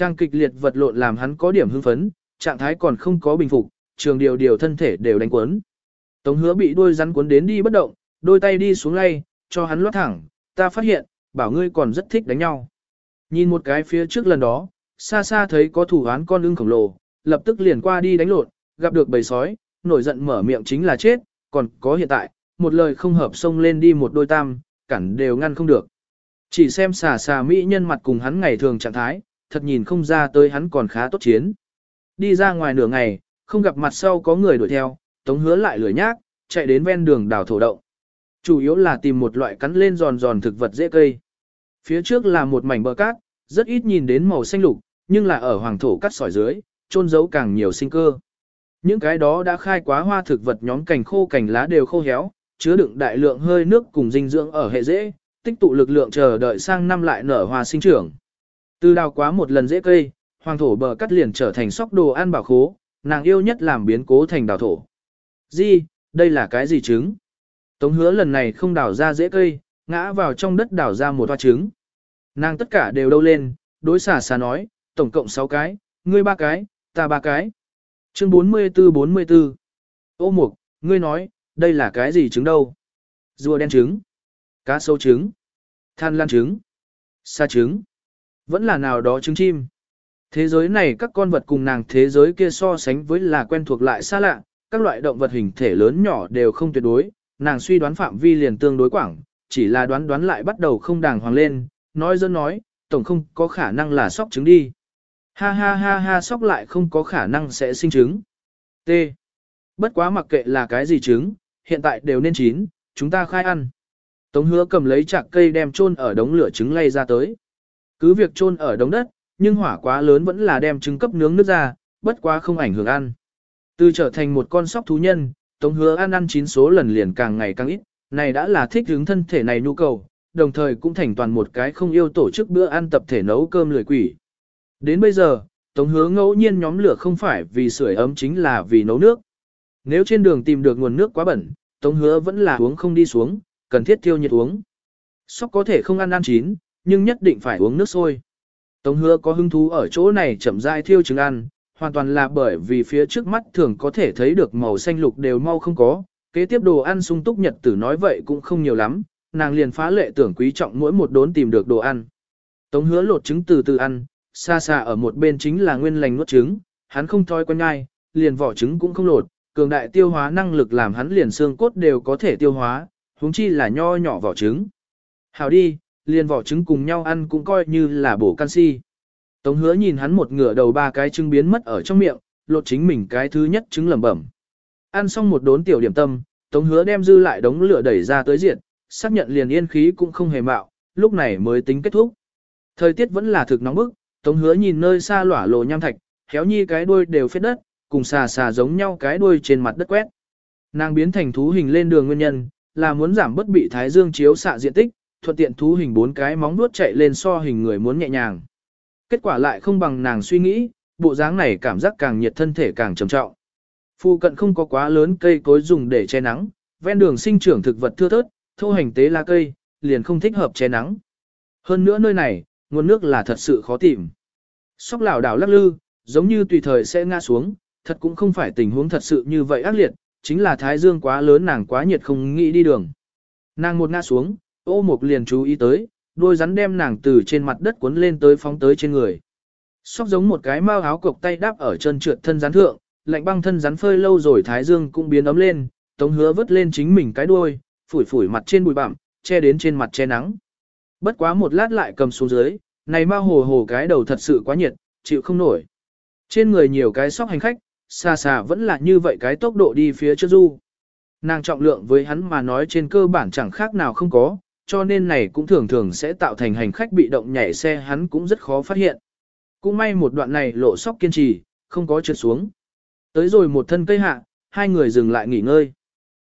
Trang kịch liệt vật lộn làm hắn có điểm hưng phấn, trạng thái còn không có bình phục, trường điều điều thân thể đều đánh quấn. Tống hứa bị đuôi rắn cuốn đến đi bất động, đôi tay đi xuống lay, cho hắn lót thẳng, ta phát hiện, bảo ngươi còn rất thích đánh nhau. Nhìn một cái phía trước lần đó, xa xa thấy có thủ án con ưng khổng lồ, lập tức liền qua đi đánh lộn, gặp được bầy sói, nổi giận mở miệng chính là chết, còn có hiện tại, một lời không hợp xông lên đi một đôi tam, cản đều ngăn không được. Chỉ xem xà xà mỹ nhân mặt cùng hắn ngày thường trạng thái, thật nhìn không ra tới hắn còn khá tốt chiến. Đi ra ngoài nửa ngày, không gặp mặt sau có người đuổi theo, tống hứa lại lười nhác, chạy đến ven đường đào thổ động. Chủ yếu là tìm một loại cắn lên giòn giòn thực vật dễ cây. Phía trước là một mảnh bờ cát, rất ít nhìn đến màu xanh lục, nhưng là ở hoàng thổ cắt sỏi dưới, trôn giấu càng nhiều sinh cơ. Những cái đó đã khai quá hoa thực vật nhóm cành khô cành lá đều khô héo, chứa đựng đại lượng hơi nước cùng dinh dưỡng ở hệ dễ, tích tụ lực lượng chờ đợi sang năm lại nở hoa sinh trưởng. Từ đào quá một lần dễ cây, hoàng thổ bờ cắt liền trở thành sóc đồ ăn bảo khố, nàng yêu nhất làm biến cố thành đào thổ. Di, đây là cái gì trứng? Tống hứa lần này không đào ra dễ cây, ngã vào trong đất đào ra một hoa trứng. Nàng tất cả đều đâu lên, đối xả xả nói, tổng cộng 6 cái, ngươi ba cái, ta ba cái. Chương 44-44 Ô mục, ngươi nói, đây là cái gì trứng đâu? Rùa đen trứng, cá sấu trứng, than lan trứng, sa trứng, vẫn là nào đó trứng chim. Thế giới này các con vật cùng nàng thế giới kia so sánh với là quen thuộc lại xa lạ, các loại động vật hình thể lớn nhỏ đều không tuyệt đối, nàng suy đoán phạm vi liền tương đối quảng, chỉ là đoán đoán lại bắt đầu không đàng hoàng lên, nói dân nói, tổng không có khả năng là sóc trứng đi. Ha ha ha ha sóc lại không có khả năng sẽ sinh trứng. T. Bất quá mặc kệ là cái gì trứng, hiện tại đều nên chín, chúng ta khai ăn. Tống hứa cầm lấy chạc cây đem chôn ở đống lửa trứng lay ra tới. Cứ việc chôn ở đống đất, nhưng hỏa quá lớn vẫn là đem trứng cấp nướng nước ra, bất quá không ảnh hưởng ăn. Từ trở thành một con sóc thú nhân, Tống hứa ăn ăn chín số lần liền càng ngày càng ít, này đã là thích hướng thân thể này nhu cầu, đồng thời cũng thành toàn một cái không yêu tổ chức bữa ăn tập thể nấu cơm lười quỷ. Đến bây giờ, Tống hứa ngẫu nhiên nhóm lửa không phải vì sưởi ấm chính là vì nấu nước. Nếu trên đường tìm được nguồn nước quá bẩn, Tống hứa vẫn là uống không đi xuống, cần thiết tiêu nhiệt uống. Sóc có thể không ăn ăn chín, nhưng nhất định phải uống nước sôi. Tống hứa có hứng thú ở chỗ này chậm rãi thiêu trứng ăn, hoàn toàn là bởi vì phía trước mắt thường có thể thấy được màu xanh lục đều mau không có, kế tiếp đồ ăn sung túc nhật tử nói vậy cũng không nhiều lắm, nàng liền phá lệ tưởng quý trọng mỗi một đốn tìm được đồ ăn. Tống hứa lột trứng từ từ ăn, xa xa ở một bên chính là nguyên lành nuốt trứng, hắn không thói quen ngay, liền vỏ trứng cũng không lột, cường đại tiêu hóa năng lực làm hắn liền xương cốt đều có thể tiêu hóa, huống chi là nho nhỏ vỏ trứng. Hảo đi, liền vỏ trứng cùng nhau ăn cũng coi như là bổ canxi. Tống hứa nhìn hắn một ngửa đầu ba cái trứng biến mất ở trong miệng, lột chính mình cái thứ nhất trứng lẩm bẩm. Ăn xong một đốn tiểu điểm tâm, Tống hứa đem dư lại đống lửa đẩy ra tới diện, xác nhận liền yên khí cũng không hề mạo, lúc này mới tính kết thúc. Thời tiết vẫn là thực nóng bức, Tống hứa nhìn nơi xa lỏa lồ nham thạch, khéo nhi cái đuôi đều phết đất, cùng xà xà giống nhau cái đuôi trên mặt đất quét. Nàng biến thành thú hình lên đường nguyên nhân, là muốn giảm bất bị thái dương chiếu xạ diện tích, thuận tiện thú hình bốn cái móng vuốt chạy lên so hình người muốn nhẹ nhàng. Kết quả lại không bằng nàng suy nghĩ, bộ dáng này cảm giác càng nhiệt thân thể càng trầm trọng. Phu cận không có quá lớn cây cối dùng để che nắng, ven đường sinh trưởng thực vật thưa thớt, thô hành tế lá cây, liền không thích hợp che nắng. Hơn nữa nơi này, nguồn nước là thật sự khó tìm. Sóc lảo đảo lắc lư, giống như tùy thời sẽ ngã xuống, thật cũng không phải tình huống thật sự như vậy ác liệt, chính là thái dương quá lớn nàng quá nhiệt không nghĩ đi đường. Nàng một ngã xuống, ô mục liền chú ý tới, đôi rắn đem nàng từ trên mặt đất cuốn lên tới phóng tới trên người. Sóc giống một cái mao áo cộc tay đáp ở chân trượt thân rắn thượng, lạnh băng thân rắn phơi lâu rồi thái dương cũng biến ấm lên, tống hứa vứt lên chính mình cái đuôi, phủi phủi mặt trên bụi bặm, che đến trên mặt che nắng. Bất quá một lát lại cầm xuống dưới, này ma hồ hồ cái đầu thật sự quá nhiệt, chịu không nổi. Trên người nhiều cái sóc hành khách, xa xa vẫn là như vậy cái tốc độ đi phía trước du. Nàng trọng lượng với hắn mà nói trên cơ bản chẳng khác nào không có, cho nên này cũng thường thường sẽ tạo thành hành khách bị động nhảy xe hắn cũng rất khó phát hiện. Cũng may một đoạn này lộ sóc kiên trì, không có trượt xuống. Tới rồi một thân cây hạ, hai người dừng lại nghỉ ngơi.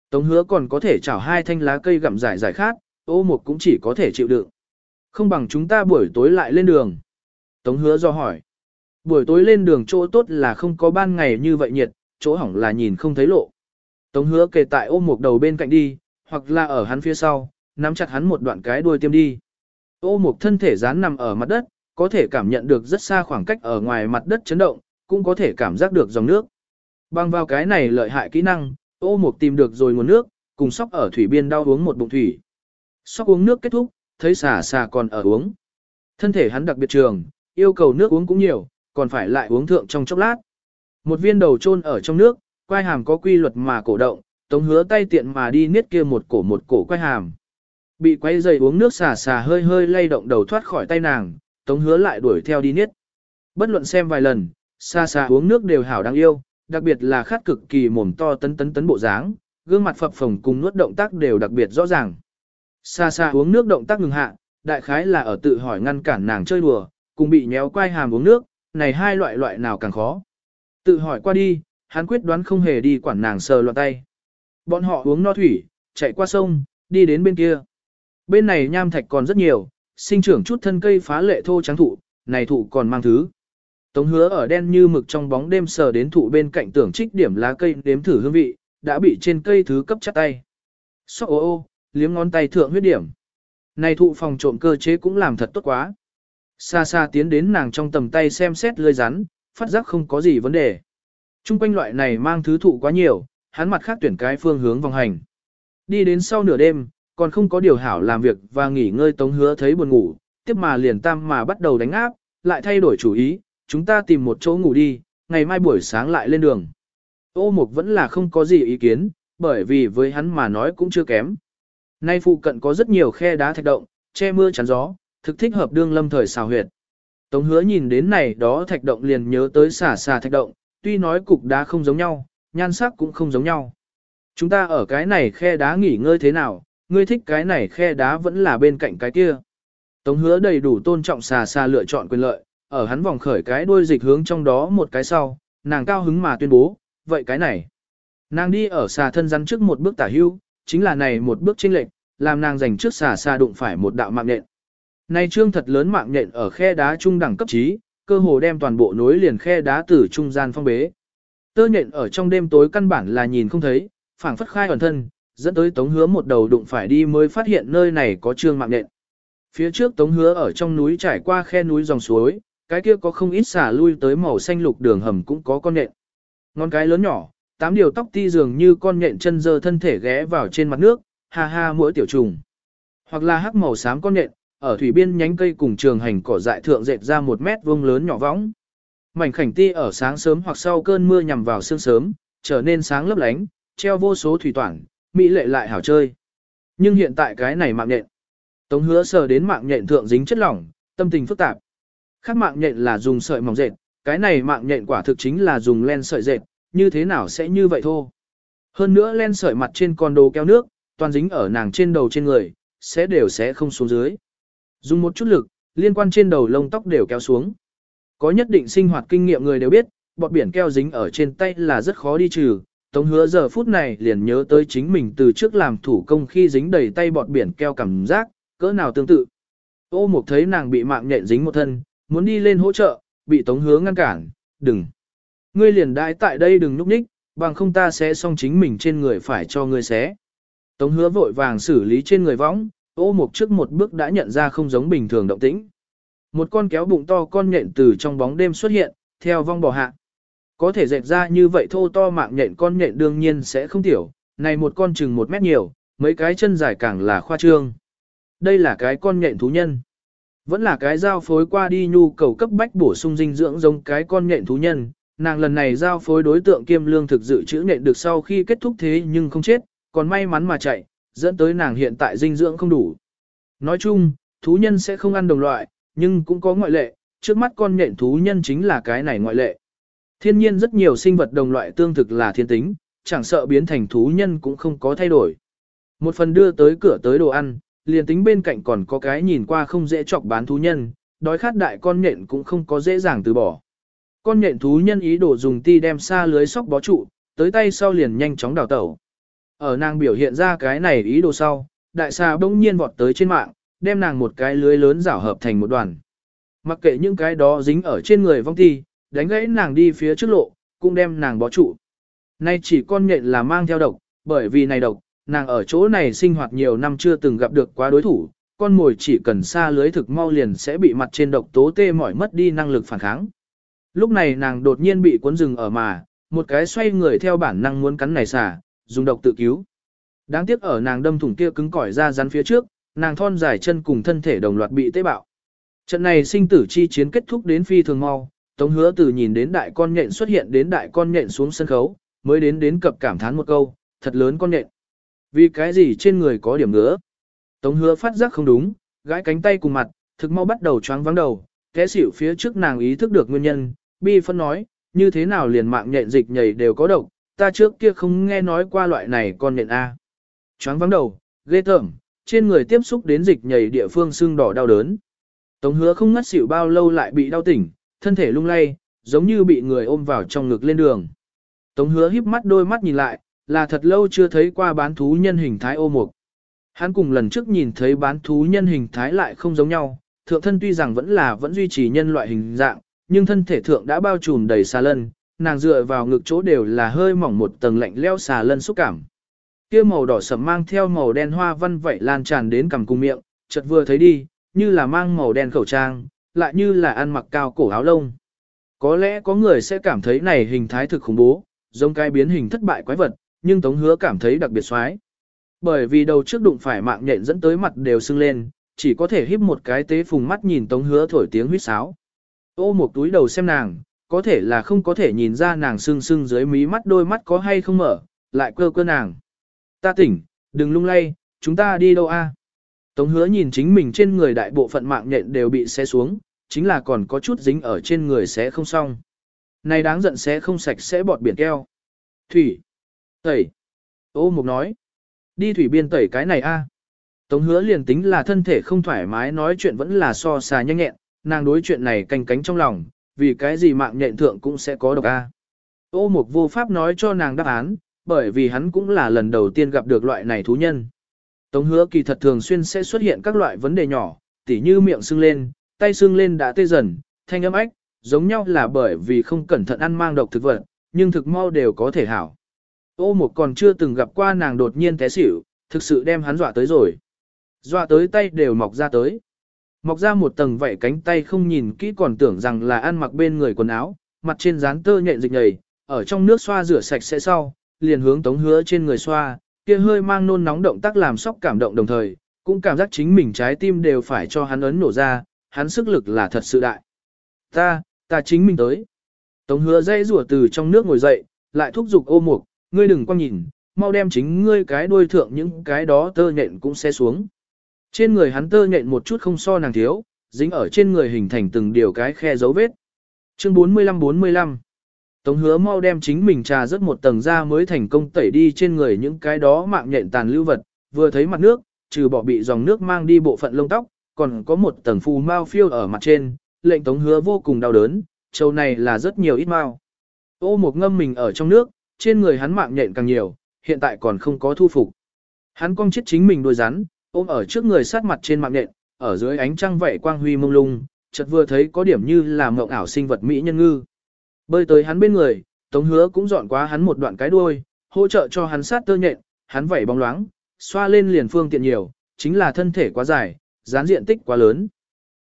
Tống hứa còn có thể chảo hai thanh lá cây gặm giải giải khác, ô một cũng chỉ có thể chịu đựng. Không bằng chúng ta buổi tối lại lên đường. Tống hứa do hỏi. Buổi tối lên đường chỗ tốt là không có ban ngày như vậy nhiệt, chỗ hỏng là nhìn không thấy lộ. Tống hứa kề tại ôm một đầu bên cạnh đi, hoặc là ở hắn phía sau, nắm chặt hắn một đoạn cái đuôi tiêm đi. Ô một thân thể dán nằm ở mặt đất, có thể cảm nhận được rất xa khoảng cách ở ngoài mặt đất chấn động, cũng có thể cảm giác được dòng nước. Bằng vào cái này lợi hại kỹ năng, ô mục tìm được rồi nguồn nước, cùng sóc ở thủy biên đau uống một bụng thủy. Sóc uống nước kết thúc, thấy xà xà còn ở uống. Thân thể hắn đặc biệt trường, yêu cầu nước uống cũng nhiều, còn phải lại uống thượng trong chốc lát. Một viên đầu chôn ở trong nước, quai hàm có quy luật mà cổ động, tống hứa tay tiện mà đi niết kia một cổ một cổ quai hàm. Bị quay dày uống nước xà xà hơi hơi lay động đầu thoát khỏi tay nàng, tống hứa lại đuổi theo đi niết. Bất luận xem vài lần, xà xà uống nước đều hảo đáng yêu, đặc biệt là khát cực kỳ mồm to tấn tấn tấn bộ dáng, gương mặt phập phồng cùng nuốt động tác đều đặc biệt rõ ràng. Xa xa uống nước động tác ngừng hạ, đại khái là ở tự hỏi ngăn cản nàng chơi đùa, cùng bị nhéo quai hàm uống nước, này hai loại loại nào càng khó. Tự hỏi qua đi, hắn quyết đoán không hề đi quản nàng sờ loạn tay. Bọn họ uống no thủy, chạy qua sông, đi đến bên kia. Bên này nham thạch còn rất nhiều, sinh trưởng chút thân cây phá lệ thô trắng thụ, này thụ còn mang thứ. Tống hứa ở đen như mực trong bóng đêm sờ đến thụ bên cạnh tưởng trích điểm lá cây đếm thử hương vị, đã bị trên cây thứ cấp chắt tay. Sóc ô ô, liếm ngón tay thượng huyết điểm. Này thụ phòng trộm cơ chế cũng làm thật tốt quá. Xa xa tiến đến nàng trong tầm tay xem xét lươi rắn, phát giác không có gì vấn đề. Trung quanh loại này mang thứ thụ quá nhiều, hắn mặt khác tuyển cái phương hướng vòng hành. Đi đến sau nửa đêm, còn không có điều hảo làm việc và nghỉ ngơi tống hứa thấy buồn ngủ, tiếp mà liền tam mà bắt đầu đánh áp, lại thay đổi chủ ý, chúng ta tìm một chỗ ngủ đi, ngày mai buổi sáng lại lên đường. Ô mục vẫn là không có gì ý kiến, bởi vì với hắn mà nói cũng chưa kém. Nay phụ cận có rất nhiều khe đá thạch động, che mưa chắn gió, thực thích hợp đương lâm thời xào huyệt. Tống hứa nhìn đến này đó thạch động liền nhớ tới xả xả thạch động, tuy nói cục đá không giống nhau, nhan sắc cũng không giống nhau. Chúng ta ở cái này khe đá nghỉ ngơi thế nào, ngươi thích cái này khe đá vẫn là bên cạnh cái kia. Tống hứa đầy đủ tôn trọng xà xà lựa chọn quyền lợi, ở hắn vòng khởi cái đuôi dịch hướng trong đó một cái sau, nàng cao hứng mà tuyên bố, vậy cái này. Nàng đi ở xà thân rắn trước một bước tả hưu, chính là này một bước chênh lệch, làm nàng giành trước xà xà đụng phải một đạo mạng nhện. Này trương thật lớn mạng nhện ở khe đá trung đẳng cấp trí, cơ hồ đem toàn bộ nối liền khe đá từ trung gian phong bế. Tơ nhện ở trong đêm tối căn bản là nhìn không thấy, phảng phất khai ẩn thân, dẫn tới tống hứa một đầu đụng phải đi mới phát hiện nơi này có trương mạng nện Phía trước tống hứa ở trong núi trải qua khe núi dòng suối, cái kia có không ít xả lui tới màu xanh lục đường hầm cũng có con nện Ngón cái lớn nhỏ, tám điều tóc ti dường như con nhện chân dơ thân thể ghé vào trên mặt nước, ha ha mỗi tiểu trùng. Hoặc là hắc màu xám con nhện, ở thủy biên nhánh cây cùng trường hành cỏ dại thượng dệt ra một mét vuông lớn nhỏ võng. Mảnh khảnh ti ở sáng sớm hoặc sau cơn mưa nhằm vào sương sớm, trở nên sáng lấp lánh, treo vô số thủy toản, mỹ lệ lại hảo chơi. Nhưng hiện tại cái này mạng nhện. Tống hứa sờ đến mạng nhện thượng dính chất lỏng, tâm tình phức tạp. Khác mạng nhện là dùng sợi mỏng dệt, cái này mạng nhện quả thực chính là dùng len sợi dệt, như thế nào sẽ như vậy thôi. Hơn nữa len sợi mặt trên con đồ keo nước, toàn dính ở nàng trên đầu trên người, sẽ đều sẽ không xuống dưới. Dùng một chút lực, liên quan trên đầu lông tóc đều kéo xuống. Có nhất định sinh hoạt kinh nghiệm người đều biết, bọt biển keo dính ở trên tay là rất khó đi trừ. Tống hứa giờ phút này liền nhớ tới chính mình từ trước làm thủ công khi dính đầy tay bọt biển keo cảm giác, cỡ nào tương tự. Ô mục thấy nàng bị mạng nhện dính một thân, muốn đi lên hỗ trợ, bị tống hứa ngăn cản, đừng. Ngươi liền đãi tại đây đừng núp ních, bằng không ta sẽ xong chính mình trên người phải cho ngươi xé. Tống hứa vội vàng xử lý trên người võng, ô mục trước một bước đã nhận ra không giống bình thường động tĩnh. Một con kéo bụng to con nhện từ trong bóng đêm xuất hiện, theo vong bò hạ. Có thể dẹp ra như vậy thô to mạng nhện con nhện đương nhiên sẽ không tiểu, này một con chừng một mét nhiều, mấy cái chân dài càng là khoa trương. Đây là cái con nhện thú nhân. Vẫn là cái giao phối qua đi nhu cầu cấp bách bổ sung dinh dưỡng giống cái con nhện thú nhân, nàng lần này giao phối đối tượng kiêm lương thực dự trữ nhện được sau khi kết thúc thế nhưng không chết, còn may mắn mà chạy, dẫn tới nàng hiện tại dinh dưỡng không đủ. Nói chung, thú nhân sẽ không ăn đồng loại, nhưng cũng có ngoại lệ, trước mắt con nhện thú nhân chính là cái này ngoại lệ. Thiên nhiên rất nhiều sinh vật đồng loại tương thực là thiên tính, chẳng sợ biến thành thú nhân cũng không có thay đổi. Một phần đưa tới cửa tới đồ ăn, liền tính bên cạnh còn có cái nhìn qua không dễ chọc bán thú nhân, đói khát đại con nhện cũng không có dễ dàng từ bỏ. Con nhện thú nhân ý đồ dùng ti đem xa lưới sóc bó trụ, tới tay sau liền nhanh chóng đào tẩu. Ở nàng biểu hiện ra cái này ý đồ sau, đại xà bỗng nhiên vọt tới trên mạng, đem nàng một cái lưới lớn rảo hợp thành một đoàn. Mặc kệ những cái đó dính ở trên người vong ti, đánh gãy nàng đi phía trước lộ, cũng đem nàng bó trụ. Nay chỉ con nhện là mang theo độc, bởi vì này độc, nàng ở chỗ này sinh hoạt nhiều năm chưa từng gặp được quá đối thủ, con mồi chỉ cần xa lưới thực mau liền sẽ bị mặt trên độc tố tê mỏi mất đi năng lực phản kháng. Lúc này nàng đột nhiên bị cuốn rừng ở mà, một cái xoay người theo bản năng muốn cắn này xả, dùng độc tự cứu. Đáng tiếc ở nàng đâm thủng kia cứng cỏi ra rắn phía trước, nàng thon dài chân cùng thân thể đồng loạt bị tế bạo. Trận này sinh tử chi chiến kết thúc đến phi thường mau, Tống Hứa từ nhìn đến đại con nhện xuất hiện đến đại con nhện xuống sân khấu, mới đến đến cập cảm thán một câu, thật lớn con nhện. Vì cái gì trên người có điểm ngứa? Tống Hứa phát giác không đúng, gãi cánh tay cùng mặt, thực mau bắt đầu choáng vắng đầu, té xỉu phía trước nàng ý thức được nguyên nhân, bi phân nói, như thế nào liền mạng nhện dịch nhảy đều có độc, ta trước kia không nghe nói qua loại này con nhện A. Choáng vắng đầu, ghê tởm, trên người tiếp xúc đến dịch nhảy địa phương sưng đỏ đau đớn. Tống hứa không ngất xỉu bao lâu lại bị đau tỉnh, thân thể lung lay, giống như bị người ôm vào trong ngực lên đường. Tống hứa híp mắt đôi mắt nhìn lại, là thật lâu chưa thấy qua bán thú nhân hình thái ô mục. Hắn cùng lần trước nhìn thấy bán thú nhân hình thái lại không giống nhau, thượng thân tuy rằng vẫn là vẫn duy trì nhân loại hình dạng, nhưng thân thể thượng đã bao trùm đầy xà lân, nàng dựa vào ngực chỗ đều là hơi mỏng một tầng lạnh leo xà lân xúc cảm. Kia màu đỏ sẫm mang theo màu đen hoa văn vậy lan tràn đến cằm cung miệng, chợt vừa thấy đi, như là mang màu đen khẩu trang, lại như là ăn mặc cao cổ áo lông. Có lẽ có người sẽ cảm thấy này hình thái thực khủng bố, giống cái biến hình thất bại quái vật, nhưng Tống Hứa cảm thấy đặc biệt xoái. Bởi vì đầu trước đụng phải mạng nhện dẫn tới mặt đều sưng lên, chỉ có thể híp một cái tế phùng mắt nhìn Tống Hứa thổi tiếng huýt sáo. Ô một túi đầu xem nàng, có thể là không có thể nhìn ra nàng sưng sưng dưới mí mắt đôi mắt có hay không mở, lại cơ cơ nàng. Ta tỉnh, đừng lung lay, chúng ta đi đâu a? Tống hứa nhìn chính mình trên người đại bộ phận mạng nhện đều bị xé xuống, chính là còn có chút dính ở trên người sẽ không xong. Này đáng giận sẽ không sạch sẽ bọt biển keo. Thủy. Tẩy. Ô mục nói. Đi thủy biên tẩy cái này a. Tống hứa liền tính là thân thể không thoải mái nói chuyện vẫn là so xà nhanh nhẹn, nàng đối chuyện này canh cánh trong lòng, vì cái gì mạng nhện thượng cũng sẽ có độc a. Ô mục vô pháp nói cho nàng đáp án, bởi vì hắn cũng là lần đầu tiên gặp được loại này thú nhân. Tống hứa kỳ thật thường xuyên sẽ xuất hiện các loại vấn đề nhỏ, tỉ như miệng sưng lên, tay sưng lên đã tê dần, thanh âm ách, giống nhau là bởi vì không cẩn thận ăn mang độc thực vật, nhưng thực mau đều có thể hảo. Ô một còn chưa từng gặp qua nàng đột nhiên té xỉu, thực sự đem hắn dọa tới rồi. Dọa tới tay đều mọc ra tới. Mọc ra một tầng vảy cánh tay không nhìn kỹ còn tưởng rằng là ăn mặc bên người quần áo, mặt trên dán tơ nhện dịch nhầy, ở trong nước xoa rửa sạch sẽ sau, liền hướng tống hứa trên người xoa, kia hơi mang nôn nóng động tác làm sóc cảm động đồng thời, cũng cảm giác chính mình trái tim đều phải cho hắn ấn nổ ra, hắn sức lực là thật sự đại. Ta, ta chính mình tới. Tống hứa dây rủa từ trong nước ngồi dậy, lại thúc giục ô mục, ngươi đừng quan nhìn, mau đem chính ngươi cái đuôi thượng những cái đó tơ nhện cũng sẽ xuống. Trên người hắn tơ nhện một chút không so nàng thiếu, dính ở trên người hình thành từng điều cái khe dấu vết. Chương 45-45 Tống hứa mau đem chính mình trà rất một tầng ra mới thành công tẩy đi trên người những cái đó mạng nhện tàn lưu vật, vừa thấy mặt nước, trừ bỏ bị dòng nước mang đi bộ phận lông tóc, còn có một tầng phù mau phiêu ở mặt trên, lệnh tống hứa vô cùng đau đớn, châu này là rất nhiều ít mau. Ô một ngâm mình ở trong nước, trên người hắn mạng nhện càng nhiều, hiện tại còn không có thu phục. Hắn cong chết chính mình đuôi rắn, ôm ở trước người sát mặt trên mạng nhện, ở dưới ánh trăng vậy quang huy mông lung, chợt vừa thấy có điểm như là mộng ảo sinh vật mỹ nhân ngư. Bơi tới hắn bên người, Tống Hứa cũng dọn quá hắn một đoạn cái đuôi, hỗ trợ cho hắn sát tơ nhện, hắn vẩy bóng loáng, xoa lên liền phương tiện nhiều, chính là thân thể quá dài, dán diện tích quá lớn.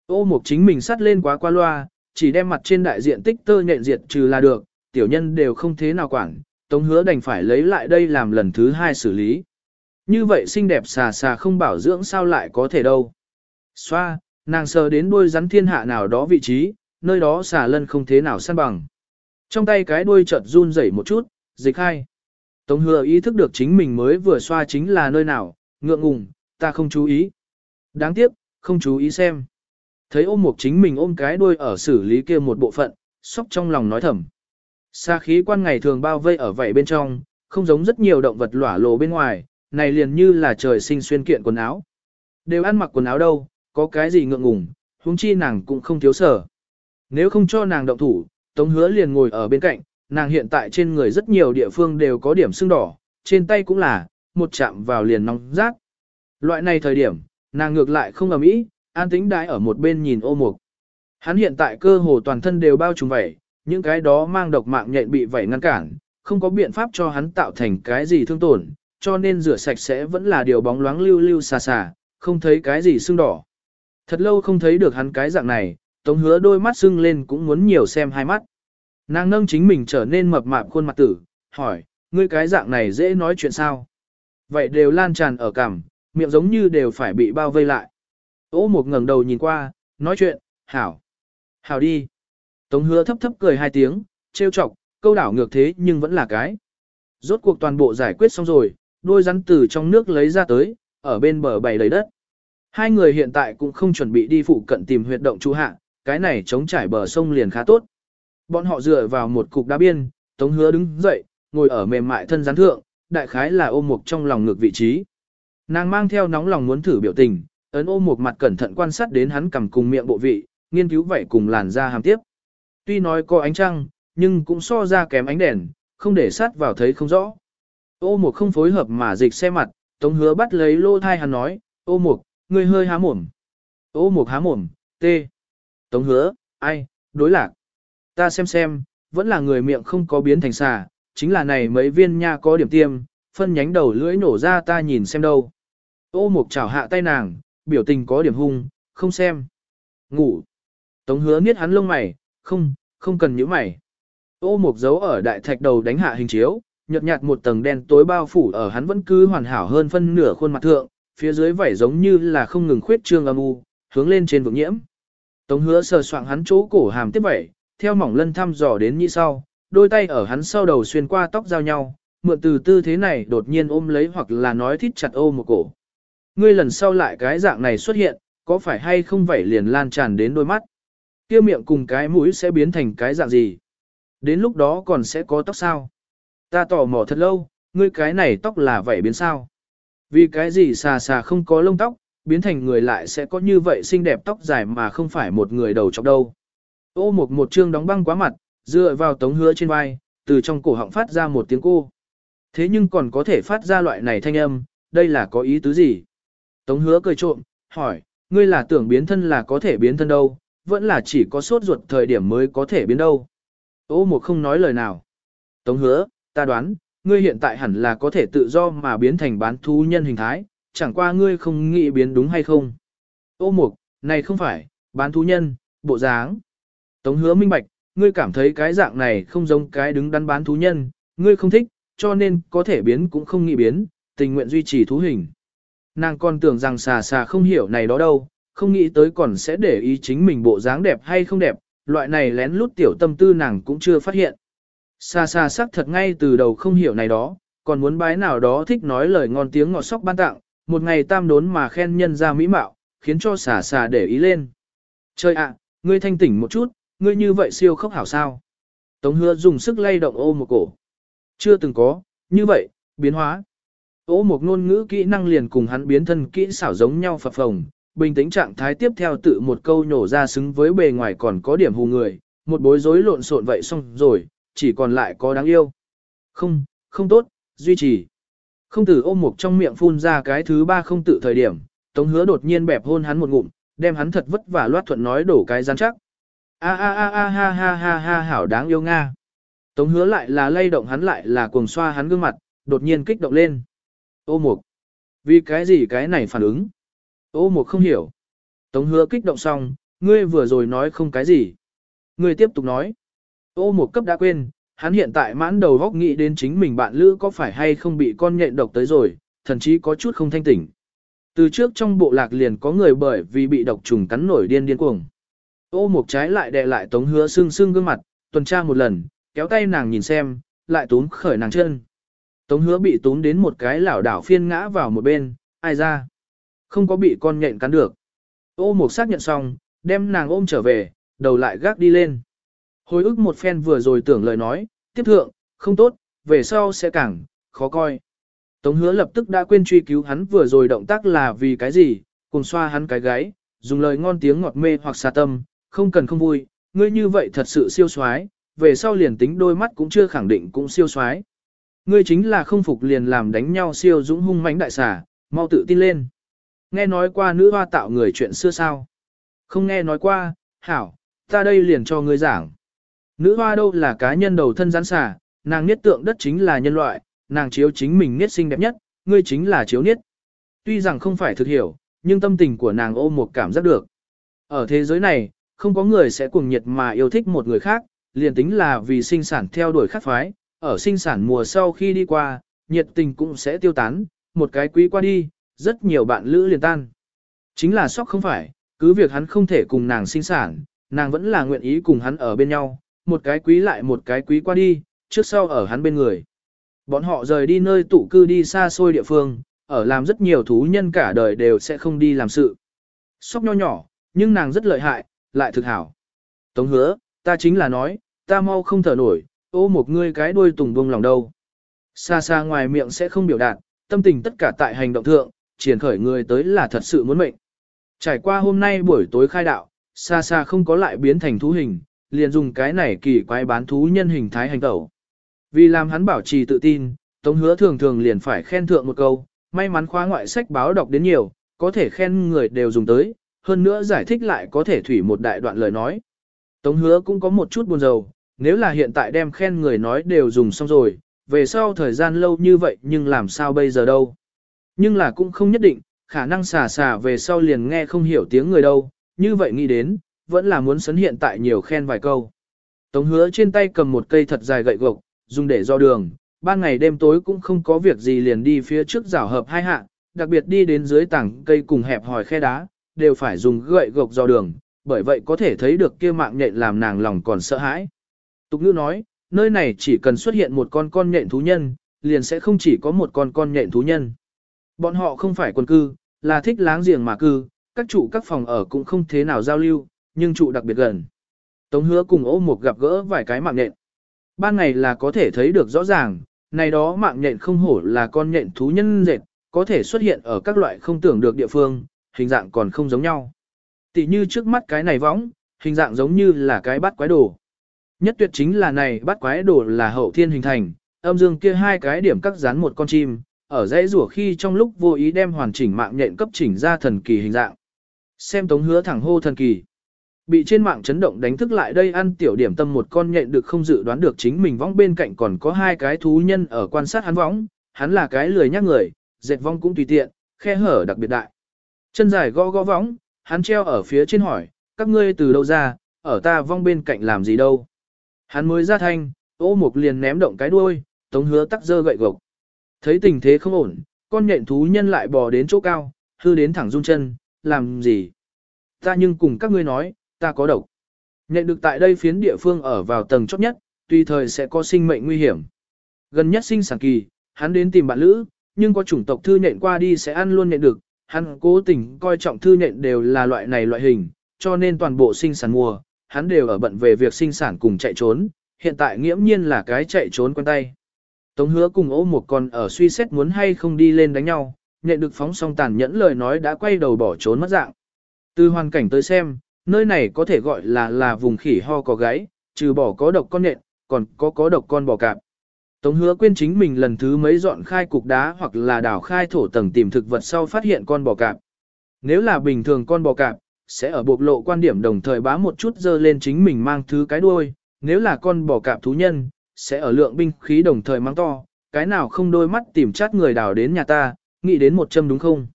Ô mục chính mình sát lên quá qua loa, chỉ đem mặt trên đại diện tích tơ nhện diệt trừ là được, tiểu nhân đều không thế nào quản, Tống Hứa đành phải lấy lại đây làm lần thứ hai xử lý. Như vậy xinh đẹp xà xà không bảo dưỡng sao lại có thể đâu. Xoa, nàng sờ đến đuôi rắn thiên hạ nào đó vị trí, nơi đó xà lân không thế nào săn bằng. Trong tay cái đuôi chợt run rẩy một chút, dịch hai. Tống hứa ý thức được chính mình mới vừa xoa chính là nơi nào, ngượng ngùng, ta không chú ý. Đáng tiếc, không chú ý xem. Thấy ôm một chính mình ôm cái đuôi ở xử lý kia một bộ phận, sóc trong lòng nói thầm. Xa khí quan ngày thường bao vây ở vậy bên trong, không giống rất nhiều động vật lỏa lộ bên ngoài, này liền như là trời sinh xuyên kiện quần áo. Đều ăn mặc quần áo đâu, có cái gì ngượng ngùng, huống chi nàng cũng không thiếu sở. Nếu không cho nàng động thủ, Tống hứa liền ngồi ở bên cạnh, nàng hiện tại trên người rất nhiều địa phương đều có điểm sưng đỏ, trên tay cũng là, một chạm vào liền nóng rát. Loại này thời điểm, nàng ngược lại không ầm ĩ, an tĩnh đái ở một bên nhìn ô mục. Hắn hiện tại cơ hồ toàn thân đều bao trùm vảy, những cái đó mang độc mạng nhện bị vảy ngăn cản, không có biện pháp cho hắn tạo thành cái gì thương tổn, cho nên rửa sạch sẽ vẫn là điều bóng loáng lưu lưu xà xà, không thấy cái gì sưng đỏ. Thật lâu không thấy được hắn cái dạng này, tống hứa đôi mắt sưng lên cũng muốn nhiều xem hai mắt. Nàng nâng chính mình trở nên mập mạp khuôn mặt tử, hỏi, ngươi cái dạng này dễ nói chuyện sao? Vậy đều lan tràn ở cằm, miệng giống như đều phải bị bao vây lại. Ô một ngẩng đầu nhìn qua, nói chuyện, hảo. Hảo đi. Tống hứa thấp thấp cười hai tiếng, trêu chọc, câu đảo ngược thế nhưng vẫn là cái. Rốt cuộc toàn bộ giải quyết xong rồi, đôi rắn từ trong nước lấy ra tới, ở bên bờ bày đầy đất. Hai người hiện tại cũng không chuẩn bị đi phụ cận tìm huyệt động chú hạ, cái này chống trải bờ sông liền khá tốt. Bọn họ dựa vào một cục đá biên, Tống Hứa đứng dậy, ngồi ở mềm mại thân gián thượng, đại khái là ôm mục trong lòng ngược vị trí. Nàng mang theo nóng lòng muốn thử biểu tình, ấn ôm một mặt cẩn thận quan sát đến hắn cầm cùng miệng bộ vị, nghiên cứu vậy cùng làn da hàm tiếp. Tuy nói có ánh trăng, nhưng cũng so ra kém ánh đèn, không để sát vào thấy không rõ. Ô mục không phối hợp mà dịch xe mặt, Tống Hứa bắt lấy lô thai hắn nói, ô mục, ngươi hơi há mồm. Ô mục há mồm, tê. Tống Hứa, ai, đối lạc. Ta xem xem, vẫn là người miệng không có biến thành xà, chính là này mấy viên nha có điểm tiêm, phân nhánh đầu lưỡi nổ ra ta nhìn xem đâu. Ô mục chảo hạ tay nàng, biểu tình có điểm hung, không xem. Ngủ. Tống hứa niết hắn lông mày, không, không cần những mày. Ô mục giấu ở đại thạch đầu đánh hạ hình chiếu, nhợt nhạt một tầng đen tối bao phủ ở hắn vẫn cứ hoàn hảo hơn phân nửa khuôn mặt thượng, phía dưới vảy giống như là không ngừng khuyết trương âm u, hướng lên trên vực nhiễm. Tống hứa sờ soạng hắn chỗ cổ hàm tiếp vậy, theo mỏng lân thăm dò đến như sau, đôi tay ở hắn sau đầu xuyên qua tóc giao nhau, mượn từ tư thế này đột nhiên ôm lấy hoặc là nói thít chặt ôm một cổ. Ngươi lần sau lại cái dạng này xuất hiện, có phải hay không vậy liền lan tràn đến đôi mắt? Kia miệng cùng cái mũi sẽ biến thành cái dạng gì? Đến lúc đó còn sẽ có tóc sao? Ta tò mò thật lâu, ngươi cái này tóc là vậy biến sao? Vì cái gì xà xà không có lông tóc, biến thành người lại sẽ có như vậy xinh đẹp tóc dài mà không phải một người đầu chọc đâu. Ô một một chương đóng băng quá mặt, dựa vào tống hứa trên vai, từ trong cổ họng phát ra một tiếng cô. Thế nhưng còn có thể phát ra loại này thanh âm, đây là có ý tứ gì? Tống hứa cười trộm, hỏi, ngươi là tưởng biến thân là có thể biến thân đâu, vẫn là chỉ có sốt ruột thời điểm mới có thể biến đâu. Ô một không nói lời nào. Tống hứa, ta đoán, ngươi hiện tại hẳn là có thể tự do mà biến thành bán thú nhân hình thái, chẳng qua ngươi không nghĩ biến đúng hay không. Ô mục, này không phải, bán thú nhân, bộ dáng. Tống hứa minh bạch, ngươi cảm thấy cái dạng này không giống cái đứng đắn bán thú nhân, ngươi không thích, cho nên có thể biến cũng không nghĩ biến, tình nguyện duy trì thú hình. Nàng còn tưởng rằng xà xà không hiểu này đó đâu, không nghĩ tới còn sẽ để ý chính mình bộ dáng đẹp hay không đẹp, loại này lén lút tiểu tâm tư nàng cũng chưa phát hiện. Xà xà sắc thật ngay từ đầu không hiểu này đó, còn muốn bái nào đó thích nói lời ngon tiếng ngọt sóc ban tặng, một ngày tam đốn mà khen nhân ra mỹ mạo, khiến cho xà xà để ý lên. Trời ạ, ngươi thanh tỉnh một chút, ngươi như vậy siêu khốc hảo sao. Tống hứa dùng sức lay động ô một cổ. Chưa từng có, như vậy, biến hóa. Ô một ngôn ngữ kỹ năng liền cùng hắn biến thân kỹ xảo giống nhau phập phồng, bình tĩnh trạng thái tiếp theo tự một câu nhổ ra xứng với bề ngoài còn có điểm hù người, một bối rối lộn xộn vậy xong rồi, chỉ còn lại có đáng yêu. Không, không tốt, duy trì. Không tử ôm một trong miệng phun ra cái thứ ba không tự thời điểm, tống hứa đột nhiên bẹp hôn hắn một ngụm, đem hắn thật vất vả loát thuận nói đổ cái rắn chắc. A a a a ha ha ha ha hảo đáng yêu Nga. Tống hứa lại là lay động hắn lại là cuồng xoa hắn gương mặt, đột nhiên kích động lên. Ô mục. Vì cái gì cái này phản ứng? Ô mục không hiểu. Tống hứa kích động xong, ngươi vừa rồi nói không cái gì. Ngươi tiếp tục nói. Ô mục cấp đã quên, hắn hiện tại mãn đầu góc nghĩ đến chính mình bạn lữ có phải hay không bị con nhện độc tới rồi, thậm chí có chút không thanh tỉnh. Từ trước trong bộ lạc liền có người bởi vì bị độc trùng cắn nổi điên điên cuồng. Ô mục trái lại đè lại tống hứa sưng sưng gương mặt, tuần tra một lần, kéo tay nàng nhìn xem, lại túm khởi nàng chân. Tống hứa bị túm đến một cái lảo đảo phiên ngã vào một bên, ai ra. Không có bị con nhện cắn được. Ô mục xác nhận xong, đem nàng ôm trở về, đầu lại gác đi lên. Hồi ức một phen vừa rồi tưởng lời nói, tiếp thượng, không tốt, về sau sẽ càng, khó coi. Tống hứa lập tức đã quên truy cứu hắn vừa rồi động tác là vì cái gì, cùng xoa hắn cái gáy, dùng lời ngon tiếng ngọt mê hoặc xà tâm, không cần không vui, ngươi như vậy thật sự siêu xoái, về sau liền tính đôi mắt cũng chưa khẳng định cũng siêu xoái. Ngươi chính là không phục liền làm đánh nhau siêu dũng hung mãnh đại xà, mau tự tin lên. Nghe nói qua nữ hoa tạo người chuyện xưa sao? Không nghe nói qua, hảo, ta đây liền cho ngươi giảng. Nữ hoa đâu là cá nhân đầu thân rắn xà, nàng niết tượng đất chính là nhân loại, nàng chiếu chính mình niết xinh đẹp nhất, ngươi chính là chiếu niết. Tuy rằng không phải thực hiểu, nhưng tâm tình của nàng ôm một cảm giác được. Ở thế giới này, không có người sẽ cuồng nhiệt mà yêu thích một người khác, liền tính là vì sinh sản theo đuổi khắc phái, ở sinh sản mùa sau khi đi qua, nhiệt tình cũng sẽ tiêu tán, một cái quý qua đi, rất nhiều bạn lữ liền tan. Chính là sóc không phải, cứ việc hắn không thể cùng nàng sinh sản, nàng vẫn là nguyện ý cùng hắn ở bên nhau, một cái quý lại một cái quý qua đi, trước sau ở hắn bên người. Bọn họ rời đi nơi tụ cư đi xa xôi địa phương, ở làm rất nhiều thú nhân cả đời đều sẽ không đi làm sự. Sóc nho nhỏ, nhưng nàng rất lợi hại, lại thực hảo. Tống hứa, ta chính là nói, ta mau không thở nổi, ô một ngươi cái đuôi tùng vông lòng đâu. Xa xa ngoài miệng sẽ không biểu đạt, tâm tình tất cả tại hành động thượng, triển khởi người tới là thật sự muốn mệnh. Trải qua hôm nay buổi tối khai đạo, xa xa không có lại biến thành thú hình, liền dùng cái này kỳ quái bán thú nhân hình thái hành tẩu. Vì làm hắn bảo trì tự tin, Tống hứa thường thường liền phải khen thượng một câu, may mắn khóa ngoại sách báo đọc đến nhiều, có thể khen người đều dùng tới, hơn nữa giải thích lại có thể thủy một đại đoạn lời nói. Tống hứa cũng có một chút buồn rầu, nếu là hiện tại đem khen người nói đều dùng xong rồi, về sau thời gian lâu như vậy nhưng làm sao bây giờ đâu. Nhưng là cũng không nhất định, khả năng xả xả về sau liền nghe không hiểu tiếng người đâu, như vậy nghĩ đến, vẫn là muốn sấn hiện tại nhiều khen vài câu. Tống hứa trên tay cầm một cây thật dài gậy gộc, dùng để do đường, ban ngày đêm tối cũng không có việc gì liền đi phía trước rào hợp hai hạ, đặc biệt đi đến dưới tảng cây cùng hẹp hòi khe đá, đều phải dùng gậy gộc do đường, bởi vậy có thể thấy được kia mạng nhện làm nàng lòng còn sợ hãi. Tục ngữ nói, nơi này chỉ cần xuất hiện một con con nhện thú nhân, liền sẽ không chỉ có một con con nhện thú nhân. Bọn họ không phải quân cư, là thích láng giềng mà cư, các chủ các phòng ở cũng không thế nào giao lưu, nhưng trụ đặc biệt gần. Tống hứa cùng ô một gặp gỡ vài cái mạng nhện. Ban ngày là có thể thấy được rõ ràng, này đó mạng nhện không hổ là con nhện thú nhân dệt, có thể xuất hiện ở các loại không tưởng được địa phương, hình dạng còn không giống nhau. Tỷ như trước mắt cái này võng, hình dạng giống như là cái bát quái đồ. Nhất tuyệt chính là này bát quái đồ là hậu thiên hình thành, âm dương kia hai cái điểm cắt dán một con chim, ở dãy rủa khi trong lúc vô ý đem hoàn chỉnh mạng nhện cấp chỉnh ra thần kỳ hình dạng. Xem tống hứa thẳng hô thần kỳ. Bị trên mạng chấn động đánh thức lại đây ăn tiểu điểm tâm một con nhện được không dự đoán được chính mình võng bên cạnh còn có hai cái thú nhân ở quan sát hắn võng, hắn là cái lười nhắc người, dệt vong cũng tùy tiện, khe hở đặc biệt đại. Chân dài gõ gõ võng, hắn treo ở phía trên hỏi, các ngươi từ đâu ra, ở ta vong bên cạnh làm gì đâu. Hắn mới ra thanh, ô mục liền ném động cái đuôi, tống hứa tắc dơ gậy gộc. Thấy tình thế không ổn, con nhện thú nhân lại bò đến chỗ cao, hư đến thẳng run chân, làm gì? Ta nhưng cùng các ngươi nói, ta có độc. Nhận được tại đây phiến địa phương ở vào tầng chót nhất, tùy thời sẽ có sinh mệnh nguy hiểm. Gần nhất sinh sản kỳ, hắn đến tìm bạn lữ, nhưng có chủng tộc thư nhện qua đi sẽ ăn luôn nhện được, hắn cố tình coi trọng thư nhện đều là loại này loại hình, cho nên toàn bộ sinh sản mùa, hắn đều ở bận về việc sinh sản cùng chạy trốn, hiện tại nghiễm nhiên là cái chạy trốn quen tay. Tống hứa cùng ô một con ở suy xét muốn hay không đi lên đánh nhau, nhện được phóng xong tàn nhẫn lời nói đã quay đầu bỏ trốn mất dạng. Từ hoàn cảnh tới xem, nơi này có thể gọi là là vùng khỉ ho có gáy, trừ bỏ có độc con nện, còn có có độc con bò cạp. Tống hứa quên chính mình lần thứ mấy dọn khai cục đá hoặc là đào khai thổ tầng tìm thực vật sau phát hiện con bò cạp. Nếu là bình thường con bò cạp, sẽ ở bộc lộ quan điểm đồng thời bá một chút dơ lên chính mình mang thứ cái đuôi, nếu là con bò cạp thú nhân, sẽ ở lượng binh khí đồng thời mang to, cái nào không đôi mắt tìm chát người đào đến nhà ta, nghĩ đến một châm đúng không?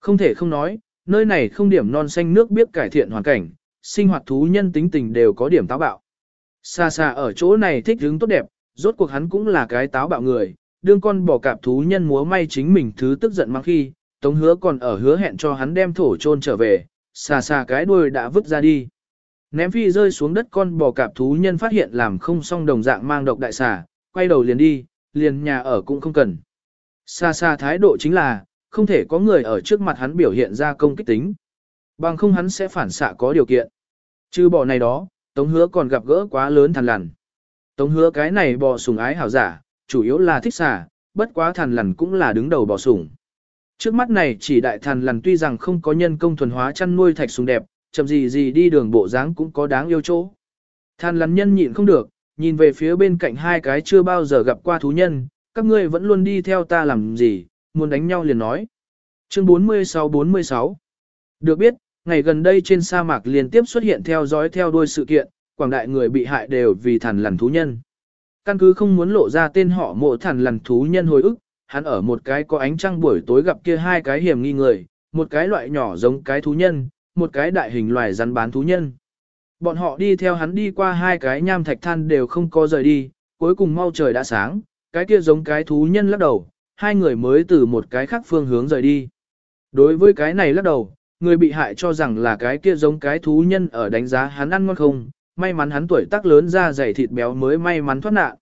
Không thể không nói, nơi này không điểm non xanh nước biết cải thiện hoàn cảnh, sinh hoạt thú nhân tính tình đều có điểm táo bạo. Xa xa ở chỗ này thích hứng tốt đẹp, rốt cuộc hắn cũng là cái táo bạo người, đương con bỏ cạp thú nhân múa may chính mình thứ tức giận mang khi, tống hứa còn ở hứa hẹn cho hắn đem thổ chôn trở về, xa xa cái đuôi đã vứt ra đi. Ném phi rơi xuống đất con bò cạp thú nhân phát hiện làm không xong đồng dạng mang độc đại xà, quay đầu liền đi, liền nhà ở cũng không cần. Xa xa thái độ chính là, không thể có người ở trước mặt hắn biểu hiện ra công kích tính. Bằng không hắn sẽ phản xạ có điều kiện. Trừ bỏ này đó, Tống hứa còn gặp gỡ quá lớn thằn lằn. Tống hứa cái này bò sùng ái hảo giả, chủ yếu là thích xà, bất quá thằn lằn cũng là đứng đầu bò sùng. Trước mắt này chỉ đại thằn lằn tuy rằng không có nhân công thuần hóa chăn nuôi thạch sùng đẹp, chậm gì gì đi đường bộ dáng cũng có đáng yêu chỗ. Thằn lằn nhân nhịn không được, nhìn về phía bên cạnh hai cái chưa bao giờ gặp qua thú nhân, các ngươi vẫn luôn đi theo ta làm gì, muốn đánh nhau liền nói. Chương 46-46 Được biết, ngày gần đây trên sa mạc liên tiếp xuất hiện theo dõi theo đuôi sự kiện, quảng đại người bị hại đều vì thằn lằn thú nhân. Căn cứ không muốn lộ ra tên họ mộ thằn lằn thú nhân hồi ức, hắn ở một cái có ánh trăng buổi tối gặp kia hai cái hiểm nghi người, một cái loại nhỏ giống cái thú nhân, một cái đại hình loài rắn bán thú nhân. Bọn họ đi theo hắn đi qua hai cái nham thạch than đều không có rời đi, cuối cùng mau trời đã sáng, cái kia giống cái thú nhân lắc đầu, hai người mới từ một cái khác phương hướng rời đi. Đối với cái này lắc đầu, người bị hại cho rằng là cái kia giống cái thú nhân ở đánh giá hắn ăn ngon không, may mắn hắn tuổi tác lớn ra dày thịt béo mới may mắn thoát nạn.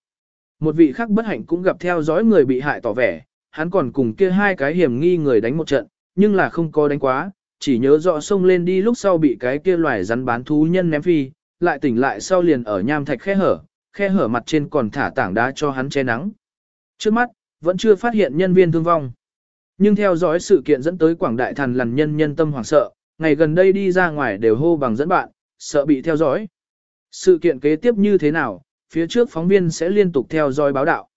Một vị khác bất hạnh cũng gặp theo dõi người bị hại tỏ vẻ, hắn còn cùng kia hai cái hiểm nghi người đánh một trận, nhưng là không có đánh quá, chỉ nhớ rõ xông lên đi lúc sau bị cái kia loài rắn bán thú nhân ném phi, lại tỉnh lại sau liền ở nham thạch khe hở, khe hở mặt trên còn thả tảng đá cho hắn che nắng. Trước mắt, vẫn chưa phát hiện nhân viên thương vong. Nhưng theo dõi sự kiện dẫn tới quảng đại thần lằn nhân nhân tâm hoảng sợ, ngày gần đây đi ra ngoài đều hô bằng dẫn bạn, sợ bị theo dõi. Sự kiện kế tiếp như thế nào, phía trước phóng viên sẽ liên tục theo dõi báo đạo.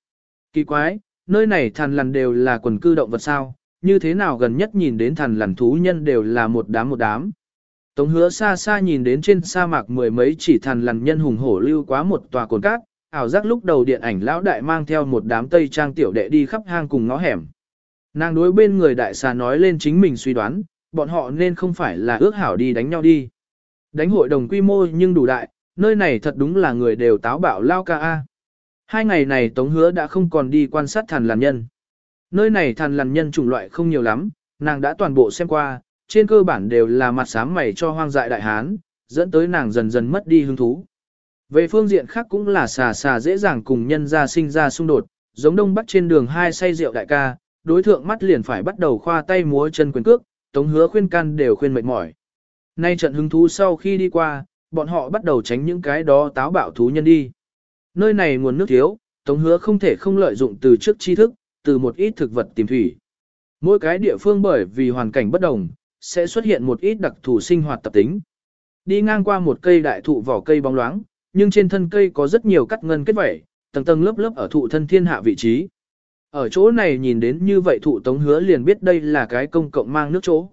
Kỳ quái, nơi này thần lằn đều là quần cư động vật sao, như thế nào gần nhất nhìn đến thần lằn thú nhân đều là một đám một đám. Tống hứa xa xa nhìn đến trên sa mạc mười mấy chỉ thần lằn nhân hùng hổ lưu quá một tòa cồn cát, ảo giác lúc đầu điện ảnh lão đại mang theo một đám tây trang tiểu đệ đi khắp hang cùng ngõ hẻm. Nàng đối bên người đại xà nói lên chính mình suy đoán, bọn họ nên không phải là ước hảo đi đánh nhau đi. Đánh hội đồng quy mô nhưng đủ đại, nơi này thật đúng là người đều táo bạo lao ca a. Hai ngày này Tống Hứa đã không còn đi quan sát thần làn nhân. Nơi này thần làn nhân chủng loại không nhiều lắm, nàng đã toàn bộ xem qua, trên cơ bản đều là mặt sám mày cho hoang dại đại hán, dẫn tới nàng dần dần mất đi hứng thú. Về phương diện khác cũng là xà xà dễ dàng cùng nhân ra sinh ra xung đột, giống đông bắc trên đường hai say rượu đại ca, đối thượng mắt liền phải bắt đầu khoa tay múa chân quyền cước, tống hứa khuyên can đều khuyên mệt mỏi. Nay trận hứng thú sau khi đi qua, bọn họ bắt đầu tránh những cái đó táo bạo thú nhân đi. Nơi này nguồn nước thiếu, tống hứa không thể không lợi dụng từ trước tri thức, từ một ít thực vật tìm thủy. Mỗi cái địa phương bởi vì hoàn cảnh bất đồng, sẽ xuất hiện một ít đặc thù sinh hoạt tập tính. Đi ngang qua một cây đại thụ vỏ cây bóng loáng, nhưng trên thân cây có rất nhiều cắt ngân kết vẩy, tầng tầng lớp lớp ở thụ thân thiên hạ vị trí. Ở chỗ này nhìn đến như vậy thụ tống hứa liền biết đây là cái công cộng mang nước chỗ.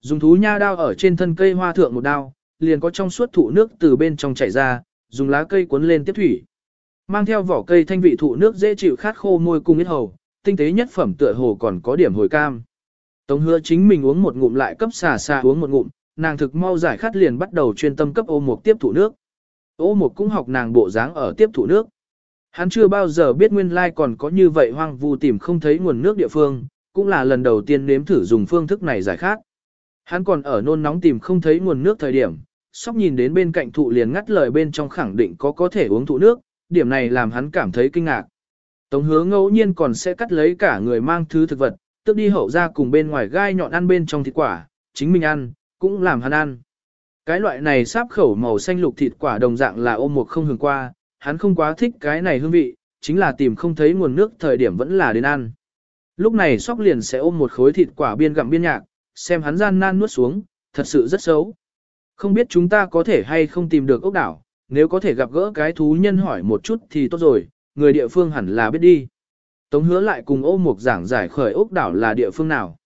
Dùng thú nha đao ở trên thân cây hoa thượng một đao, liền có trong suốt thụ nước từ bên trong chảy ra, dùng lá cây cuốn lên tiếp thủy. Mang theo vỏ cây thanh vị thụ nước dễ chịu khát khô môi cung ít hầu, tinh tế nhất phẩm tựa hồ còn có điểm hồi cam. Tống hứa chính mình uống một ngụm lại cấp xà xà uống một ngụm, nàng thực mau giải khát liền bắt đầu chuyên tâm cấp ô mục tiếp thụ nước. Ô một cũng học nàng bộ dáng ở tiếp thụ nước. Hắn chưa bao giờ biết nguyên lai còn có như vậy hoang vu tìm không thấy nguồn nước địa phương, cũng là lần đầu tiên nếm thử dùng phương thức này giải khát. Hắn còn ở nôn nóng tìm không thấy nguồn nước thời điểm, sóc nhìn đến bên cạnh thụ liền ngắt lời bên trong khẳng định có có thể uống thụ nước, điểm này làm hắn cảm thấy kinh ngạc. Tống hứa ngẫu nhiên còn sẽ cắt lấy cả người mang thứ thực vật, tức đi hậu ra cùng bên ngoài gai nhọn ăn bên trong thịt quả, chính mình ăn, cũng làm hắn ăn. Cái loại này sáp khẩu màu xanh lục thịt quả đồng dạng là ôm một không hưởng qua, hắn không quá thích cái này hương vị, chính là tìm không thấy nguồn nước thời điểm vẫn là đến ăn. Lúc này sóc liền sẽ ôm một khối thịt quả biên gặm biên nhạc, xem hắn gian nan nuốt xuống, thật sự rất xấu. Không biết chúng ta có thể hay không tìm được ốc đảo, nếu có thể gặp gỡ cái thú nhân hỏi một chút thì tốt rồi, người địa phương hẳn là biết đi. Tống hứa lại cùng ô mục giảng giải khởi ốc đảo là địa phương nào.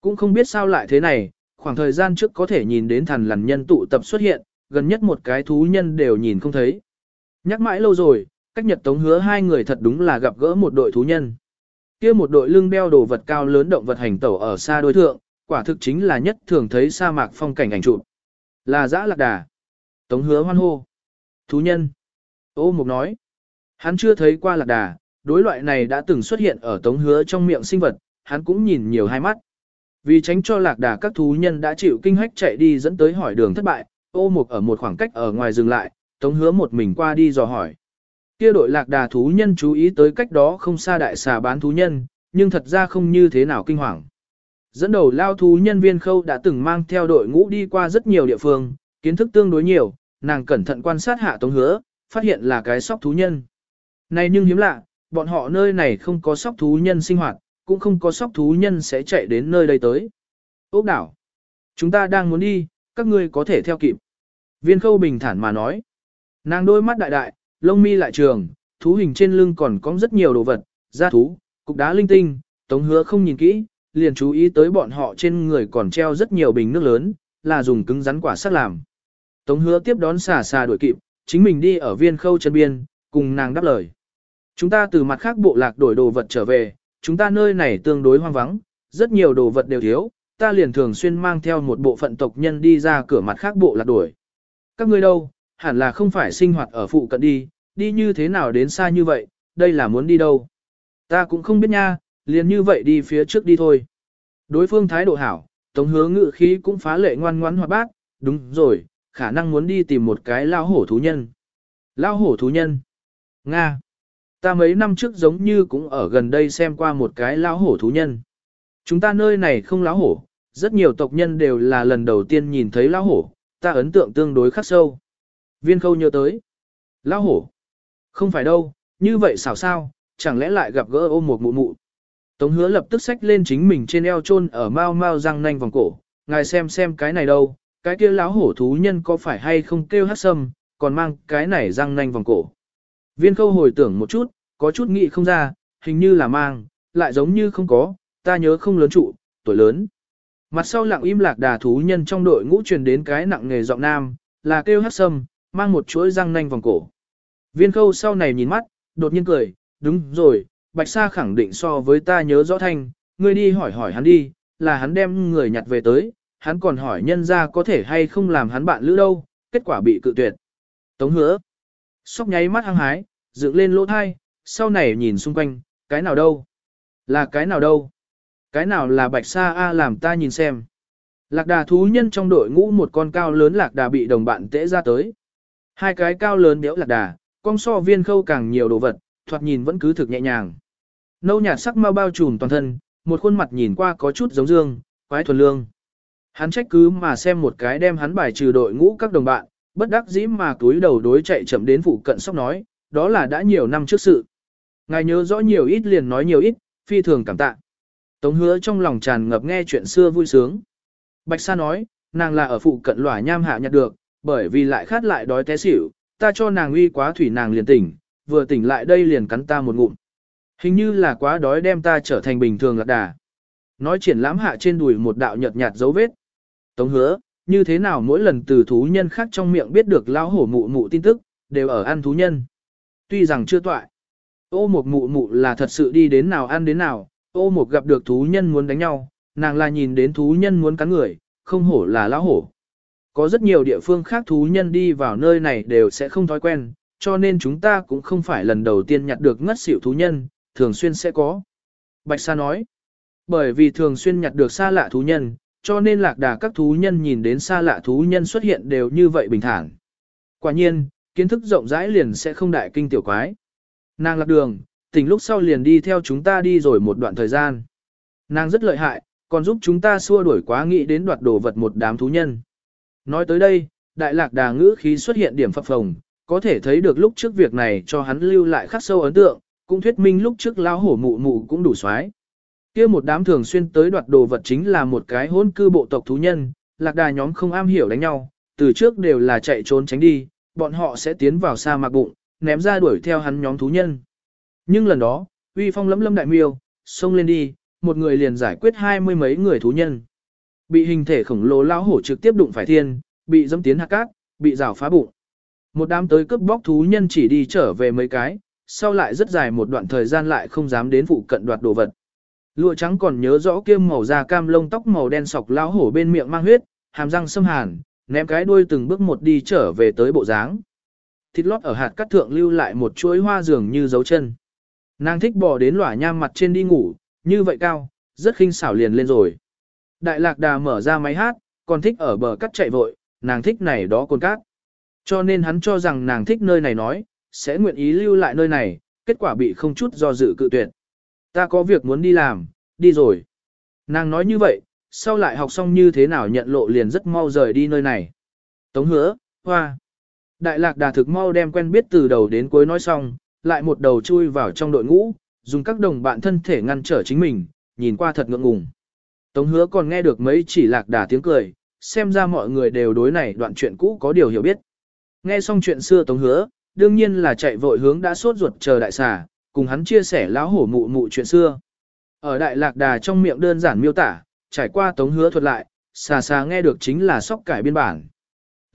Cũng không biết sao lại thế này, khoảng thời gian trước có thể nhìn đến thần lằn nhân tụ tập xuất hiện, gần nhất một cái thú nhân đều nhìn không thấy. Nhắc mãi lâu rồi, cách nhật tống hứa hai người thật đúng là gặp gỡ một đội thú nhân. kia một đội lưng đeo đồ vật cao lớn động vật hành tẩu ở xa đối thượng, quả thực chính là nhất thường thấy sa mạc phong cảnh ảnh chụp. Là dã lạc đà. Tống hứa hoan hô. Thú nhân. Ô mục nói. Hắn chưa thấy qua lạc đà, đối loại này đã từng xuất hiện ở tống hứa trong miệng sinh vật, hắn cũng nhìn nhiều hai mắt. Vì tránh cho lạc đà các thú nhân đã chịu kinh hách chạy đi dẫn tới hỏi đường thất bại, ô mục ở một khoảng cách ở ngoài dừng lại, tống hứa một mình qua đi dò hỏi. Kia đội lạc đà thú nhân chú ý tới cách đó không xa đại xà bán thú nhân, nhưng thật ra không như thế nào kinh hoàng. Dẫn đầu lao thú nhân viên khâu đã từng mang theo đội ngũ đi qua rất nhiều địa phương, kiến thức tương đối nhiều, nàng cẩn thận quan sát hạ tống hứa, phát hiện là cái sóc thú nhân. Này nhưng hiếm lạ, bọn họ nơi này không có sóc thú nhân sinh hoạt, cũng không có sóc thú nhân sẽ chạy đến nơi đây tới. Ốc đảo, chúng ta đang muốn đi, các ngươi có thể theo kịp. Viên khâu bình thản mà nói. Nàng đôi mắt đại đại, lông mi lại trường, thú hình trên lưng còn có rất nhiều đồ vật, da thú, cục đá linh tinh, tống hứa không nhìn kỹ, liền chú ý tới bọn họ trên người còn treo rất nhiều bình nước lớn, là dùng cứng rắn quả sắt làm. Tống hứa tiếp đón xà xà đuổi kịp, chính mình đi ở viên khâu chân biên, cùng nàng đáp lời. Chúng ta từ mặt khác bộ lạc đổi đồ vật trở về, chúng ta nơi này tương đối hoang vắng, rất nhiều đồ vật đều thiếu, ta liền thường xuyên mang theo một bộ phận tộc nhân đi ra cửa mặt khác bộ lạc đuổi. Các ngươi đâu, hẳn là không phải sinh hoạt ở phụ cận đi, đi như thế nào đến xa như vậy, đây là muốn đi đâu. Ta cũng không biết nha, liền như vậy đi phía trước đi thôi. Đối phương thái độ hảo, tống hứa ngự khí cũng phá lệ ngoan ngoãn hoạt bát, đúng rồi, khả năng muốn đi tìm một cái lao hổ thú nhân. Lao hổ thú nhân. Nga. Ta mấy năm trước giống như cũng ở gần đây xem qua một cái lão hổ thú nhân. Chúng ta nơi này không lão hổ, rất nhiều tộc nhân đều là lần đầu tiên nhìn thấy lão hổ, ta ấn tượng tương đối khắc sâu. Viên khâu nhớ tới. Lão hổ. Không phải đâu, như vậy xảo sao, chẳng lẽ lại gặp gỡ ôm một mụ mụ. Tống hứa lập tức xách lên chính mình trên eo chôn ở mau mau răng nanh vòng cổ, ngài xem xem cái này đâu, cái kia lão hổ thú nhân có phải hay không kêu hát sâm, còn mang cái này răng nanh vòng cổ. Viên khâu hồi tưởng một chút, có chút nghĩ không ra, hình như là mang, lại giống như không có, ta nhớ không lớn trụ, tuổi lớn. Mặt sau lặng im lạc đà thú nhân trong đội ngũ truyền đến cái nặng nghề giọng nam, là kêu hát sâm, mang một chuỗi răng nanh vòng cổ. Viên khâu sau này nhìn mắt, đột nhiên cười, đúng rồi, Bạch Sa khẳng định so với ta nhớ rõ thanh, ngươi đi hỏi hỏi hắn đi, là hắn đem người nhặt về tới, hắn còn hỏi nhân ra có thể hay không làm hắn bạn lữ đâu, kết quả bị cự tuyệt. Tống hứa, sóc nháy mắt hăng hái, dựng lên lỗ thai, sau này nhìn xung quanh, cái nào đâu? Là cái nào đâu? Cái nào là Bạch Sa A làm ta nhìn xem. Lạc đà thú nhân trong đội ngũ một con cao lớn lạc đà bị đồng bạn tễ ra tới. Hai cái cao lớn đéo lạc đà, con so viên khâu càng nhiều đồ vật, thoạt nhìn vẫn cứ thực nhẹ nhàng. Nâu nhạt sắc mau bao trùm toàn thân, một khuôn mặt nhìn qua có chút giống dương, quái thuần lương. Hắn trách cứ mà xem một cái đem hắn bài trừ đội ngũ các đồng bạn, bất đắc dĩ mà túi đầu đối chạy chậm đến phụ cận sóc nói, đó là đã nhiều năm trước sự. Ngài nhớ rõ nhiều ít liền nói nhiều ít, phi thường cảm tạ. Tống hứa trong lòng tràn ngập nghe chuyện xưa vui sướng. Bạch Sa nói, nàng là ở phụ cận lỏa nham hạ nhặt được, bởi vì lại khát lại đói té xỉu, ta cho nàng uy quá thủy nàng liền tỉnh, vừa tỉnh lại đây liền cắn ta một ngụm. Hình như là quá đói đem ta trở thành bình thường lạc đà. Nói triển lãm hạ trên đùi một đạo nhợt nhạt dấu vết. Tống hứa, như thế nào mỗi lần từ thú nhân khác trong miệng biết được lao hổ mụ mụ tin tức, đều ở ăn thú nhân. Tuy rằng chưa toại. Ô một mụ mụ là thật sự đi đến nào ăn đến nào, ô một gặp được thú nhân muốn đánh nhau, nàng là nhìn đến thú nhân muốn cắn người, không hổ là lão hổ. Có rất nhiều địa phương khác thú nhân đi vào nơi này đều sẽ không thói quen, cho nên chúng ta cũng không phải lần đầu tiên nhặt được ngất xỉu thú nhân, thường xuyên sẽ có. Bạch Sa nói, bởi vì thường xuyên nhặt được xa lạ thú nhân, cho nên lạc đà các thú nhân nhìn đến xa lạ thú nhân xuất hiện đều như vậy bình thản. Quả nhiên, kiến thức rộng rãi liền sẽ không đại kinh tiểu quái. Nàng lạc đường, tỉnh lúc sau liền đi theo chúng ta đi rồi một đoạn thời gian. Nàng rất lợi hại, còn giúp chúng ta xua đuổi quá nghĩ đến đoạt đồ vật một đám thú nhân. Nói tới đây, đại lạc đà ngữ khí xuất hiện điểm phập phồng, có thể thấy được lúc trước việc này cho hắn lưu lại khắc sâu ấn tượng, cũng thuyết minh lúc trước lao hổ mụ mụ cũng đủ xoái. kia một đám thường xuyên tới đoạt đồ vật chính là một cái hôn cư bộ tộc thú nhân, lạc đà nhóm không am hiểu đánh nhau, từ trước đều là chạy trốn tránh đi, bọn họ sẽ tiến vào sa mạc bụng, ném ra đuổi theo hắn nhóm thú nhân. Nhưng lần đó, uy phong lẫm lâm đại miêu, xông lên đi, một người liền giải quyết hai mươi mấy người thú nhân. Bị hình thể khổng lồ lão hổ trực tiếp đụng phải thiên, bị dâm tiến hạt cát, bị rào phá bụng. Một đám tới cướp bóc thú nhân chỉ đi trở về mấy cái, sau lại rất dài một đoạn thời gian lại không dám đến phụ cận đoạt đồ vật. Lụa trắng còn nhớ rõ kiêm màu da cam lông tóc màu đen sọc lão hổ bên miệng mang huyết, hàm răng xâm hàn, ném cái đuôi từng bước một đi trở về tới bộ dáng. Thịt lót ở hạt cắt thượng lưu lại một chuỗi hoa dường như dấu chân. Nàng thích bỏ đến lỏa nham mặt trên đi ngủ, như vậy cao, rất khinh xảo liền lên rồi. Đại lạc đà mở ra máy hát, còn thích ở bờ cắt chạy vội, nàng thích này đó cồn cát. Cho nên hắn cho rằng nàng thích nơi này nói, sẽ nguyện ý lưu lại nơi này, kết quả bị không chút do dự cự tuyệt. Ta có việc muốn đi làm, đi rồi. Nàng nói như vậy, sau lại học xong như thế nào nhận lộ liền rất mau rời đi nơi này. Tống hứa, hoa. Đại lạc đà thực mau đem quen biết từ đầu đến cuối nói xong, lại một đầu chui vào trong đội ngũ, dùng các đồng bạn thân thể ngăn trở chính mình, nhìn qua thật ngượng ngùng. Tống hứa còn nghe được mấy chỉ lạc đà tiếng cười, xem ra mọi người đều đối này đoạn chuyện cũ có điều hiểu biết. Nghe xong chuyện xưa Tống hứa, đương nhiên là chạy vội hướng đã sốt ruột chờ đại xà, cùng hắn chia sẻ lão hổ mụ mụ chuyện xưa. Ở đại lạc đà trong miệng đơn giản miêu tả, trải qua Tống hứa thuật lại, xà xà nghe được chính là sóc cải biên bản.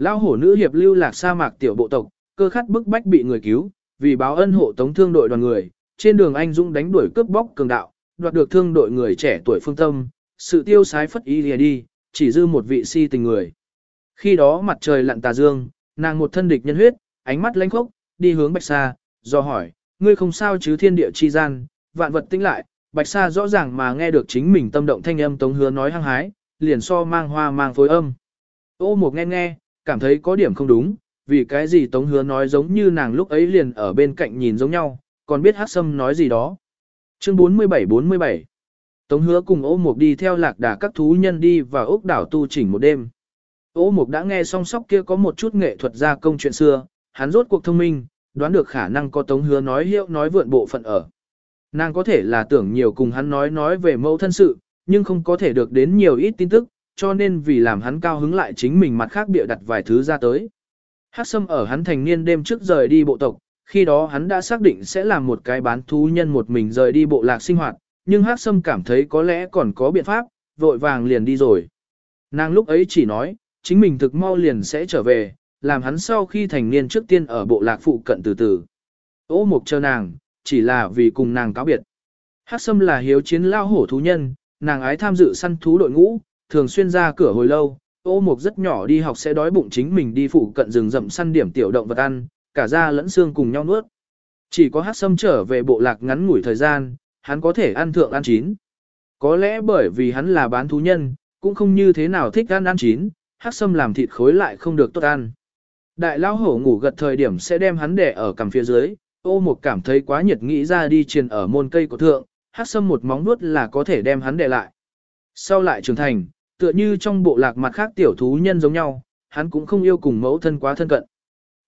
Lão hổ nữ hiệp lưu lạc sa mạc tiểu bộ tộc, cơ khát bức bách bị người cứu, vì báo ân hộ tống thương đội đoàn người, trên đường anh dũng đánh đuổi cướp bóc cường đạo, đoạt được thương đội người trẻ tuổi phương tâm, sự tiêu sái phất ý lìa đi, chỉ dư một vị si tình người. Khi đó mặt trời lặn tà dương, nàng một thân địch nhân huyết, ánh mắt lãnh khốc, đi hướng Bạch Sa, do hỏi, ngươi không sao chứ thiên địa chi gian, vạn vật tĩnh lại, Bạch Sa rõ ràng mà nghe được chính mình tâm động thanh âm Tống Hứa nói hăng hái, liền so mang hoa mang phối âm. Ô một nghe nghe, cảm thấy có điểm không đúng, vì cái gì Tống Hứa nói giống như nàng lúc ấy liền ở bên cạnh nhìn giống nhau, còn biết hát sâm nói gì đó. Chương 47-47 Tống Hứa cùng Ô Mục đi theo lạc đà các thú nhân đi vào ốc đảo tu chỉnh một đêm. Ô Mục đã nghe song sóc kia có một chút nghệ thuật gia công chuyện xưa, hắn rốt cuộc thông minh, đoán được khả năng có Tống Hứa nói hiệu nói vượn bộ phận ở. Nàng có thể là tưởng nhiều cùng hắn nói nói về mẫu thân sự, nhưng không có thể được đến nhiều ít tin tức, cho nên vì làm hắn cao hứng lại chính mình mặt khác bịa đặt vài thứ ra tới. Hắc Sâm ở hắn thành niên đêm trước rời đi bộ tộc, khi đó hắn đã xác định sẽ làm một cái bán thú nhân một mình rời đi bộ lạc sinh hoạt, nhưng Hắc Sâm cảm thấy có lẽ còn có biện pháp, vội vàng liền đi rồi. Nàng lúc ấy chỉ nói, chính mình thực mau liền sẽ trở về, làm hắn sau khi thành niên trước tiên ở bộ lạc phụ cận từ từ. Ô mục chờ nàng, chỉ là vì cùng nàng cáo biệt. Hắc Sâm là hiếu chiến lao hổ thú nhân, nàng ái tham dự săn thú đội ngũ, thường xuyên ra cửa hồi lâu, ô mục rất nhỏ đi học sẽ đói bụng chính mình đi phụ cận rừng rậm săn điểm tiểu động vật ăn, cả da lẫn xương cùng nhau nuốt. Chỉ có hát Sâm trở về bộ lạc ngắn ngủi thời gian, hắn có thể ăn thượng ăn chín. Có lẽ bởi vì hắn là bán thú nhân, cũng không như thế nào thích ăn ăn chín, hát Sâm làm thịt khối lại không được tốt ăn. Đại lão hổ ngủ gật thời điểm sẽ đem hắn để ở cằm phía dưới, ô mục cảm thấy quá nhiệt nghĩ ra đi truyền ở môn cây của thượng, hát Sâm một móng nuốt là có thể đem hắn để lại. Sau lại trưởng thành, tựa như trong bộ lạc mặt khác tiểu thú nhân giống nhau, hắn cũng không yêu cùng mẫu thân quá thân cận.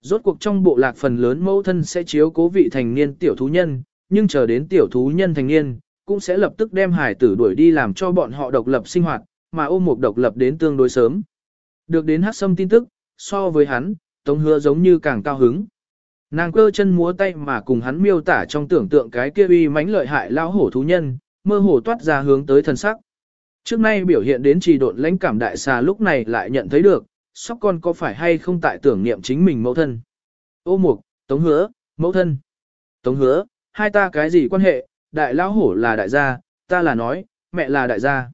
Rốt cuộc trong bộ lạc phần lớn mẫu thân sẽ chiếu cố vị thành niên tiểu thú nhân, nhưng chờ đến tiểu thú nhân thành niên, cũng sẽ lập tức đem hải tử đuổi đi làm cho bọn họ độc lập sinh hoạt, mà ôm một độc lập đến tương đối sớm. Được đến hát sâm tin tức, so với hắn, Tống Hứa giống như càng cao hứng. Nàng cơ chân múa tay mà cùng hắn miêu tả trong tưởng tượng cái kia uy mãnh lợi hại lão hổ thú nhân, mơ hồ toát ra hướng tới thần sắc. Trước nay biểu hiện đến trì độn lãnh cảm đại xà lúc này lại nhận thấy được, sóc con có phải hay không tại tưởng niệm chính mình mẫu thân. Ô mục, tống hứa, mẫu thân. Tống hứa, hai ta cái gì quan hệ, đại lão hổ là đại gia, ta là nói, mẹ là đại gia.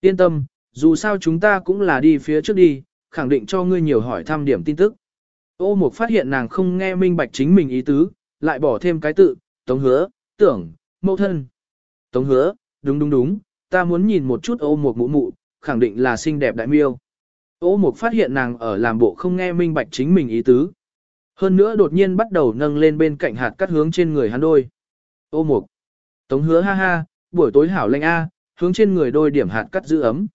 Yên tâm, dù sao chúng ta cũng là đi phía trước đi, khẳng định cho ngươi nhiều hỏi thăm điểm tin tức. Ô mục phát hiện nàng không nghe minh bạch chính mình ý tứ, lại bỏ thêm cái tự, tống hứa, tưởng, mẫu thân. Tống hứa, đúng đúng đúng, ta muốn nhìn một chút ô mục mụ mụ, khẳng định là xinh đẹp đại miêu. Ô mục phát hiện nàng ở làm bộ không nghe minh bạch chính mình ý tứ. Hơn nữa đột nhiên bắt đầu nâng lên bên cạnh hạt cắt hướng trên người hắn đôi. Ô mục. Tống hứa ha ha, buổi tối hảo lệnh A, hướng trên người đôi điểm hạt cắt giữ ấm.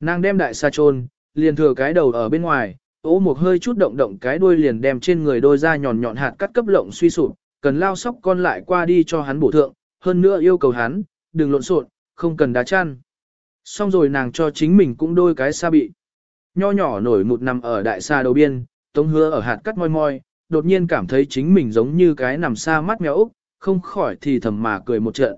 Nàng đem đại sa trôn, liền thừa cái đầu ở bên ngoài, ô mục hơi chút động động cái đuôi liền đem trên người đôi ra nhọn nhọn hạt cắt cấp lộng suy sụp, cần lao sóc con lại qua đi cho hắn bổ thượng, hơn nữa yêu cầu hắn, đừng lộn xộn, không cần đá chăn. Xong rồi nàng cho chính mình cũng đôi cái xa bị. Nho nhỏ nổi một nằm ở đại xa đầu biên, tống hứa ở hạt cắt moi moi, đột nhiên cảm thấy chính mình giống như cái nằm xa mắt mèo úc, không khỏi thì thầm mà cười một trận.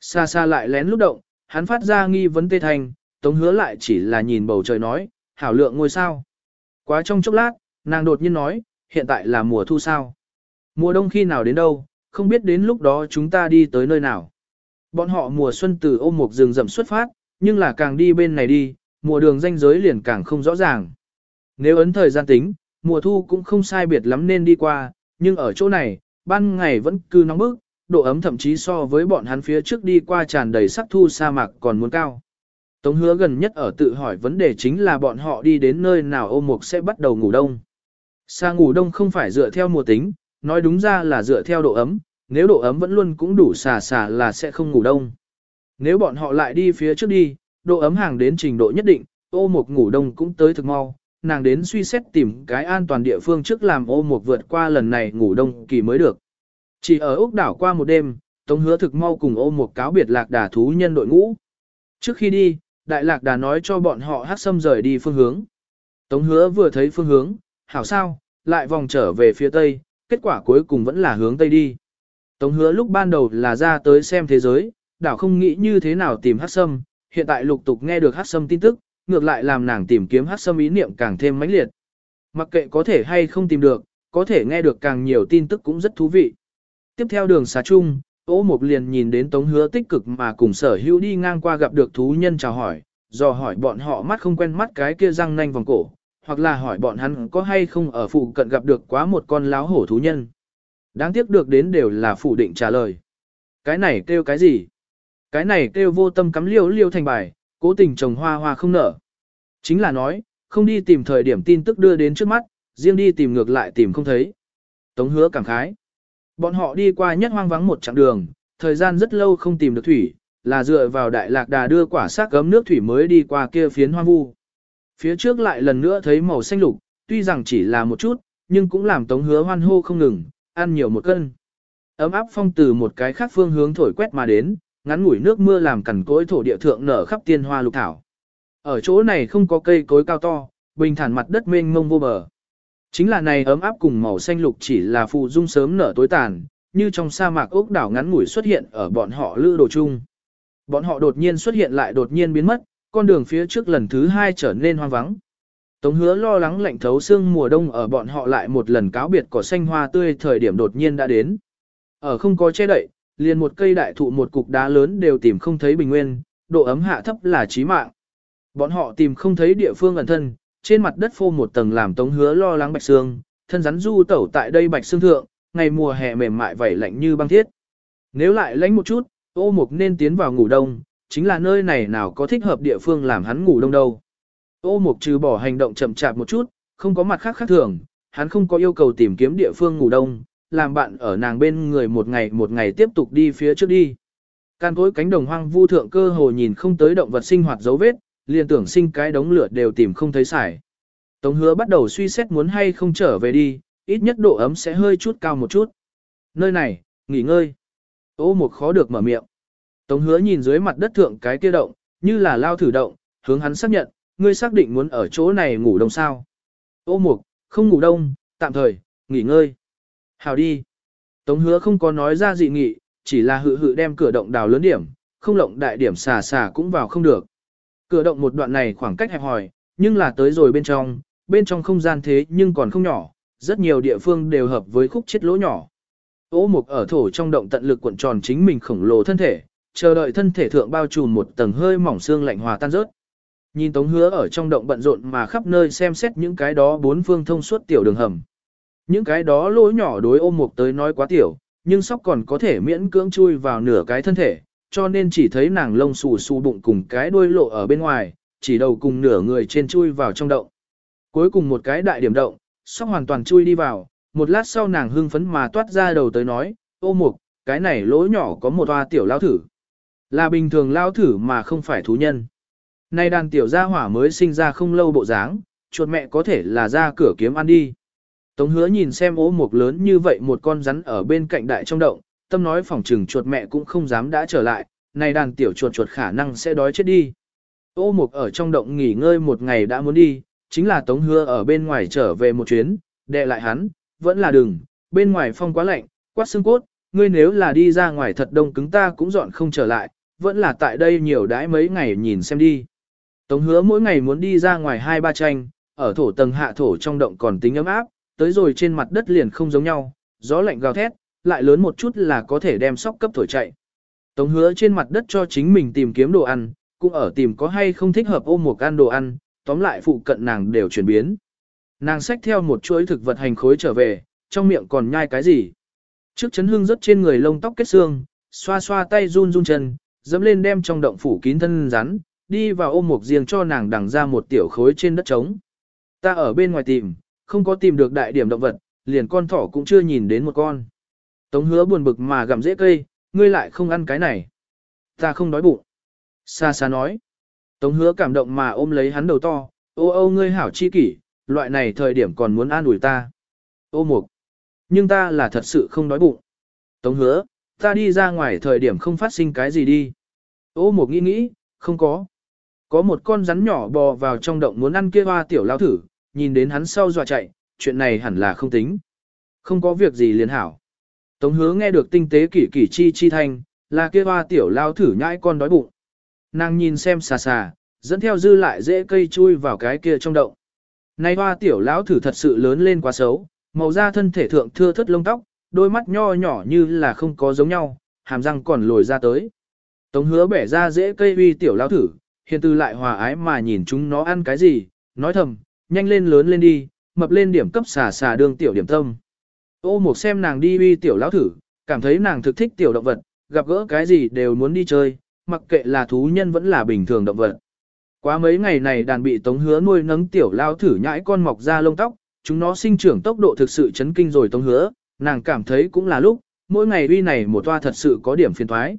Xa xa lại lén lúc động, hắn phát ra nghi vấn tê thành, tống hứa lại chỉ là nhìn bầu trời nói, hảo lượng ngôi sao. Quá trong chốc lát, nàng đột nhiên nói, hiện tại là mùa thu sao. Mùa đông khi nào đến đâu, không biết đến lúc đó chúng ta đi tới nơi nào. Bọn họ mùa xuân từ ôm một rừng rậm xuất phát, nhưng là càng đi bên này đi, mùa đường danh giới liền càng không rõ ràng. Nếu ấn thời gian tính, mùa thu cũng không sai biệt lắm nên đi qua, nhưng ở chỗ này, ban ngày vẫn cứ nóng bức, độ ấm thậm chí so với bọn hắn phía trước đi qua tràn đầy sắc thu sa mạc còn muốn cao. Tống hứa gần nhất ở tự hỏi vấn đề chính là bọn họ đi đến nơi nào ôm mục sẽ bắt đầu ngủ đông. Sa ngủ đông không phải dựa theo mùa tính, nói đúng ra là dựa theo độ ấm, nếu độ ấm vẫn luôn cũng đủ xà xà là sẽ không ngủ đông. Nếu bọn họ lại đi phía trước đi, độ ấm hàng đến trình độ nhất định, ô mục ngủ đông cũng tới thực mau, nàng đến suy xét tìm cái an toàn địa phương trước làm ô mục vượt qua lần này ngủ đông kỳ mới được. Chỉ ở Úc đảo qua một đêm, Tống hứa thực mau cùng ô mục cáo biệt lạc đà thú nhân đội ngũ. Trước khi đi, đại lạc đà nói cho bọn họ hát xâm rời đi phương hướng. Tống hứa vừa thấy phương hướng, hảo sao, lại vòng trở về phía tây, kết quả cuối cùng vẫn là hướng tây đi. Tống hứa lúc ban đầu là ra tới xem thế giới, đảo không nghĩ như thế nào tìm hát sâm, hiện tại lục tục nghe được hát sâm tin tức, ngược lại làm nàng tìm kiếm hát sâm ý niệm càng thêm mãnh liệt. Mặc kệ có thể hay không tìm được, có thể nghe được càng nhiều tin tức cũng rất thú vị. Tiếp theo đường xá chung, Ô Mục liền nhìn đến Tống Hứa tích cực mà cùng sở hữu đi ngang qua gặp được thú nhân chào hỏi, dò hỏi bọn họ mắt không quen mắt cái kia răng nanh vòng cổ, hoặc là hỏi bọn hắn có hay không ở phụ cận gặp được quá một con láo hổ thú nhân. Đáng tiếc được đến đều là phủ định trả lời. Cái này kêu cái gì? Cái này kêu vô tâm cắm liêu liêu thành bài, cố tình trồng hoa hoa không nở. Chính là nói, không đi tìm thời điểm tin tức đưa đến trước mắt, riêng đi tìm ngược lại tìm không thấy. Tống hứa cảm khái. Bọn họ đi qua nhất hoang vắng một chặng đường, thời gian rất lâu không tìm được thủy, là dựa vào đại lạc đà đưa quả xác gấm nước thủy mới đi qua kia phiến hoang vu. Phía trước lại lần nữa thấy màu xanh lục, tuy rằng chỉ là một chút, nhưng cũng làm tống hứa hoan hô không ngừng, ăn nhiều một cân. Ấm áp phong từ một cái khác phương hướng thổi quét mà đến, ngắn ngủi nước mưa làm cằn cối thổ địa thượng nở khắp tiên hoa lục thảo. Ở chỗ này không có cây cối cao to, bình thản mặt đất mênh mông vô bờ. Chính là này ấm áp cùng màu xanh lục chỉ là phụ dung sớm nở tối tàn, như trong sa mạc ốc đảo ngắn ngủi xuất hiện ở bọn họ lữ đồ chung. Bọn họ đột nhiên xuất hiện lại đột nhiên biến mất, con đường phía trước lần thứ hai trở nên hoang vắng. Tống hứa lo lắng lạnh thấu xương mùa đông ở bọn họ lại một lần cáo biệt cỏ xanh hoa tươi thời điểm đột nhiên đã đến. Ở không có che đậy, liền một cây đại thụ một cục đá lớn đều tìm không thấy bình nguyên, độ ấm hạ thấp là chí mạng. Bọn họ tìm không thấy địa phương ẩn thân, trên mặt đất phô một tầng làm tống hứa lo lắng bạch xương, thân rắn du tẩu tại đây bạch xương thượng, ngày mùa hè mềm mại vảy lạnh như băng thiết. Nếu lại lánh một chút, ô mục nên tiến vào ngủ đông, chính là nơi này nào có thích hợp địa phương làm hắn ngủ đông đâu. Ô mục trừ bỏ hành động chậm chạp một chút, không có mặt khác khác thường, hắn không có yêu cầu tìm kiếm địa phương ngủ đông, làm bạn ở nàng bên người một ngày một ngày tiếp tục đi phía trước đi. Can cối cánh đồng hoang vu thượng cơ hồ nhìn không tới động vật sinh hoạt dấu vết, liền tưởng sinh cái đống lửa đều tìm không thấy xài. Tống hứa bắt đầu suy xét muốn hay không trở về đi, ít nhất độ ấm sẽ hơi chút cao một chút. Nơi này, nghỉ ngơi. Ô một khó được mở miệng. Tống hứa nhìn dưới mặt đất thượng cái kia động, như là lao thử động, hướng hắn xác nhận, ngươi xác định muốn ở chỗ này ngủ đông sao. Ô mục, không ngủ đông, tạm thời, nghỉ ngơi. Hào đi. Tống hứa không có nói ra dị nghị, chỉ là hự hự đem cửa động đào lớn điểm, không lộng đại điểm xà xà cũng vào không được. Cửa động một đoạn này khoảng cách hẹp hòi, nhưng là tới rồi bên trong, bên trong không gian thế nhưng còn không nhỏ, rất nhiều địa phương đều hợp với khúc chết lỗ nhỏ. Ô mục ở thổ trong động tận lực cuộn tròn chính mình khổng lồ thân thể, chờ đợi thân thể thượng bao trùm một tầng hơi mỏng xương lạnh hòa tan rớt. Nhìn Tống Hứa ở trong động bận rộn mà khắp nơi xem xét những cái đó bốn phương thông suốt tiểu đường hầm. Những cái đó lỗ nhỏ đối ôm mục tới nói quá tiểu, nhưng sóc còn có thể miễn cưỡng chui vào nửa cái thân thể, cho nên chỉ thấy nàng lông xù xù bụng cùng cái đuôi lộ ở bên ngoài, chỉ đầu cùng nửa người trên chui vào trong động. Cuối cùng một cái đại điểm động, sóc hoàn toàn chui đi vào, một lát sau nàng hưng phấn mà toát ra đầu tới nói, ô mục, cái này lỗ nhỏ có một toa tiểu lao thử. Là bình thường lao thử mà không phải thú nhân. Nay đàn tiểu gia hỏa mới sinh ra không lâu bộ dáng, chuột mẹ có thể là ra cửa kiếm ăn đi. Tống hứa nhìn xem ố mục lớn như vậy một con rắn ở bên cạnh đại trong động, tâm nói phòng trừng chuột mẹ cũng không dám đã trở lại, này đàn tiểu chuột chuột khả năng sẽ đói chết đi. Ô mục ở trong động nghỉ ngơi một ngày đã muốn đi, chính là tống hứa ở bên ngoài trở về một chuyến, đệ lại hắn, vẫn là đừng, bên ngoài phong quá lạnh, quát xương cốt, ngươi nếu là đi ra ngoài thật đông cứng ta cũng dọn không trở lại, vẫn là tại đây nhiều đãi mấy ngày nhìn xem đi. Tống hứa mỗi ngày muốn đi ra ngoài hai ba tranh, ở thổ tầng hạ thổ trong động còn tính ấm áp, tới rồi trên mặt đất liền không giống nhau, gió lạnh gào thét, lại lớn một chút là có thể đem sóc cấp thổi chạy. Tống hứa trên mặt đất cho chính mình tìm kiếm đồ ăn, cũng ở tìm có hay không thích hợp ôm một ăn đồ ăn, tóm lại phụ cận nàng đều chuyển biến. Nàng xách theo một chuỗi thực vật hành khối trở về, trong miệng còn nhai cái gì. Trước chấn hương rất trên người lông tóc kết xương, xoa xoa tay run run chân, dẫm lên đem trong động phủ kín thân rắn, đi vào ôm một riêng cho nàng đằng ra một tiểu khối trên đất trống. Ta ở bên ngoài tìm, không có tìm được đại điểm động vật, liền con thỏ cũng chưa nhìn đến một con. Tống hứa buồn bực mà gặm dễ cây, ngươi lại không ăn cái này. Ta không đói bụng. Sa sa nói. Tống hứa cảm động mà ôm lấy hắn đầu to, ô ô ngươi hảo chi kỷ, loại này thời điểm còn muốn an ủi ta. Ô mục. Nhưng ta là thật sự không đói bụng. Tống hứa, ta đi ra ngoài thời điểm không phát sinh cái gì đi. Ô mục nghĩ nghĩ, không có. Có một con rắn nhỏ bò vào trong động muốn ăn kia hoa tiểu lao thử, nhìn đến hắn sau dọa chạy, chuyện này hẳn là không tính. Không có việc gì liền hảo. Tống hứa nghe được tinh tế kỷ kỷ chi chi thanh, là kia hoa tiểu lao thử nhãi con đói bụng. Nàng nhìn xem xà xà, dẫn theo dư lại dễ cây chui vào cái kia trong động. Này hoa tiểu lão thử thật sự lớn lên quá xấu, màu da thân thể thượng thưa thất lông tóc, đôi mắt nho nhỏ như là không có giống nhau, hàm răng còn lồi ra tới. Tống hứa bẻ ra dễ cây uy tiểu lao thử, hiện từ lại hòa ái mà nhìn chúng nó ăn cái gì, nói thầm, nhanh lên lớn lên đi, mập lên điểm cấp xà xà đương tiểu điểm tâm. Ô một xem nàng đi uy tiểu lão thử, cảm thấy nàng thực thích tiểu động vật, gặp gỡ cái gì đều muốn đi chơi, mặc kệ là thú nhân vẫn là bình thường động vật. Quá mấy ngày này đàn bị tống hứa nuôi nấng tiểu lao thử nhãi con mọc ra lông tóc, chúng nó sinh trưởng tốc độ thực sự chấn kinh rồi tống hứa, nàng cảm thấy cũng là lúc, mỗi ngày uy này một toa thật sự có điểm phiền thoái.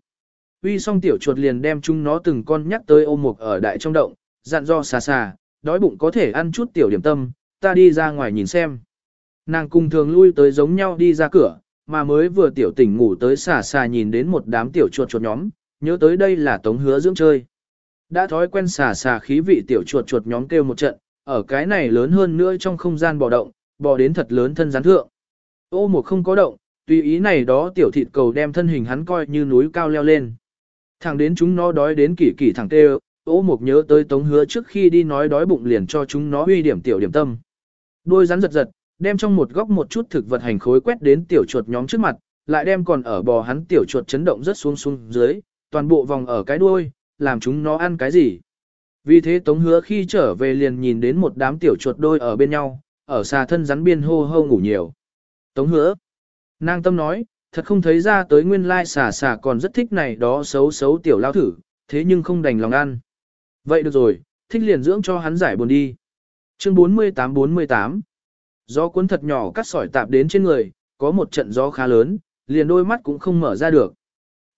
Uy xong tiểu chuột liền đem chúng nó từng con nhắc tới ôm mục ở đại trong động, dặn do xà xà, đói bụng có thể ăn chút tiểu điểm tâm, ta đi ra ngoài nhìn xem. Nàng cùng thường lui tới giống nhau đi ra cửa, mà mới vừa tiểu tỉnh ngủ tới xà xà nhìn đến một đám tiểu chuột chuột nhóm, nhớ tới đây là tống hứa dưỡng chơi. Đã thói quen xà xà khí vị tiểu chuột chuột nhóm kêu một trận, ở cái này lớn hơn nữa trong không gian bò động, bò đến thật lớn thân rắn thượng. Ô một không có động, tùy ý này đó tiểu thịt cầu đem thân hình hắn coi như núi cao leo lên. Thẳng đến chúng nó đói đến kỳ kỳ thẳng tê ố một nhớ tới tống hứa trước khi đi nói đói bụng liền cho chúng nó uy điểm tiểu điểm tâm. Đôi rắn giật giật, đem trong một góc một chút thực vật hành khối quét đến tiểu chuột nhóm trước mặt, lại đem còn ở bò hắn tiểu chuột chấn động rất xuống xuống dưới, toàn bộ vòng ở cái đuôi, làm chúng nó ăn cái gì. Vì thế Tống hứa khi trở về liền nhìn đến một đám tiểu chuột đôi ở bên nhau, ở xa thân rắn biên hô hô ngủ nhiều. Tống hứa. Nàng tâm nói, thật không thấy ra tới nguyên lai xà xà còn rất thích này đó xấu xấu tiểu lao thử, thế nhưng không đành lòng ăn. Vậy được rồi, thích liền dưỡng cho hắn giải buồn đi. Chương 48-48 Gió cuốn thật nhỏ cắt sỏi tạp đến trên người, có một trận gió khá lớn, liền đôi mắt cũng không mở ra được.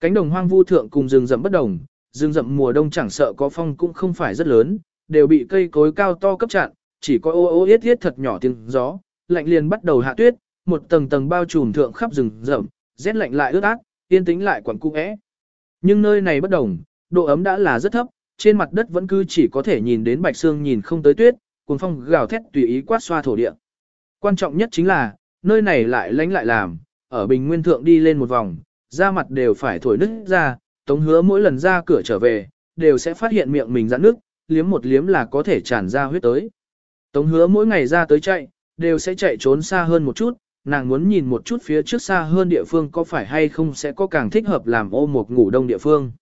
Cánh đồng hoang vu thượng cùng rừng rậm bất đồng, rừng rậm mùa đông chẳng sợ có phong cũng không phải rất lớn, đều bị cây cối cao to cấp chặn, chỉ có ô ô yết yết thật nhỏ tiếng gió, lạnh liền bắt đầu hạ tuyết, một tầng tầng bao trùm thượng khắp rừng rậm, rét lạnh lại ướt át, yên tĩnh lại quẩn cung ẽ. Nhưng nơi này bất đồng, độ ấm đã là rất thấp, trên mặt đất vẫn cứ chỉ có thể nhìn đến bạch xương nhìn không tới tuyết, cuồng phong gào thét tùy ý quát xoa thổ địa. Quan trọng nhất chính là, nơi này lại lánh lại làm, ở bình nguyên thượng đi lên một vòng, da mặt đều phải thổi nứt ra, tống hứa mỗi lần ra cửa trở về, đều sẽ phát hiện miệng mình giãn nước, liếm một liếm là có thể tràn ra huyết tới. Tống hứa mỗi ngày ra tới chạy, đều sẽ chạy trốn xa hơn một chút, nàng muốn nhìn một chút phía trước xa hơn địa phương có phải hay không sẽ có càng thích hợp làm ô một ngủ đông địa phương.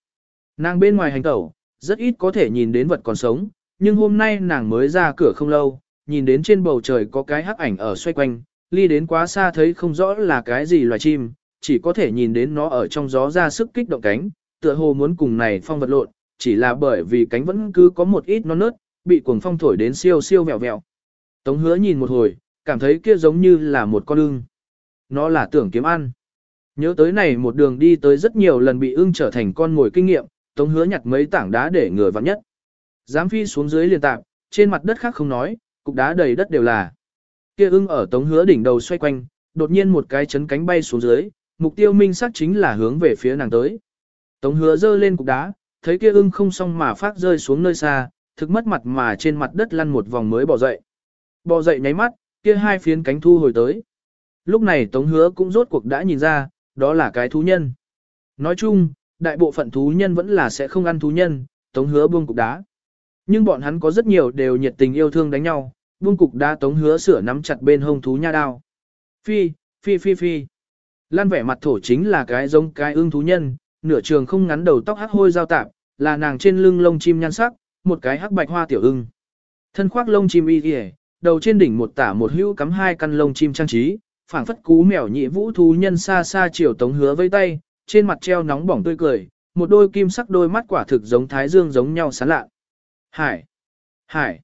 Nàng bên ngoài hành tẩu, rất ít có thể nhìn đến vật còn sống, nhưng hôm nay nàng mới ra cửa không lâu, nhìn đến trên bầu trời có cái hắc ảnh ở xoay quanh, ly đến quá xa thấy không rõ là cái gì loài chim, chỉ có thể nhìn đến nó ở trong gió ra sức kích động cánh, tựa hồ muốn cùng này phong vật lộn, chỉ là bởi vì cánh vẫn cứ có một ít non nớt, bị cuồng phong thổi đến siêu siêu vẹo vẹo. Tống hứa nhìn một hồi, cảm thấy kia giống như là một con ưng. Nó là tưởng kiếm ăn. Nhớ tới này một đường đi tới rất nhiều lần bị ưng trở thành con mồi kinh nghiệm, tống hứa nhặt mấy tảng đá để người vặn nhất. Giám phi xuống dưới liền tạp, trên mặt đất khác không nói, cục đá đầy đất đều là. Kia ưng ở tống hứa đỉnh đầu xoay quanh, đột nhiên một cái chấn cánh bay xuống dưới, mục tiêu minh xác chính là hướng về phía nàng tới. Tống hứa giơ lên cục đá, thấy kia ưng không xong mà phát rơi xuống nơi xa, thực mất mặt mà trên mặt đất lăn một vòng mới bỏ dậy. Bỏ dậy nháy mắt, kia hai phiến cánh thu hồi tới. Lúc này Tống hứa cũng rốt cuộc đã nhìn ra, đó là cái thú nhân. Nói chung, đại bộ phận thú nhân vẫn là sẽ không ăn thú nhân, Tống hứa buông cục đá. Nhưng bọn hắn có rất nhiều đều nhiệt tình yêu thương đánh nhau, buông cục đá Tống hứa sửa nắm chặt bên hông thú nha đao. Phi, phi phi phi. Lan vẻ mặt thổ chính là cái giống cái ưng thú nhân, nửa trường không ngắn đầu tóc hắc hôi giao tạp, là nàng trên lưng lông chim nhan sắc, một cái hắc bạch hoa tiểu ưng. Thân khoác lông chim y y, đầu trên đỉnh một tả một hữu cắm hai căn lông chim trang trí, phảng phất cú mèo nhị vũ thú nhân xa xa chiều tống hứa vây tay, trên mặt treo nóng bỏng tươi cười, một đôi kim sắc đôi mắt quả thực giống thái dương giống nhau sáng lạ. Hải! Hải!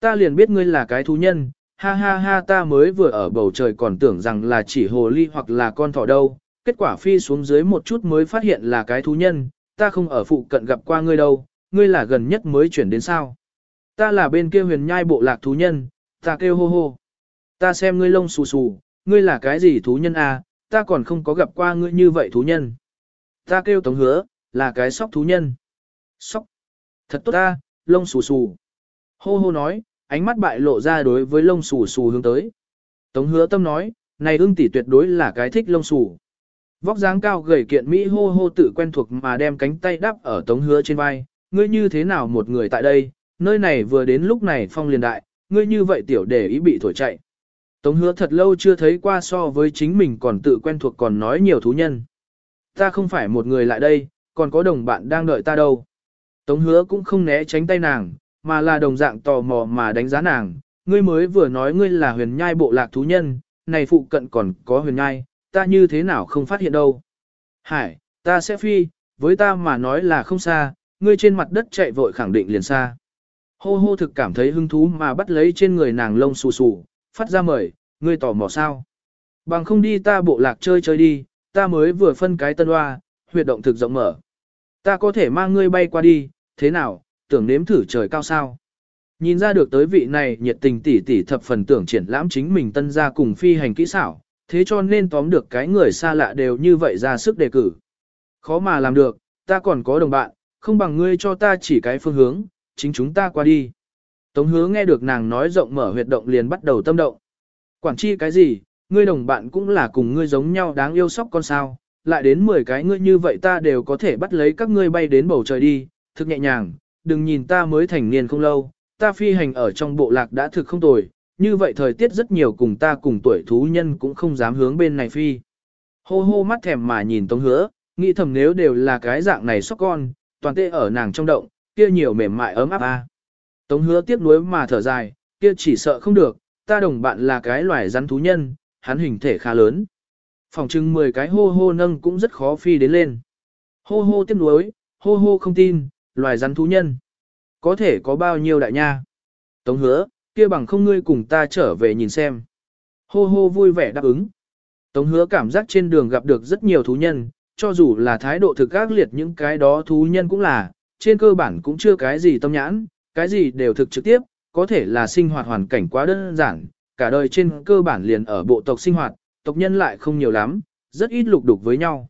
Ta liền biết ngươi là cái thú nhân, ha ha ha ta mới vừa ở bầu trời còn tưởng rằng là chỉ hồ ly hoặc là con thỏ đâu, kết quả phi xuống dưới một chút mới phát hiện là cái thú nhân, ta không ở phụ cận gặp qua ngươi đâu, ngươi là gần nhất mới chuyển đến sao. Ta là bên kia huyền nhai bộ lạc thú nhân, ta kêu hô hô. Ta xem ngươi lông xù xù, ngươi là cái gì thú nhân à, ta còn không có gặp qua ngươi như vậy thú nhân. Ta kêu tống hứa, là cái sóc thú nhân. Sóc. Thật tốt ta, lông xù xù. Hô hô nói, ánh mắt bại lộ ra đối với lông xù xù hướng tới. Tống hứa tâm nói, này ưng tỷ tuyệt đối là cái thích lông xù. Vóc dáng cao gầy kiện Mỹ hô hô tự quen thuộc mà đem cánh tay đắp ở tống hứa trên vai, ngươi như thế nào một người tại đây, nơi này vừa đến lúc này phong liền đại, ngươi như vậy tiểu để ý bị thổi chạy. Tống hứa thật lâu chưa thấy qua so với chính mình còn tự quen thuộc còn nói nhiều thú nhân. ta không phải một người lại đây, còn có đồng bạn đang đợi ta đâu. Tống hứa cũng không né tránh tay nàng, mà là đồng dạng tò mò mà đánh giá nàng. Ngươi mới vừa nói ngươi là huyền nhai bộ lạc thú nhân, này phụ cận còn có huyền nhai, ta như thế nào không phát hiện đâu. Hải, ta sẽ phi, với ta mà nói là không xa, ngươi trên mặt đất chạy vội khẳng định liền xa. Hô hô thực cảm thấy hứng thú mà bắt lấy trên người nàng lông xù xù, phát ra mời, ngươi tò mò sao. Bằng không đi ta bộ lạc chơi chơi đi, ta mới vừa phân cái tân hoa, huyệt động thực rộng mở. Ta có thể mang ngươi bay qua đi, thế nào, tưởng nếm thử trời cao sao. Nhìn ra được tới vị này nhiệt tình tỉ tỉ thập phần tưởng triển lãm chính mình tân ra cùng phi hành kỹ xảo, thế cho nên tóm được cái người xa lạ đều như vậy ra sức đề cử. Khó mà làm được, ta còn có đồng bạn, không bằng ngươi cho ta chỉ cái phương hướng, chính chúng ta qua đi. Tống hứa nghe được nàng nói rộng mở huyệt động liền bắt đầu tâm động. Quản chi cái gì, ngươi đồng bạn cũng là cùng ngươi giống nhau đáng yêu sóc con sao, lại đến 10 cái ngươi như vậy ta đều có thể bắt lấy các ngươi bay đến bầu trời đi, thực nhẹ nhàng, đừng nhìn ta mới thành niên không lâu, ta phi hành ở trong bộ lạc đã thực không tồi, như vậy thời tiết rất nhiều cùng ta cùng tuổi thú nhân cũng không dám hướng bên này phi. Hô hô mắt thèm mà nhìn Tống Hứa, nghĩ thầm nếu đều là cái dạng này sóc con, toàn tê ở nàng trong động, kia nhiều mềm mại ấm áp a. Tống Hứa tiếp nuối mà thở dài, kia chỉ sợ không được, ta đồng bạn là cái loài rắn thú nhân, hắn hình thể khá lớn. Phòng trưng 10 cái hô hô nâng cũng rất khó phi đến lên. Hô hô tiếp nuối, hô hô không tin, loài rắn thú nhân. Có thể có bao nhiêu đại nha? Tống hứa, kia bằng không ngươi cùng ta trở về nhìn xem. Hô hô vui vẻ đáp ứng. Tống hứa cảm giác trên đường gặp được rất nhiều thú nhân, cho dù là thái độ thực ác liệt những cái đó thú nhân cũng là, trên cơ bản cũng chưa cái gì tâm nhãn, cái gì đều thực trực tiếp, có thể là sinh hoạt hoàn cảnh quá đơn giản, cả đời trên cơ bản liền ở bộ tộc sinh hoạt, tộc nhân lại không nhiều lắm, rất ít lục đục với nhau.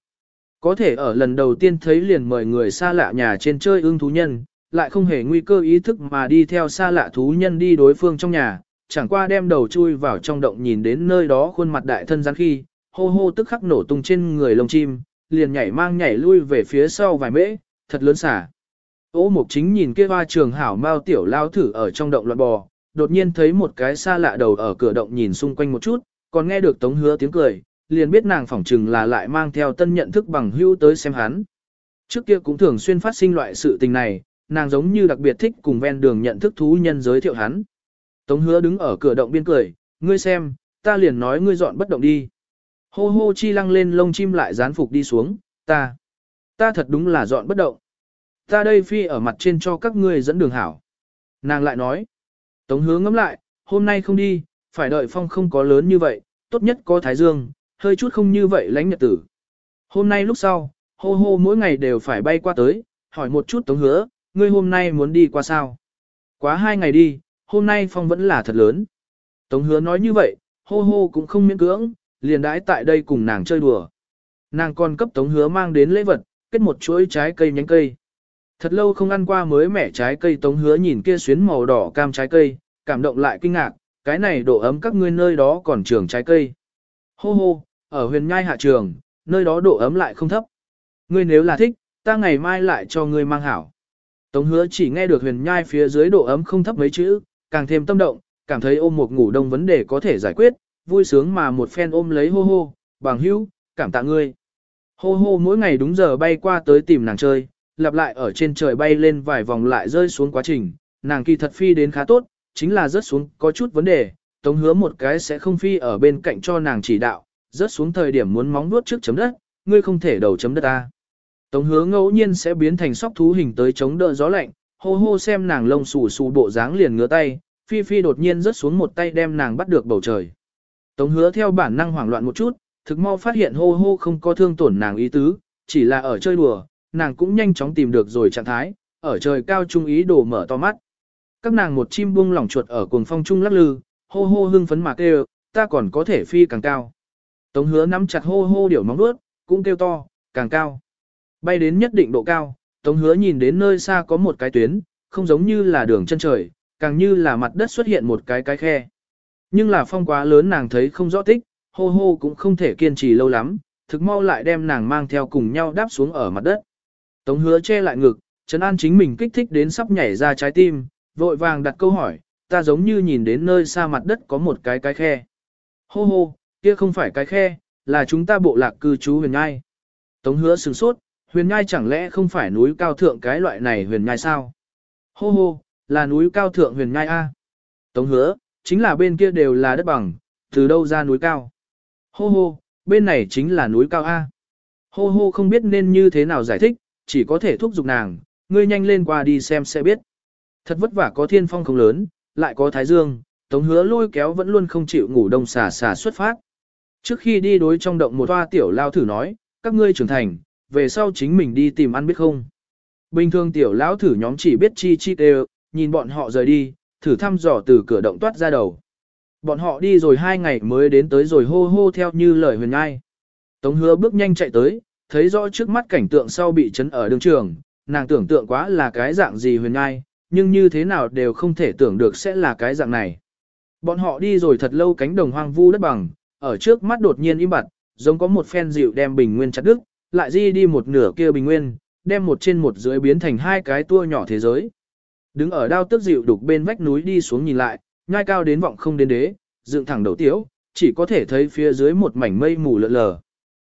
Có thể ở lần đầu tiên thấy liền mời người xa lạ nhà trên chơi ưng thú nhân, lại không hề nguy cơ ý thức mà đi theo xa lạ thú nhân đi đối phương trong nhà, chẳng qua đem đầu chui vào trong động nhìn đến nơi đó khuôn mặt đại thân gián khi, hô hô tức khắc nổ tung trên người lông chim, liền nhảy mang nhảy lui về phía sau vài mễ, thật lớn xả. Ô mục chính nhìn kia hoa trường hảo mao tiểu lao thử ở trong động loạn bò, đột nhiên thấy một cái xa lạ đầu ở cửa động nhìn xung quanh một chút, còn nghe được tống hứa tiếng cười, liền biết nàng phỏng trừng là lại mang theo tân nhận thức bằng hưu tới xem hắn. Trước kia cũng thường xuyên phát sinh loại sự tình này, nàng giống như đặc biệt thích cùng ven đường nhận thức thú nhân giới thiệu hắn. Tống hứa đứng ở cửa động biên cười, ngươi xem, ta liền nói ngươi dọn bất động đi. Hô hô chi lăng lên lông chim lại dán phục đi xuống, ta, ta thật đúng là dọn bất động. Ta đây phi ở mặt trên cho các ngươi dẫn đường hảo. Nàng lại nói, tống hứa ngắm lại, hôm nay không đi, phải đợi phong không có lớn như vậy, tốt nhất có thái dương, hơi chút không như vậy lánh nhật tử. Hôm nay lúc sau, hô hô mỗi ngày đều phải bay qua tới, hỏi một chút tống hứa, ngươi hôm nay muốn đi qua sao? Quá hai ngày đi, hôm nay phong vẫn là thật lớn. Tống hứa nói như vậy, hô hô cũng không miễn cưỡng, liền đãi tại đây cùng nàng chơi đùa. Nàng còn cấp tống hứa mang đến lễ vật, kết một chuỗi trái cây nhánh cây. Thật lâu không ăn qua mới mẻ trái cây tống hứa nhìn kia xuyến màu đỏ cam trái cây, cảm động lại kinh ngạc, cái này độ ấm các ngươi nơi đó còn trường trái cây. Hô hô, ở huyền nhai hạ trường, nơi đó độ ấm lại không thấp. Ngươi nếu là thích, ta ngày mai lại cho ngươi mang hảo. Tống hứa chỉ nghe được huyền nhai phía dưới độ ấm không thấp mấy chữ, càng thêm tâm động, cảm thấy ôm một ngủ đông vấn đề có thể giải quyết, vui sướng mà một phen ôm lấy hô hô, bằng hữu, cảm tạ ngươi. Hô hô mỗi ngày đúng giờ bay qua tới tìm nàng chơi, lặp lại ở trên trời bay lên vài vòng lại rơi xuống quá trình, nàng kỳ thật phi đến khá tốt, chính là rớt xuống có chút vấn đề, tống hứa một cái sẽ không phi ở bên cạnh cho nàng chỉ đạo, rớt xuống thời điểm muốn móng vuốt trước chấm đất, ngươi không thể đầu chấm đất ta. Tống hứa ngẫu nhiên sẽ biến thành sóc thú hình tới chống đỡ gió lạnh, hô hô xem nàng lông xù xù bộ dáng liền ngứa tay, phi phi đột nhiên rớt xuống một tay đem nàng bắt được bầu trời. Tống hứa theo bản năng hoảng loạn một chút, thực mau phát hiện hô hô không có thương tổn nàng ý tứ, chỉ là ở chơi đùa, nàng cũng nhanh chóng tìm được rồi trạng thái, ở trời cao trung ý đồ mở to mắt. Các nàng một chim buông lỏng chuột ở cuồng phong trung lắc lư, hô hô hưng phấn mà kêu, ta còn có thể phi càng cao. Tống hứa nắm chặt hô hô điểu móng nuốt cũng kêu to, càng cao. Bay đến nhất định độ cao, Tống hứa nhìn đến nơi xa có một cái tuyến, không giống như là đường chân trời, càng như là mặt đất xuất hiện một cái cái khe. Nhưng là phong quá lớn nàng thấy không rõ tích, hô hô cũng không thể kiên trì lâu lắm, thực mau lại đem nàng mang theo cùng nhau đáp xuống ở mặt đất. Tống hứa che lại ngực, Trấn An chính mình kích thích đến sắp nhảy ra trái tim, vội vàng đặt câu hỏi, ta giống như nhìn đến nơi xa mặt đất có một cái cái khe. Hô hô, kia không phải cái khe, là chúng ta bộ lạc cư trú huyền ngai. Tống hứa sừng sốt, huyền nhai chẳng lẽ không phải núi cao thượng cái loại này huyền nhai sao? Hô hô, là núi cao thượng huyền nhai A. Tống hứa, chính là bên kia đều là đất bằng, từ đâu ra núi cao? Hô hô, bên này chính là núi cao A. Hô hô không biết nên như thế nào giải thích, chỉ có thể thúc giục nàng, ngươi nhanh lên qua đi xem sẽ biết. Thật vất vả có thiên phong không lớn, lại có thái dương, tống hứa lôi kéo vẫn luôn không chịu ngủ đông xà xà xuất phát. Trước khi đi đối trong động một toa tiểu lao thử nói, các ngươi trưởng thành, về sau chính mình đi tìm ăn biết không. Bình thường tiểu lão thử nhóm chỉ biết chi chi đều, nhìn bọn họ rời đi, thử thăm dò từ cửa động toát ra đầu. Bọn họ đi rồi hai ngày mới đến tới rồi hô hô theo như lời huyền ngai. Tống hứa bước nhanh chạy tới, thấy rõ trước mắt cảnh tượng sau bị chấn ở đường trường, nàng tưởng tượng quá là cái dạng gì huyền ngai, nhưng như thế nào đều không thể tưởng được sẽ là cái dạng này. Bọn họ đi rồi thật lâu cánh đồng hoang vu đất bằng, ở trước mắt đột nhiên im bặt, giống có một phen dịu đem bình nguyên chặt đứt, lại di đi một nửa kia bình nguyên, đem một trên một dưới biến thành hai cái tua nhỏ thế giới. Đứng ở đao tức dịu đục bên vách núi đi xuống nhìn lại, nhai cao đến vọng không đến đế, dựng thẳng đầu tiếu, chỉ có thể thấy phía dưới một mảnh mây mù lợn lờ.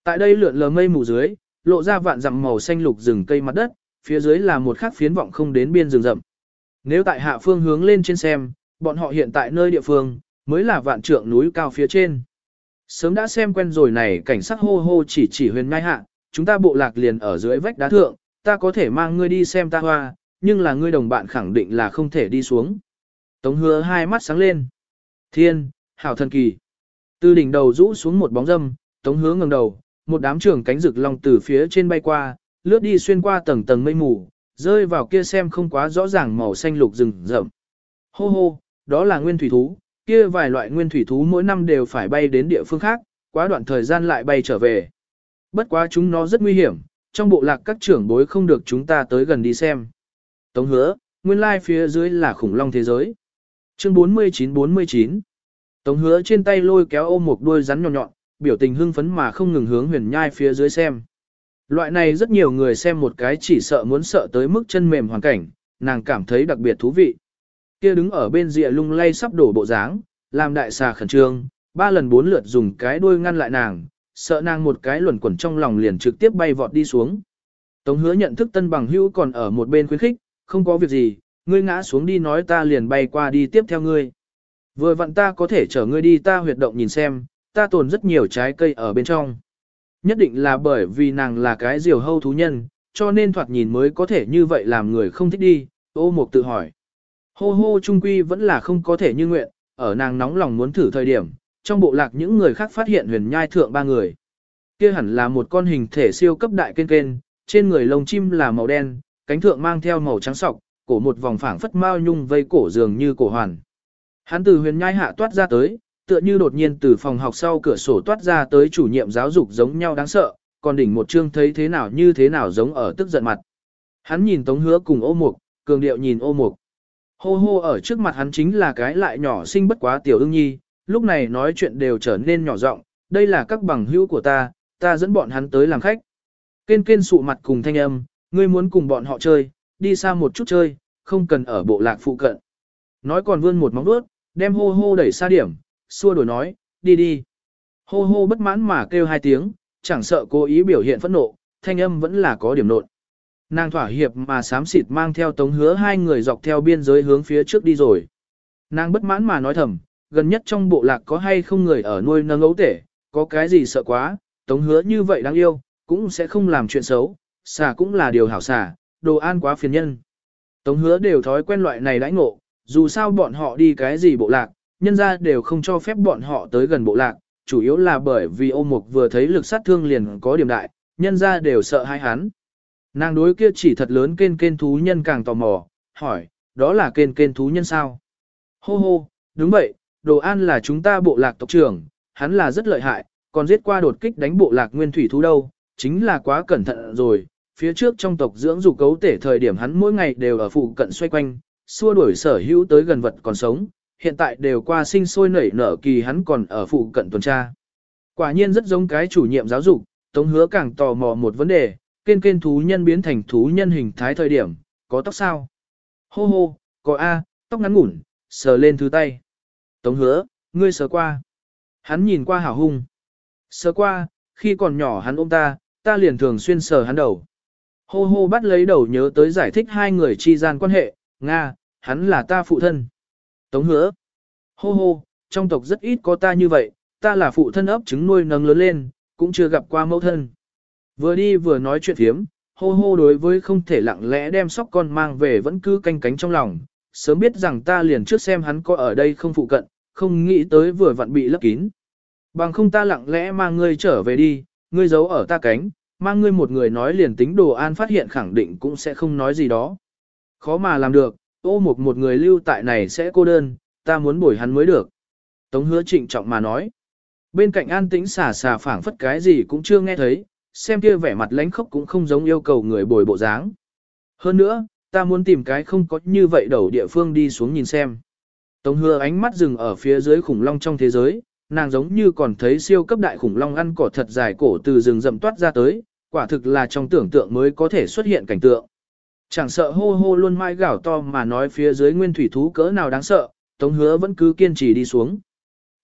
Tại đây lượn lờ mây mù dưới, lộ ra vạn dặm màu xanh lục rừng cây mặt đất, phía dưới là một khắc phiến vọng không đến biên rừng rậm. Nếu tại hạ phương hướng lên trên xem, bọn họ hiện tại nơi địa phương, mới là vạn trượng núi cao phía trên. Sớm đã xem quen rồi này cảnh sắc hô hô chỉ chỉ huyền ngai hạ, chúng ta bộ lạc liền ở dưới vách đá thượng, ta có thể mang ngươi đi xem ta hoa, nhưng là ngươi đồng bạn khẳng định là không thể đi xuống. Tống hứa hai mắt sáng lên. Thiên, hảo thần kỳ. Từ đỉnh đầu rũ xuống một bóng dâm, tống hứa ngẩng đầu, một đám trường cánh rực long từ phía trên bay qua, lướt đi xuyên qua tầng tầng mây mù, rơi vào kia xem không quá rõ ràng màu xanh lục rừng rậm. Hô hô, đó là nguyên thủy thú, kia vài loại nguyên thủy thú mỗi năm đều phải bay đến địa phương khác, quá đoạn thời gian lại bay trở về. Bất quá chúng nó rất nguy hiểm, trong bộ lạc các trưởng bối không được chúng ta tới gần đi xem. Tống hứa, nguyên lai phía dưới là khủng long thế giới. Chương 49-49 Tống hứa trên tay lôi kéo ôm một đuôi rắn nhọn nhọn, biểu tình hưng phấn mà không ngừng hướng huyền nhai phía dưới xem. Loại này rất nhiều người xem một cái chỉ sợ muốn sợ tới mức chân mềm hoàn cảnh, nàng cảm thấy đặc biệt thú vị. Kia đứng ở bên rìa lung lay sắp đổ bộ dáng, làm đại xà khẩn trương, ba lần bốn lượt dùng cái đuôi ngăn lại nàng, sợ nàng một cái luẩn quẩn trong lòng liền trực tiếp bay vọt đi xuống. Tống hứa nhận thức tân bằng hữu còn ở một bên khuyến khích, không có việc gì, ngươi ngã xuống đi nói ta liền bay qua đi tiếp theo ngươi. Vừa vặn ta có thể chở ngươi đi ta huyệt động nhìn xem, ta tồn rất nhiều trái cây ở bên trong. Nhất định là bởi vì nàng là cái diều hâu thú nhân, cho nên thoạt nhìn mới có thể như vậy làm người không thích đi, ô mục tự hỏi. Hô hô trung quy vẫn là không có thể như nguyện, ở nàng nóng lòng muốn thử thời điểm, trong bộ lạc những người khác phát hiện huyền nhai thượng ba người. Kia hẳn là một con hình thể siêu cấp đại kênh kênh, trên người lông chim là màu đen, cánh thượng mang theo màu trắng sọc, cổ một vòng phảng phất mao nhung vây cổ dường như cổ hoàn. Hắn từ huyền nhai hạ toát ra tới, tựa như đột nhiên từ phòng học sau cửa sổ toát ra tới chủ nhiệm giáo dục giống nhau đáng sợ, còn đỉnh một chương thấy thế nào như thế nào giống ở tức giận mặt. Hắn nhìn Tống Hứa cùng ô mục, cường điệu nhìn ô mục. Hô hô ở trước mặt hắn chính là cái lại nhỏ xinh bất quá tiểu ưng nhi, lúc này nói chuyện đều trở nên nhỏ giọng, đây là các bằng hữu của ta, ta dẫn bọn hắn tới làm khách. Kên kên sụ mặt cùng thanh âm, ngươi muốn cùng bọn họ chơi, đi xa một chút chơi, không cần ở bộ lạc phụ cận. Nói còn vươn một móng vuốt, đem hô hô đẩy xa điểm, xua đổi nói, đi đi. Hô hô bất mãn mà kêu hai tiếng, chẳng sợ cố ý biểu hiện phẫn nộ, thanh âm vẫn là có điểm nộn. Nàng thỏa hiệp mà sám xịt mang theo tống hứa hai người dọc theo biên giới hướng phía trước đi rồi. Nàng bất mãn mà nói thầm, gần nhất trong bộ lạc có hay không người ở nuôi nâng ấu tể, có cái gì sợ quá, tống hứa như vậy đáng yêu, cũng sẽ không làm chuyện xấu, xà cũng là điều hảo xà, đồ an quá phiền nhân. Tống hứa đều thói quen loại này đãi ngộ, dù sao bọn họ đi cái gì bộ lạc, nhân ra đều không cho phép bọn họ tới gần bộ lạc, chủ yếu là bởi vì ô mục vừa thấy lực sát thương liền có điểm đại, nhân ra đều sợ hai hắn. Nàng đối kia chỉ thật lớn kên kên thú nhân càng tò mò, hỏi, đó là kên kên thú nhân sao? Hô hô, đúng vậy, đồ an là chúng ta bộ lạc tộc trưởng, hắn là rất lợi hại, còn giết qua đột kích đánh bộ lạc nguyên thủy thú đâu, chính là quá cẩn thận rồi. Phía trước trong tộc dưỡng dục cấu tể thời điểm hắn mỗi ngày đều ở phụ cận xoay quanh, xua đuổi sở hữu tới gần vật còn sống, hiện tại đều qua sinh sôi nảy nở kỳ hắn còn ở phụ cận tuần tra. Quả nhiên rất giống cái chủ nhiệm giáo dục, Tống Hứa càng tò mò một vấn đề, kên kên thú nhân biến thành thú nhân hình thái thời điểm, có tóc sao? Hô hô, có A, tóc ngắn ngủn, sờ lên thứ tay. Tống Hứa, ngươi sờ qua. Hắn nhìn qua hảo hung. Sờ qua, khi còn nhỏ hắn ôm ta, ta liền thường xuyên sờ hắn đầu. Hô hô bắt lấy đầu nhớ tới giải thích hai người chi gian quan hệ, Nga, hắn là ta phụ thân. Tống hứa. Hô hô, trong tộc rất ít có ta như vậy, ta là phụ thân ấp trứng nuôi nấng lớn lên, cũng chưa gặp qua mẫu thân. Vừa đi vừa nói chuyện thiếm, hô hô đối với không thể lặng lẽ đem sóc con mang về vẫn cứ canh cánh trong lòng, sớm biết rằng ta liền trước xem hắn có ở đây không phụ cận, không nghĩ tới vừa vặn bị lấp kín. Bằng không ta lặng lẽ mang ngươi trở về đi, ngươi giấu ở ta cánh, mang ngươi một người nói liền tính đồ an phát hiện khẳng định cũng sẽ không nói gì đó. Khó mà làm được, ô một một người lưu tại này sẽ cô đơn, ta muốn bồi hắn mới được. Tống hứa trịnh trọng mà nói. Bên cạnh an tĩnh xà xà phảng phất cái gì cũng chưa nghe thấy, xem kia vẻ mặt lánh khóc cũng không giống yêu cầu người bồi bộ dáng. Hơn nữa, ta muốn tìm cái không có như vậy đầu địa phương đi xuống nhìn xem. Tống hứa ánh mắt dừng ở phía dưới khủng long trong thế giới, nàng giống như còn thấy siêu cấp đại khủng long ăn cỏ thật dài cổ từ rừng rậm toát ra tới, quả thực là trong tưởng tượng mới có thể xuất hiện cảnh tượng. Chẳng sợ hô hô luôn mai gào to mà nói phía dưới nguyên thủy thú cỡ nào đáng sợ, Tống hứa vẫn cứ kiên trì đi xuống.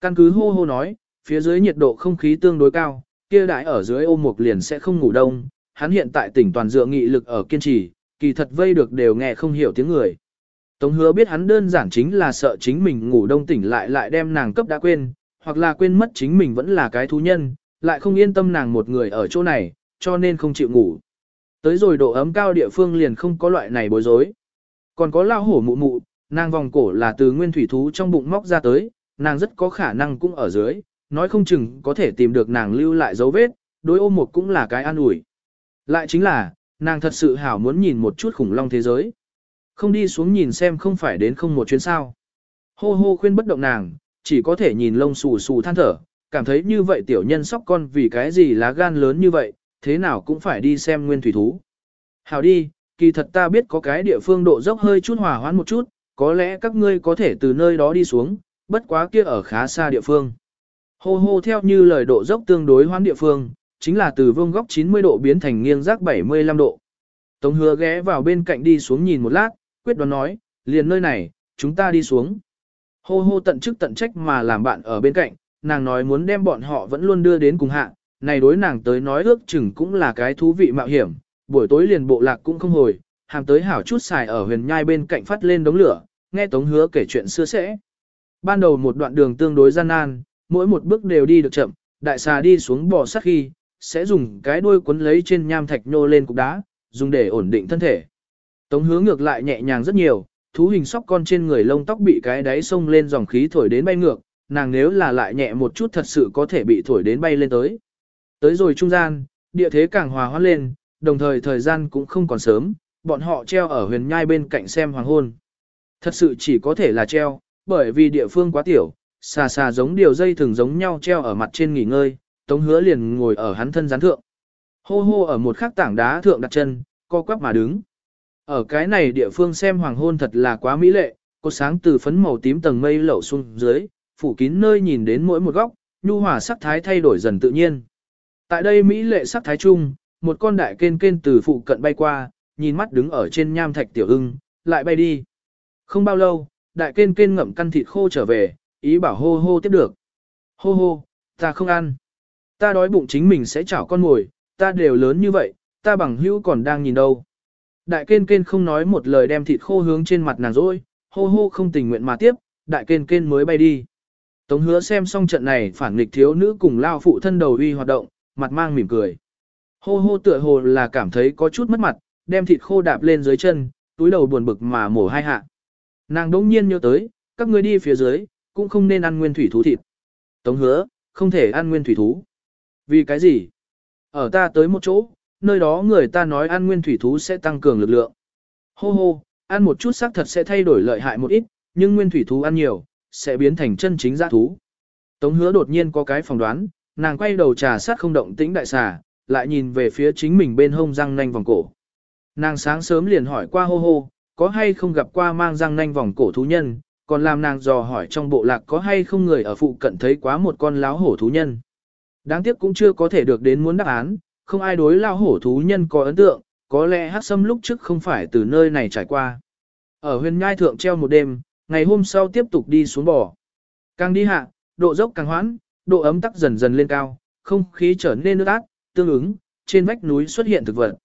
Căn cứ hô hô nói, phía dưới nhiệt độ không khí tương đối cao, kia đại ở dưới ôm mục liền sẽ không ngủ đông, hắn hiện tại tỉnh toàn dựa nghị lực ở kiên trì, kỳ thật vây được đều nghe không hiểu tiếng người. Tống hứa biết hắn đơn giản chính là sợ chính mình ngủ đông tỉnh lại lại đem nàng cấp đã quên, hoặc là quên mất chính mình vẫn là cái thú nhân, lại không yên tâm nàng một người ở chỗ này, cho nên không chịu ngủ. Tới rồi độ ấm cao địa phương liền không có loại này bối rối. Còn có lao hổ mụ mụ, nàng vòng cổ là từ nguyên thủy thú trong bụng móc ra tới, nàng rất có khả năng cũng ở dưới, nói không chừng có thể tìm được nàng lưu lại dấu vết, đối ôm một cũng là cái an ủi. Lại chính là, nàng thật sự hảo muốn nhìn một chút khủng long thế giới. Không đi xuống nhìn xem không phải đến không một chuyến sao. Hô hô khuyên bất động nàng, chỉ có thể nhìn lông xù xù than thở, cảm thấy như vậy tiểu nhân sóc con vì cái gì lá gan lớn như vậy, thế nào cũng phải đi xem nguyên thủy thú. Hảo đi, kỳ thật ta biết có cái địa phương độ dốc hơi chút hòa hoãn một chút, có lẽ các ngươi có thể từ nơi đó đi xuống, bất quá kia ở khá xa địa phương. Hô hô theo như lời độ dốc tương đối hoãn địa phương, chính là từ vương góc 90 độ biến thành nghiêng rác 75 độ. Tống hứa ghé vào bên cạnh đi xuống nhìn một lát, quyết đoán nói, liền nơi này, chúng ta đi xuống. Hô hô tận chức tận trách mà làm bạn ở bên cạnh, nàng nói muốn đem bọn họ vẫn luôn đưa đến cùng hạ, này đối nàng tới nói ước chừng cũng là cái thú vị mạo hiểm, buổi tối liền bộ lạc cũng không hồi, hàm tới hảo chút xài ở huyền nhai bên cạnh phát lên đống lửa, nghe Tống hứa kể chuyện xưa sẽ. Ban đầu một đoạn đường tương đối gian nan, mỗi một bước đều đi được chậm, đại xà đi xuống bò sát khi, sẽ dùng cái đuôi cuốn lấy trên nham thạch nhô lên cục đá, dùng để ổn định thân thể. Tống hứa ngược lại nhẹ nhàng rất nhiều, thú hình sóc con trên người lông tóc bị cái đáy sông lên dòng khí thổi đến bay ngược, nàng nếu là lại nhẹ một chút thật sự có thể bị thổi đến bay lên tới. Tới rồi trung gian, địa thế càng hòa hoãn lên, đồng thời thời gian cũng không còn sớm, bọn họ treo ở huyền nhai bên cạnh xem hoàng hôn. Thật sự chỉ có thể là treo, bởi vì địa phương quá tiểu, xà xà giống điều dây thường giống nhau treo ở mặt trên nghỉ ngơi, tống hứa liền ngồi ở hắn thân gián thượng. Hô hô ở một khắc tảng đá thượng đặt chân, co quắp mà đứng. Ở cái này địa phương xem hoàng hôn thật là quá mỹ lệ, có sáng từ phấn màu tím tầng mây lẩu xuống dưới, phủ kín nơi nhìn đến mỗi một góc, nhu hòa sắc thái thay đổi dần tự nhiên. Tại đây mỹ lệ sắc thái chung, một con đại kên kên từ phụ cận bay qua, nhìn mắt đứng ở trên nham thạch tiểu ưng, lại bay đi. Không bao lâu, đại kên kên ngậm căn thịt khô trở về, ý bảo hô hô tiếp được. Hô hô, ta không ăn. Ta đói bụng chính mình sẽ chảo con mồi, ta đều lớn như vậy, ta bằng hữu còn đang nhìn đâu. Đại kên kên không nói một lời đem thịt khô hướng trên mặt nàng rồi, hô hô không tình nguyện mà tiếp, đại kên kên mới bay đi. Tống hứa xem xong trận này phản nghịch thiếu nữ cùng lao phụ thân đầu uy hoạt động, mặt mang mỉm cười. Hô hô tựa hồ là cảm thấy có chút mất mặt, đem thịt khô đạp lên dưới chân, túi đầu buồn bực mà mổ hai hạ. Nàng đỗng nhiên nhớ tới, các người đi phía dưới, cũng không nên ăn nguyên thủy thú thịt. Tống hứa, không thể ăn nguyên thủy thú. Vì cái gì? Ở ta tới một chỗ, nơi đó người ta nói ăn nguyên thủy thú sẽ tăng cường lực lượng. Hô hô, ăn một chút xác thật sẽ thay đổi lợi hại một ít, nhưng nguyên thủy thú ăn nhiều, sẽ biến thành chân chính giã thú. Tống hứa đột nhiên có cái phỏng đoán, nàng quay đầu trà sát không động tĩnh đại xà, lại nhìn về phía chính mình bên hông răng nanh vòng cổ. Nàng sáng sớm liền hỏi qua hô hô, có hay không gặp qua mang răng nanh vòng cổ thú nhân, còn làm nàng dò hỏi trong bộ lạc có hay không người ở phụ cận thấy quá một con láo hổ thú nhân. Đáng tiếc cũng chưa có thể được đến muốn đáp án, không ai đối lao hổ thú nhân có ấn tượng, có lẽ hát sâm lúc trước không phải từ nơi này trải qua. Ở huyền nhai thượng treo một đêm, ngày hôm sau tiếp tục đi xuống bò. Càng đi hạ, độ dốc càng hoãn, độ ấm tắc dần dần lên cao, không khí trở nên nước át, tương ứng, trên vách núi xuất hiện thực vật.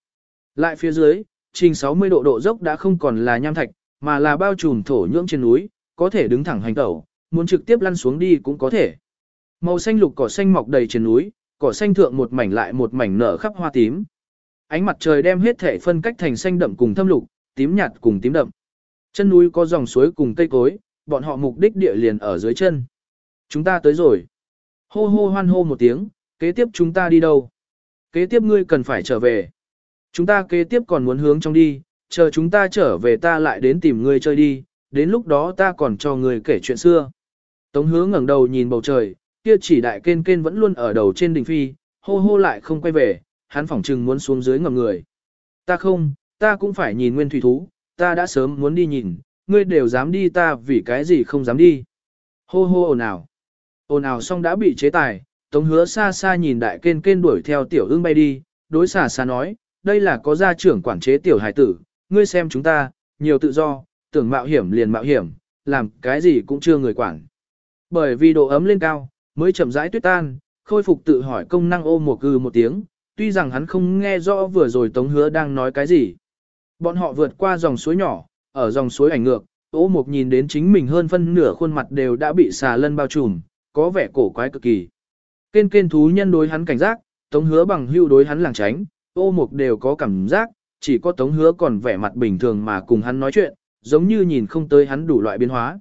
Lại phía dưới, trình 60 độ độ dốc đã không còn là nham thạch, mà là bao trùm thổ nhưỡng trên núi, có thể đứng thẳng hành tẩu, muốn trực tiếp lăn xuống đi cũng có thể. Màu xanh lục cỏ xanh mọc đầy trên núi, cỏ xanh thượng một mảnh lại một mảnh nở khắp hoa tím. Ánh mặt trời đem hết thể phân cách thành xanh đậm cùng thâm lục, tím nhạt cùng tím đậm. Chân núi có dòng suối cùng cây cối, bọn họ mục đích địa liền ở dưới chân. Chúng ta tới rồi. Hô hô hoan hô một tiếng, kế tiếp chúng ta đi đâu? Kế tiếp ngươi cần phải trở về. Chúng ta kế tiếp còn muốn hướng trong đi, chờ chúng ta trở về ta lại đến tìm ngươi chơi đi, đến lúc đó ta còn cho ngươi kể chuyện xưa. Tống hứa ngẩng đầu nhìn bầu trời, kia chỉ đại kên kên vẫn luôn ở đầu trên đỉnh phi, hô hô lại không quay về, hắn phỏng chừng muốn xuống dưới ngầm người. Ta không, ta cũng phải nhìn nguyên thủy thú, ta đã sớm muốn đi nhìn, ngươi đều dám đi ta vì cái gì không dám đi. Hô hô ồn ào. Ồn ào xong đã bị chế tài, tống hứa xa xa nhìn đại kên kên đuổi theo tiểu ương bay đi, đối xà xa nói, đây là có gia trưởng quản chế tiểu hải tử, ngươi xem chúng ta, nhiều tự do, tưởng mạo hiểm liền mạo hiểm, làm cái gì cũng chưa người quản. Bởi vì độ ấm lên cao, mới chậm rãi tuyết tan, khôi phục tự hỏi công năng ô một cư một tiếng, tuy rằng hắn không nghe rõ vừa rồi Tống Hứa đang nói cái gì. Bọn họ vượt qua dòng suối nhỏ, ở dòng suối ảnh ngược, ô một nhìn đến chính mình hơn phân nửa khuôn mặt đều đã bị xà lân bao trùm, có vẻ cổ quái cực kỳ. Kên kên thú nhân đối hắn cảnh giác, Tống Hứa bằng hưu đối hắn làng tránh, ô mục đều có cảm giác, chỉ có Tống Hứa còn vẻ mặt bình thường mà cùng hắn nói chuyện, giống như nhìn không tới hắn đủ loại biến hóa.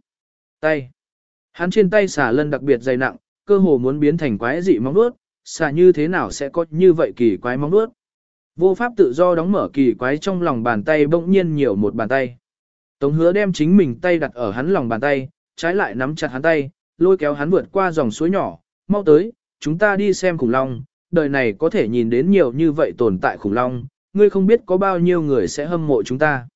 Tay. Hắn trên tay xà lân đặc biệt dày nặng, cơ hồ muốn biến thành quái dị móng vuốt, xà như thế nào sẽ có như vậy kỳ quái móng vuốt. Vô pháp tự do đóng mở kỳ quái trong lòng bàn tay bỗng nhiên nhiều một bàn tay. Tống hứa đem chính mình tay đặt ở hắn lòng bàn tay, trái lại nắm chặt hắn tay, lôi kéo hắn vượt qua dòng suối nhỏ, mau tới, chúng ta đi xem khủng long, đời này có thể nhìn đến nhiều như vậy tồn tại khủng long, ngươi không biết có bao nhiêu người sẽ hâm mộ chúng ta.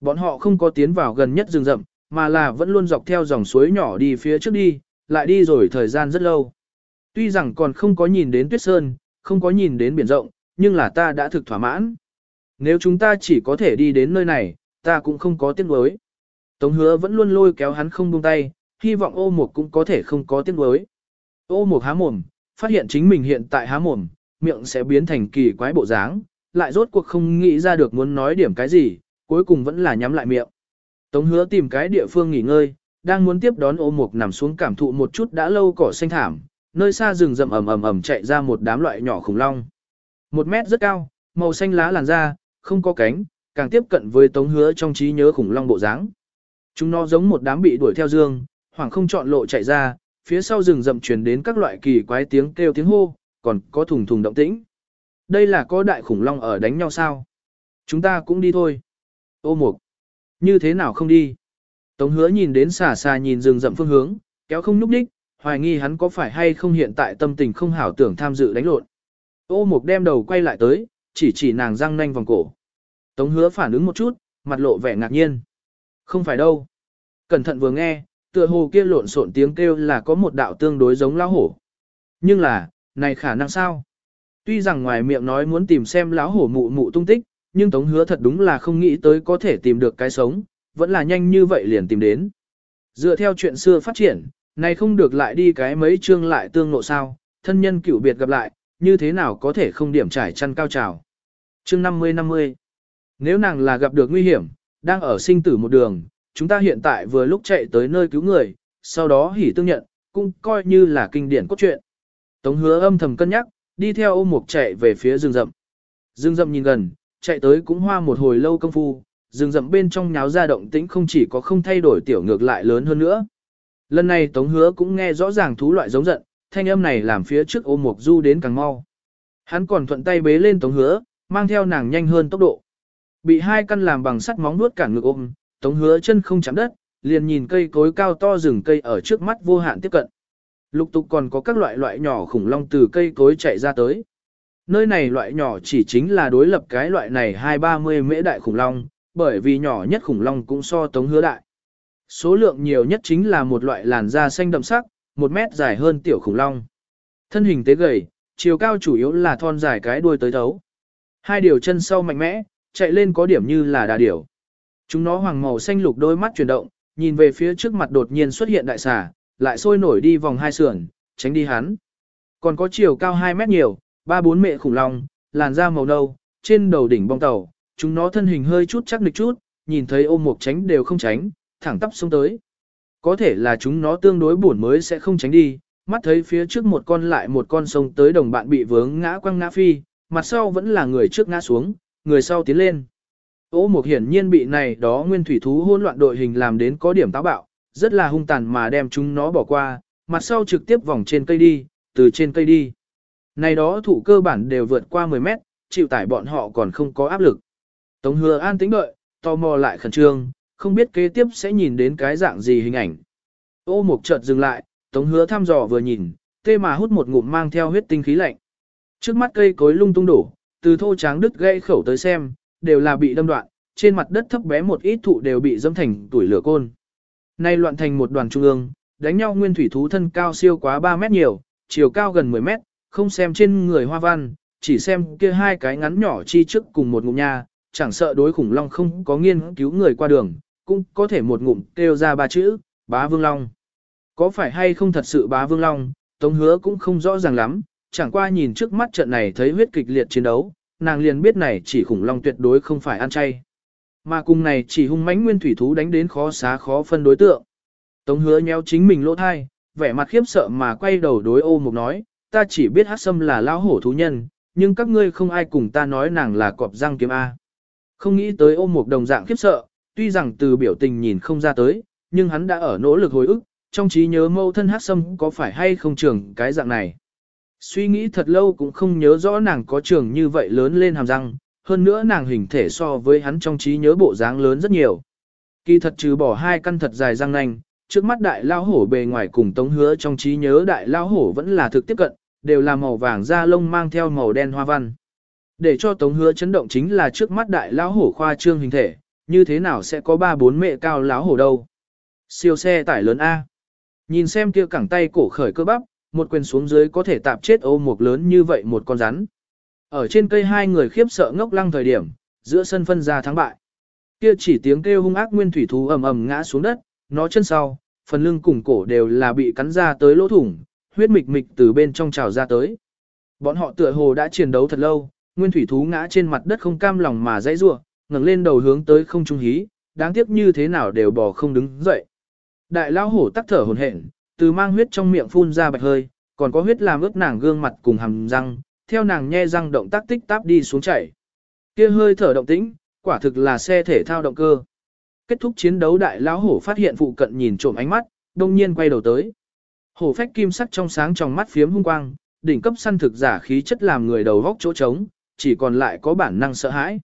Bọn họ không có tiến vào gần nhất rừng rậm, mà là vẫn luôn dọc theo dòng suối nhỏ đi phía trước đi, lại đi rồi thời gian rất lâu. Tuy rằng còn không có nhìn đến tuyết sơn, không có nhìn đến biển rộng, nhưng là ta đã thực thỏa mãn. Nếu chúng ta chỉ có thể đi đến nơi này, ta cũng không có tiếc nuối. Tống hứa vẫn luôn lôi kéo hắn không buông tay, hy vọng ô mục cũng có thể không có tiếc nuối. Ô mục há mồm, phát hiện chính mình hiện tại há mồm, miệng sẽ biến thành kỳ quái bộ dáng, lại rốt cuộc không nghĩ ra được muốn nói điểm cái gì, cuối cùng vẫn là nhắm lại miệng. Tống hứa tìm cái địa phương nghỉ ngơi, đang muốn tiếp đón ô mục nằm xuống cảm thụ một chút đã lâu cỏ xanh thảm, nơi xa rừng rậm ầm ầm ầm chạy ra một đám loại nhỏ khủng long. Một mét rất cao, màu xanh lá làn da, không có cánh, càng tiếp cận với tống hứa trong trí nhớ khủng long bộ dáng. Chúng nó giống một đám bị đuổi theo dương, hoàng không chọn lộ chạy ra, phía sau rừng rậm truyền đến các loại kỳ quái tiếng kêu tiếng hô, còn có thùng thùng động tĩnh. Đây là có đại khủng long ở đánh nhau sao? Chúng ta cũng đi thôi. Ô mục. Như thế nào không đi? Tống hứa nhìn đến xà xà nhìn rừng rậm phương hướng, kéo không núp đích, hoài nghi hắn có phải hay không hiện tại tâm tình không hảo tưởng tham dự đánh lộn. Ô mục đem đầu quay lại tới, chỉ chỉ nàng răng nanh vòng cổ. Tống hứa phản ứng một chút, mặt lộ vẻ ngạc nhiên. Không phải đâu. Cẩn thận vừa nghe, tựa hồ kia lộn xộn tiếng kêu là có một đạo tương đối giống lão hổ. Nhưng là, này khả năng sao? Tuy rằng ngoài miệng nói muốn tìm xem lão hổ mụ mụ tung tích, nhưng Tống hứa thật đúng là không nghĩ tới có thể tìm được cái sống, vẫn là nhanh như vậy liền tìm đến. Dựa theo chuyện xưa phát triển, này không được lại đi cái mấy chương lại tương nộ sao, thân nhân cựu biệt gặp lại, như thế nào có thể không điểm trải chăn cao trào. Chương 50-50 Nếu nàng là gặp được nguy hiểm, đang ở sinh tử một đường, chúng ta hiện tại vừa lúc chạy tới nơi cứu người, sau đó hỉ tương nhận, cũng coi như là kinh điển cốt truyện. Tống hứa âm thầm cân nhắc, đi theo ôm mục chạy về phía rừng rậm. Rừng rậm nhìn gần, chạy tới cũng hoa một hồi lâu công phu, rừng rậm bên trong nháo ra động tĩnh không chỉ có không thay đổi tiểu ngược lại lớn hơn nữa. Lần này Tống Hứa cũng nghe rõ ràng thú loại giống giận, thanh âm này làm phía trước ôm mục du đến càng mau. Hắn còn thuận tay bế lên Tống Hứa, mang theo nàng nhanh hơn tốc độ. Bị hai căn làm bằng sắt móng nuốt cản ngược ôm, Tống Hứa chân không chạm đất, liền nhìn cây cối cao to rừng cây ở trước mắt vô hạn tiếp cận. Lục tục còn có các loại loại nhỏ khủng long từ cây cối chạy ra tới. Nơi này loại nhỏ chỉ chính là đối lập cái loại này hai ba mươi mễ đại khủng long, bởi vì nhỏ nhất khủng long cũng so tống hứa đại. Số lượng nhiều nhất chính là một loại làn da xanh đậm sắc, một mét dài hơn tiểu khủng long. Thân hình tế gầy, chiều cao chủ yếu là thon dài cái đuôi tới thấu. Hai điều chân sau mạnh mẽ, chạy lên có điểm như là đà điểu. Chúng nó hoàng màu xanh lục đôi mắt chuyển động, nhìn về phía trước mặt đột nhiên xuất hiện đại xà, lại sôi nổi đi vòng hai sườn, tránh đi hắn. Còn có chiều cao 2 mét nhiều, ba bốn mẹ khủng long, làn da màu nâu, trên đầu đỉnh bong tàu, chúng nó thân hình hơi chút chắc nịch chút, nhìn thấy ôm một tránh đều không tránh, thẳng tắp xuống tới. Có thể là chúng nó tương đối buồn mới sẽ không tránh đi, mắt thấy phía trước một con lại một con sông tới đồng bạn bị vướng ngã quăng ngã phi, mặt sau vẫn là người trước ngã xuống, người sau tiến lên. Ô Mục hiển nhiên bị này đó nguyên thủy thú hỗn loạn đội hình làm đến có điểm táo bạo, rất là hung tàn mà đem chúng nó bỏ qua, mặt sau trực tiếp vòng trên cây đi, từ trên cây đi. Này đó thủ cơ bản đều vượt qua 10 mét, chịu tải bọn họ còn không có áp lực. Tống hứa an tĩnh đợi, tò mò lại khẩn trương, không biết kế tiếp sẽ nhìn đến cái dạng gì hình ảnh. Ô Mục chợt dừng lại, Tống hứa thăm dò vừa nhìn, tê mà hút một ngụm mang theo huyết tinh khí lạnh. Trước mắt cây cối lung tung đổ, từ thô tráng đứt gãy khẩu tới xem, đều là bị đâm đoạn, trên mặt đất thấp bé một ít thụ đều bị dâm thành tuổi lửa côn. Nay loạn thành một đoàn trung ương, đánh nhau nguyên thủy thú thân cao siêu quá 3 mét nhiều, chiều cao gần 10 mét, không xem trên người hoa văn, chỉ xem kia hai cái ngắn nhỏ chi trước cùng một ngụm nha, chẳng sợ đối khủng long không có nghiên cứu người qua đường, cũng có thể một ngụm kêu ra ba chữ, bá vương long. Có phải hay không thật sự bá vương long, tống hứa cũng không rõ ràng lắm, chẳng qua nhìn trước mắt trận này thấy huyết kịch liệt chiến đấu, nàng liền biết này chỉ khủng long tuyệt đối không phải ăn chay. Mà cùng này chỉ hung mãnh nguyên thủy thú đánh đến khó xá khó phân đối tượng. Tống hứa nhéo chính mình lỗ thai, vẻ mặt khiếp sợ mà quay đầu đối ô mục nói, ta chỉ biết hát sâm là lão hổ thú nhân, nhưng các ngươi không ai cùng ta nói nàng là cọp răng kiếm A. Không nghĩ tới ô mục đồng dạng khiếp sợ, tuy rằng từ biểu tình nhìn không ra tới, nhưng hắn đã ở nỗ lực hồi ức, trong trí nhớ mâu thân hát sâm có phải hay không trường cái dạng này. Suy nghĩ thật lâu cũng không nhớ rõ nàng có trường như vậy lớn lên hàm răng, hơn nữa nàng hình thể so với hắn trong trí nhớ bộ dáng lớn rất nhiều. Kỳ thật trừ bỏ hai căn thật dài răng nanh, trước mắt đại lao hổ bề ngoài cùng tống hứa trong trí nhớ đại lao hổ vẫn là thực tiếp cận, đều là màu vàng da lông mang theo màu đen hoa văn. Để cho tống hứa chấn động chính là trước mắt đại lao hổ khoa trương hình thể, như thế nào sẽ có ba bốn mẹ cao lão hổ đâu. Siêu xe tải lớn A. Nhìn xem kia cẳng tay cổ khởi cơ bắp, một quyền xuống dưới có thể tạp chết ô mục lớn như vậy một con rắn. Ở trên cây hai người khiếp sợ ngốc lăng thời điểm, giữa sân phân ra thắng bại. Kia chỉ tiếng kêu hung ác nguyên thủy thú ầm ầm ngã xuống đất, nó chân sau, phần lưng cùng cổ đều là bị cắn ra tới lỗ thủng, huyết mịch mịch từ bên trong trào ra tới. Bọn họ tựa hồ đã chiến đấu thật lâu, nguyên thủy thú ngã trên mặt đất không cam lòng mà dãy rủa, ngẩng lên đầu hướng tới không trung hí, đáng tiếc như thế nào đều bò không đứng dậy. Đại lão hổ tắc thở hổn hển, từ mang huyết trong miệng phun ra bạch hơi, còn có huyết làm ướt nàng gương mặt cùng hàm răng, theo nàng nhe răng động tác tích táp đi xuống chảy. Kia hơi thở động tĩnh, quả thực là xe thể thao động cơ. Kết thúc chiến đấu đại lão hổ phát hiện phụ cận nhìn trộm ánh mắt, đông nhiên quay đầu tới. Hổ phách kim sắc trong sáng trong mắt phiếm hung quang, đỉnh cấp săn thực giả khí chất làm người đầu góc chỗ trống, chỉ còn lại có bản năng sợ hãi.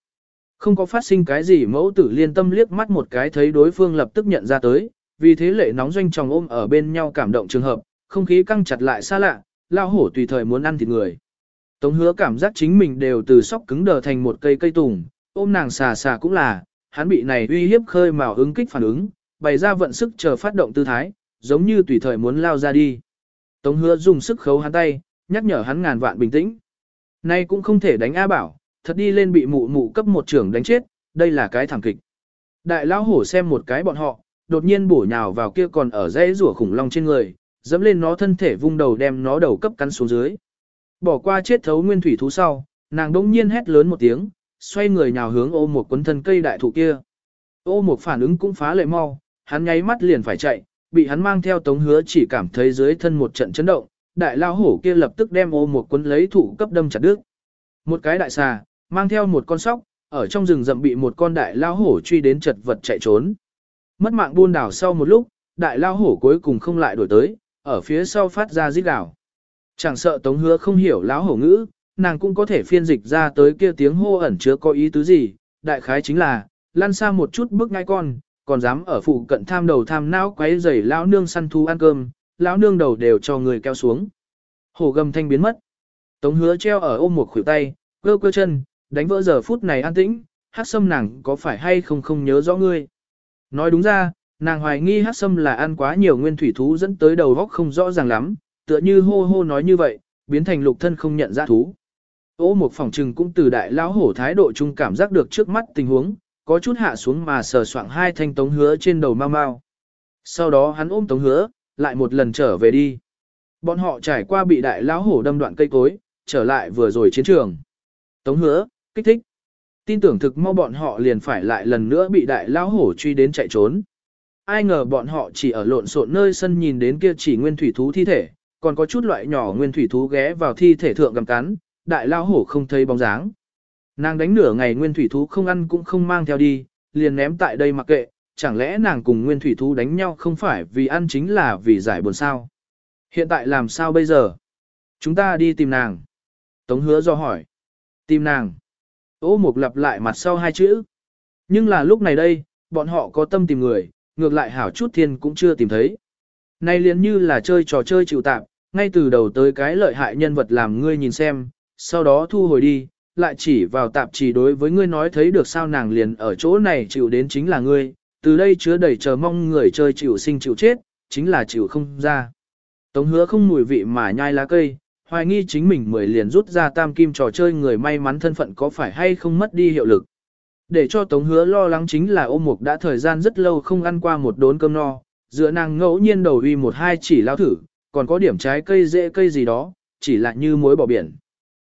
Không có phát sinh cái gì mẫu tử liên tâm liếc mắt một cái thấy đối phương lập tức nhận ra tới, vì thế lệ nóng doanh tròng ôm ở bên nhau cảm động trường hợp, không khí căng chặt lại xa lạ, lao hổ tùy thời muốn ăn thịt người. Tống hứa cảm giác chính mình đều từ sóc cứng đờ thành một cây cây tùng, ôm nàng xà xà cũng là, hắn bị này uy hiếp khơi mào ứng kích phản ứng, bày ra vận sức chờ phát động tư thái, giống như tùy thời muốn lao ra đi. Tống hứa dùng sức khấu hắn tay, nhắc nhở hắn ngàn vạn bình tĩnh. Nay cũng không thể đánh A bảo, thật đi lên bị mụ mụ cấp một trưởng đánh chết, đây là cái thảm kịch. Đại lão hổ xem một cái bọn họ, đột nhiên bổ nhào vào kia còn ở dãy rủa khủng long trên người, dẫm lên nó thân thể vung đầu đem nó đầu cấp cắn xuống dưới. Bỏ qua chết thấu nguyên thủy thú sau, nàng đỗng nhiên hét lớn một tiếng, xoay người nhào hướng ô một quấn thân cây đại thụ kia. Ô một phản ứng cũng phá lệ mau, hắn nháy mắt liền phải chạy, bị hắn mang theo tống hứa chỉ cảm thấy dưới thân một trận chấn động, đại lao hổ kia lập tức đem ô một quấn lấy thủ cấp đâm chặt đứt. Một cái đại xà, mang theo một con sóc, ở trong rừng rậm bị một con đại lao hổ truy đến chật vật chạy trốn. Mất mạng buôn đảo sau một lúc, đại lao hổ cuối cùng không lại đuổi tới, ở phía sau phát ra rít gào. Chẳng sợ Tống Hứa không hiểu lão hổ ngữ, nàng cũng có thể phiên dịch ra tới kia tiếng hô ẩn chứa có ý tứ gì, đại khái chính là, lăn xa một chút bước ngay con, còn dám ở phụ cận tham đầu tham não quấy rầy lão nương săn thú ăn cơm, lão nương đầu đều cho người kéo xuống. Hổ gầm thanh biến mất. Tống Hứa treo ở ôm một khuỷu tay, cơ cơ chân, đánh vỡ giờ phút này an tĩnh, hát sâm nàng có phải hay không không nhớ rõ ngươi. Nói đúng ra, nàng hoài nghi hát sâm là ăn quá nhiều nguyên thủy thú dẫn tới đầu góc không rõ ràng lắm, tựa như hô hô nói như vậy, biến thành lục thân không nhận ra thú. Ô một phòng trừng cũng từ đại lão hổ thái độ chung cảm giác được trước mắt tình huống, có chút hạ xuống mà sờ soạng hai thanh tống hứa trên đầu mau mau. Sau đó hắn ôm tống hứa, lại một lần trở về đi. Bọn họ trải qua bị đại lão hổ đâm đoạn cây cối, trở lại vừa rồi chiến trường. Tống hứa, kích thích. Tin tưởng thực mau bọn họ liền phải lại lần nữa bị đại lão hổ truy đến chạy trốn. Ai ngờ bọn họ chỉ ở lộn xộn nơi sân nhìn đến kia chỉ nguyên thủy thú thi thể, còn có chút loại nhỏ nguyên thủy thú ghé vào thi thể thượng gầm cắn, đại lão hổ không thấy bóng dáng. Nàng đánh nửa ngày nguyên thủy thú không ăn cũng không mang theo đi, liền ném tại đây mặc kệ, chẳng lẽ nàng cùng nguyên thủy thú đánh nhau không phải vì ăn chính là vì giải buồn sao? Hiện tại làm sao bây giờ? Chúng ta đi tìm nàng. Tống hứa do hỏi. Tìm nàng. Ô mục lặp lại mặt sau hai chữ. Nhưng là lúc này đây, bọn họ có tâm tìm người, ngược lại hảo chút thiên cũng chưa tìm thấy. Nay liền như là chơi trò chơi chịu tạm, ngay từ đầu tới cái lợi hại nhân vật làm ngươi nhìn xem, sau đó thu hồi đi, lại chỉ vào tạp chỉ đối với ngươi nói thấy được sao nàng liền ở chỗ này chịu đến chính là ngươi, từ đây chứa đầy chờ mong người chơi chịu sinh chịu chết, chính là chịu không ra. Tống hứa không mùi vị mà nhai lá cây, hoài nghi chính mình mười liền rút ra tam kim trò chơi người may mắn thân phận có phải hay không mất đi hiệu lực. Để cho Tống hứa lo lắng chính là ôm mục đã thời gian rất lâu không ăn qua một đốn cơm no, dựa nàng ngẫu nhiên đầu uy một hai chỉ lao thử, còn có điểm trái cây dễ cây gì đó, chỉ là như muối bỏ biển.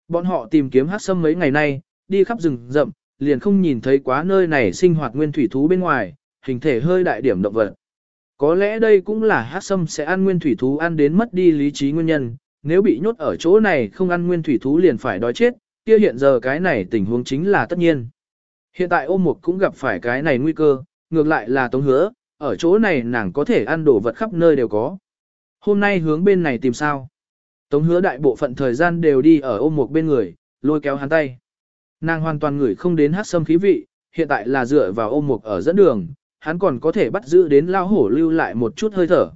Bọn họ tìm kiếm hát sâm mấy ngày nay, đi khắp rừng rậm, liền không nhìn thấy quá nơi này sinh hoạt nguyên thủy thú bên ngoài, hình thể hơi đại điểm động vật. Có lẽ đây cũng là hát sâm sẽ ăn nguyên thủy thú ăn đến mất đi lý trí nguyên nhân, nếu bị nhốt ở chỗ này không ăn nguyên thủy thú liền phải đói chết, kia hiện giờ cái này tình huống chính là tất nhiên. Hiện tại ôm mục cũng gặp phải cái này nguy cơ, ngược lại là tống hứa, ở chỗ này nàng có thể ăn đồ vật khắp nơi đều có. Hôm nay hướng bên này tìm sao? Tống hứa đại bộ phận thời gian đều đi ở ôm mục bên người, lôi kéo hắn tay. Nàng hoàn toàn ngửi không đến hát sâm khí vị, hiện tại là dựa vào ôm mục ở dẫn đường, hắn còn có thể bắt giữ đến lao hổ lưu lại một chút hơi thở.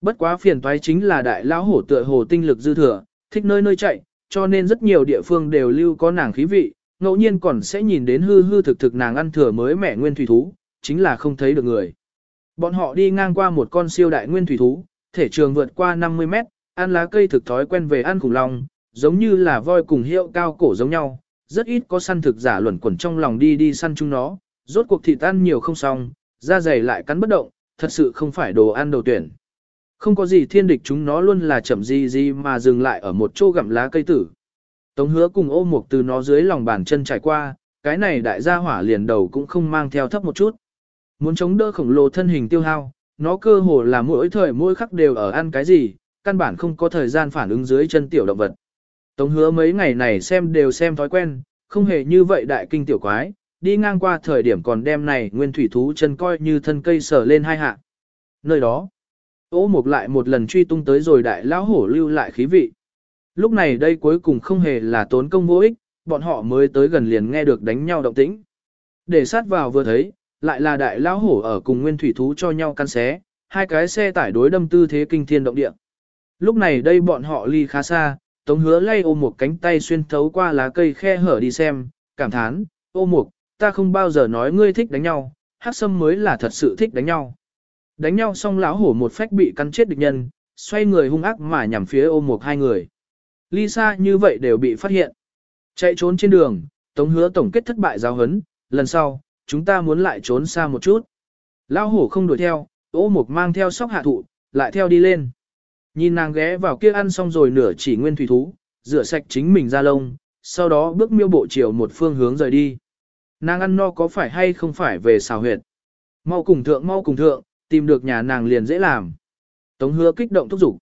Bất quá phiền toái chính là đại lão hổ tựa hồ tinh lực dư thừa, thích nơi nơi chạy, cho nên rất nhiều địa phương đều lưu có nàng khí vị, ngẫu nhiên còn sẽ nhìn đến hư hư thực thực nàng ăn thừa mới mẻ nguyên thủy thú, chính là không thấy được người. Bọn họ đi ngang qua một con siêu đại nguyên thủy thú, thể trường vượt qua 50 mét, ăn lá cây thực thói quen về ăn khủng long, giống như là voi cùng hiệu cao cổ giống nhau, rất ít có săn thực giả luẩn quẩn trong lòng đi đi săn chúng nó, rốt cuộc thịt ăn nhiều không xong, da dày lại cắn bất động, thật sự không phải đồ ăn đầu tuyển. Không có gì thiên địch chúng nó luôn là chậm gì gì mà dừng lại ở một chỗ gặm lá cây tử. Tống hứa cùng ô mục từ nó dưới lòng bàn chân trải qua, cái này đại gia hỏa liền đầu cũng không mang theo thấp một chút. Muốn chống đỡ khổng lồ thân hình tiêu hao, nó cơ hồ là mỗi thời mỗi khắc đều ở ăn cái gì, căn bản không có thời gian phản ứng dưới chân tiểu động vật. Tống hứa mấy ngày này xem đều xem thói quen, không hề như vậy đại kinh tiểu quái, đi ngang qua thời điểm còn đem này nguyên thủy thú chân coi như thân cây sở lên hai hạ. Nơi đó, ô mục lại một lần truy tung tới rồi đại lão hổ lưu lại khí vị. Lúc này đây cuối cùng không hề là tốn công vô ích, bọn họ mới tới gần liền nghe được đánh nhau động tĩnh. Để sát vào vừa thấy, lại là đại lão hổ ở cùng nguyên thủy thú cho nhau căn xé, hai cái xe tải đối đâm tư thế kinh thiên động địa. Lúc này đây bọn họ ly khá xa, Tống hứa lay ôm một cánh tay xuyên thấu qua lá cây khe hở đi xem, cảm thán, ô mục, ta không bao giờ nói ngươi thích đánh nhau, hát sâm mới là thật sự thích đánh nhau. Đánh nhau xong lão hổ một phách bị cắn chết địch nhân, xoay người hung ác mà nhằm phía ôm một hai người. Lisa như vậy đều bị phát hiện. Chạy trốn trên đường, Tống hứa tổng kết thất bại giáo hấn, lần sau, chúng ta muốn lại trốn xa một chút. Lão hổ không đuổi theo, ô mục mang theo sóc hạ thụ, lại theo đi lên. Nhìn nàng ghé vào kia ăn xong rồi nửa chỉ nguyên thủy thú, rửa sạch chính mình ra lông, sau đó bước miêu bộ chiều một phương hướng rời đi. Nàng ăn no có phải hay không phải về xào huyệt. Mau cùng thượng mau cùng thượng, tìm được nhà nàng liền dễ làm. Tống hứa kích động thúc giục.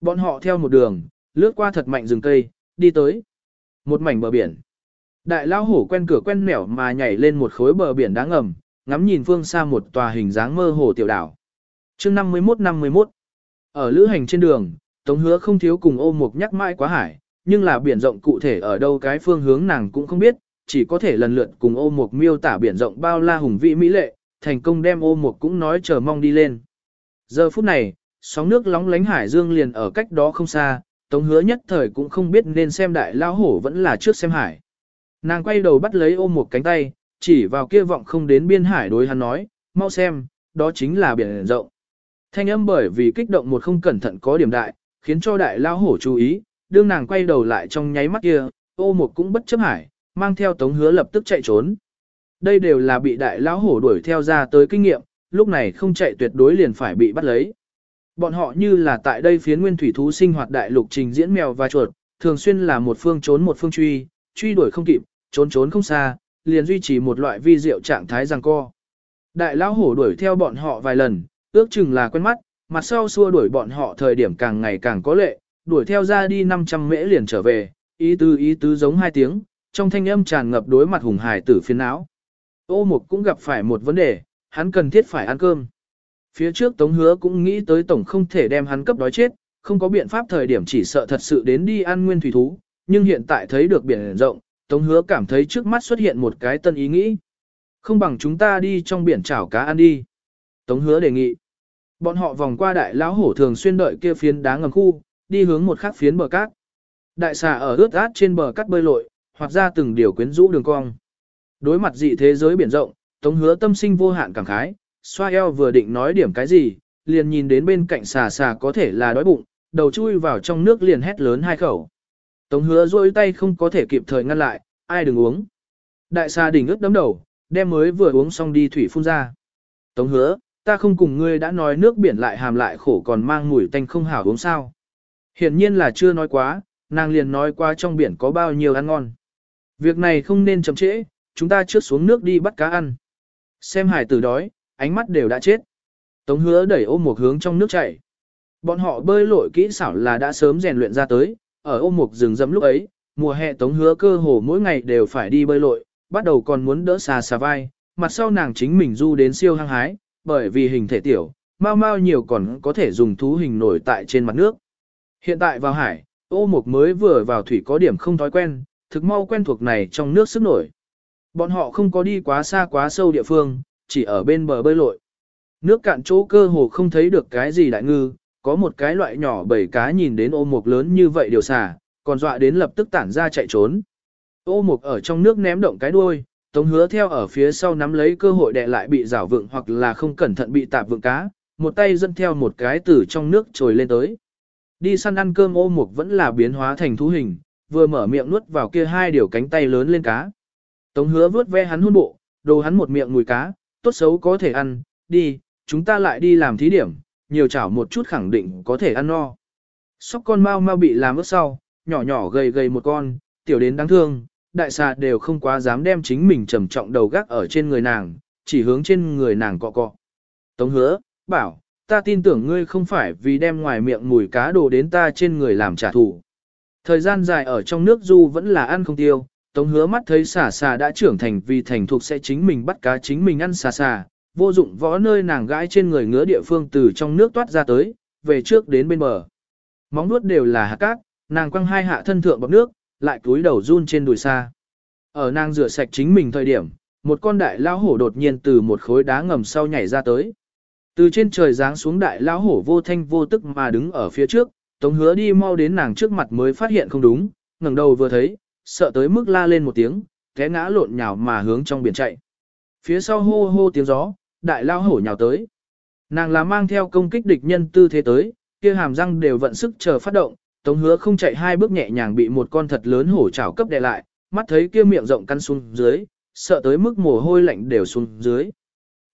Bọn họ theo một đường, lướt qua thật mạnh rừng cây, đi tới. Một mảnh bờ biển. Đại lao hổ quen cửa quen nẻo mà nhảy lên một khối bờ biển đáng ngầm, ngắm nhìn phương xa một tòa hình dáng mơ hồ tiểu đảo. chương 51-51 Ở lữ hành trên đường, Tống hứa không thiếu cùng ô mục nhắc mãi quá hải, nhưng là biển rộng cụ thể ở đâu cái phương hướng nàng cũng không biết, chỉ có thể lần lượt cùng ô mục miêu tả biển rộng bao la hùng vĩ mỹ lệ, thành công đem ô một cũng nói chờ mong đi lên. Giờ phút này, sóng nước lóng lánh hải dương liền ở cách đó không xa, tống hứa nhất thời cũng không biết nên xem đại lao hổ vẫn là trước xem hải. Nàng quay đầu bắt lấy ôm một cánh tay, chỉ vào kia vọng không đến biên hải đối hắn nói, mau xem, đó chính là biển rộng. Thanh âm bởi vì kích động một không cẩn thận có điểm đại, khiến cho đại lao hổ chú ý, đương nàng quay đầu lại trong nháy mắt kia, ô một cũng bất chấp hải, mang theo tống hứa lập tức chạy trốn. Đây đều là bị đại lão hổ đuổi theo ra tới kinh nghiệm, lúc này không chạy tuyệt đối liền phải bị bắt lấy. Bọn họ như là tại đây phiến nguyên thủy thú sinh hoạt đại lục trình diễn mèo và chuột, thường xuyên là một phương trốn một phương truy, truy đuổi không kịp, trốn trốn không xa, liền duy trì một loại vi diệu trạng thái giằng co. Đại lão hổ đuổi theo bọn họ vài lần, ước chừng là quen mắt, mặt sau xua đuổi bọn họ thời điểm càng ngày càng có lệ, đuổi theo ra đi 500 mễ liền trở về, ý tứ ý tứ giống hai tiếng, trong thanh âm tràn ngập đối mặt hùng hải tử phiến não. Ô Mục cũng gặp phải một vấn đề, hắn cần thiết phải ăn cơm. Phía trước Tống Hứa cũng nghĩ tới tổng không thể đem hắn cấp đói chết, không có biện pháp thời điểm chỉ sợ thật sự đến đi ăn nguyên thủy thú, nhưng hiện tại thấy được biển rộng, Tống Hứa cảm thấy trước mắt xuất hiện một cái tân ý nghĩ. Không bằng chúng ta đi trong biển chảo cá ăn đi. Tống Hứa đề nghị. Bọn họ vòng qua đại lão hổ thường xuyên đợi kia phiến đá ngầm khu, đi hướng một khác phiến bờ cát. Đại xà ở ướt át trên bờ cát bơi lội, hoặc ra từng điều quyến rũ đường cong. Đối mặt dị thế giới biển rộng, Tống Hứa tâm sinh vô hạn cảm khái, xoa eo vừa định nói điểm cái gì, liền nhìn đến bên cạnh xà xà có thể là đói bụng, đầu chui vào trong nước liền hét lớn hai khẩu. Tống hứa rôi tay không có thể kịp thời ngăn lại, ai đừng uống. Đại xà đỉnh ướt đấm đầu, đem mới vừa uống xong đi thủy phun ra. Tống hứa, ta không cùng ngươi đã nói nước biển lại hàm lại khổ còn mang mùi tanh không hảo uống sao. Hiển nhiên là chưa nói quá, nàng liền nói qua trong biển có bao nhiêu ăn ngon. Việc này không nên chậm trễ, chúng ta trước xuống nước đi bắt cá ăn. Xem hải tử đói, ánh mắt đều đã chết. Tống hứa đẩy ôm một hướng trong nước chảy. Bọn họ bơi lội kỹ xảo là đã sớm rèn luyện ra tới, ở ôm mục rừng rậm lúc ấy, mùa hè tống hứa cơ hồ mỗi ngày đều phải đi bơi lội, bắt đầu còn muốn đỡ xà xà vai, mặt sau nàng chính mình du đến siêu hăng hái, bởi vì hình thể tiểu, mau mau nhiều còn có thể dùng thú hình nổi tại trên mặt nước. Hiện tại vào hải, ô mục mới vừa vào thủy có điểm không thói quen, thực mau quen thuộc này trong nước sức nổi. Bọn họ không có đi quá xa quá sâu địa phương, chỉ ở bên bờ bơi lội. Nước cạn chỗ cơ hồ không thấy được cái gì đại ngư, có một cái loại nhỏ bầy cá nhìn đến ô mục lớn như vậy điều xả, còn dọa đến lập tức tản ra chạy trốn. Ô mục ở trong nước ném động cái đuôi, tống hứa theo ở phía sau nắm lấy cơ hội đè lại bị rảo vượng hoặc là không cẩn thận bị tạp vượng cá, một tay dẫn theo một cái từ trong nước trồi lên tới. Đi săn ăn cơm ô mục vẫn là biến hóa thành thú hình, vừa mở miệng nuốt vào kia hai điều cánh tay lớn lên cá. Tống hứa vướt ve hắn hôn bộ, đồ hắn một miệng mùi cá, tốt xấu có thể ăn, đi, chúng ta lại đi làm thí điểm, nhiều chảo một chút khẳng định có thể ăn no. Sóc con mau mau bị làm ướt sau, nhỏ nhỏ gầy gầy một con, tiểu đến đáng thương, đại xà đều không quá dám đem chính mình trầm trọng đầu gác ở trên người nàng, chỉ hướng trên người nàng cọ cọ. Tống hứa, bảo, ta tin tưởng ngươi không phải vì đem ngoài miệng mùi cá đồ đến ta trên người làm trả thù. Thời gian dài ở trong nước du vẫn là ăn không tiêu, Tống hứa mắt thấy xà xà đã trưởng thành vì thành thuộc sẽ chính mình bắt cá chính mình ăn xà xà, vô dụng võ nơi nàng gãi trên người ngứa địa phương từ trong nước toát ra tới, về trước đến bên bờ. Móng nuốt đều là hạt cát, nàng quăng hai hạ thân thượng bọc nước, lại cúi đầu run trên đùi xa. Ở nàng rửa sạch chính mình thời điểm, một con đại lao hổ đột nhiên từ một khối đá ngầm sau nhảy ra tới. Từ trên trời giáng xuống đại lao hổ vô thanh vô tức mà đứng ở phía trước, tống hứa đi mau đến nàng trước mặt mới phát hiện không đúng, ngẩng đầu vừa thấy, sợ tới mức la lên một tiếng, té ngã lộn nhào mà hướng trong biển chạy. Phía sau hô hô tiếng gió, đại lao hổ nhào tới. Nàng là mang theo công kích địch nhân tư thế tới, kia hàm răng đều vận sức chờ phát động, tống hứa không chạy hai bước nhẹ nhàng bị một con thật lớn hổ chảo cấp đè lại, mắt thấy kia miệng rộng căn xuống dưới, sợ tới mức mồ hôi lạnh đều xuống dưới.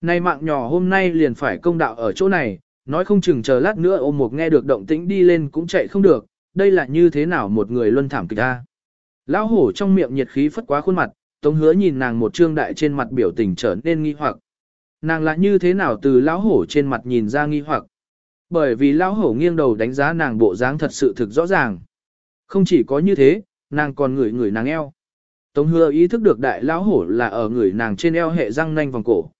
Này mạng nhỏ hôm nay liền phải công đạo ở chỗ này, nói không chừng chờ lát nữa ôm một nghe được động tĩnh đi lên cũng chạy không được, đây là như thế nào một người luân thảm kịch ta. Lão hổ trong miệng nhiệt khí phất quá khuôn mặt, Tống hứa nhìn nàng một trương đại trên mặt biểu tình trở nên nghi hoặc. Nàng lại như thế nào từ lão hổ trên mặt nhìn ra nghi hoặc. Bởi vì lão hổ nghiêng đầu đánh giá nàng bộ dáng thật sự thực rõ ràng. Không chỉ có như thế, nàng còn ngửi ngửi nàng eo. Tống hứa ý thức được đại lão hổ là ở ngửi nàng trên eo hệ răng nanh vòng cổ.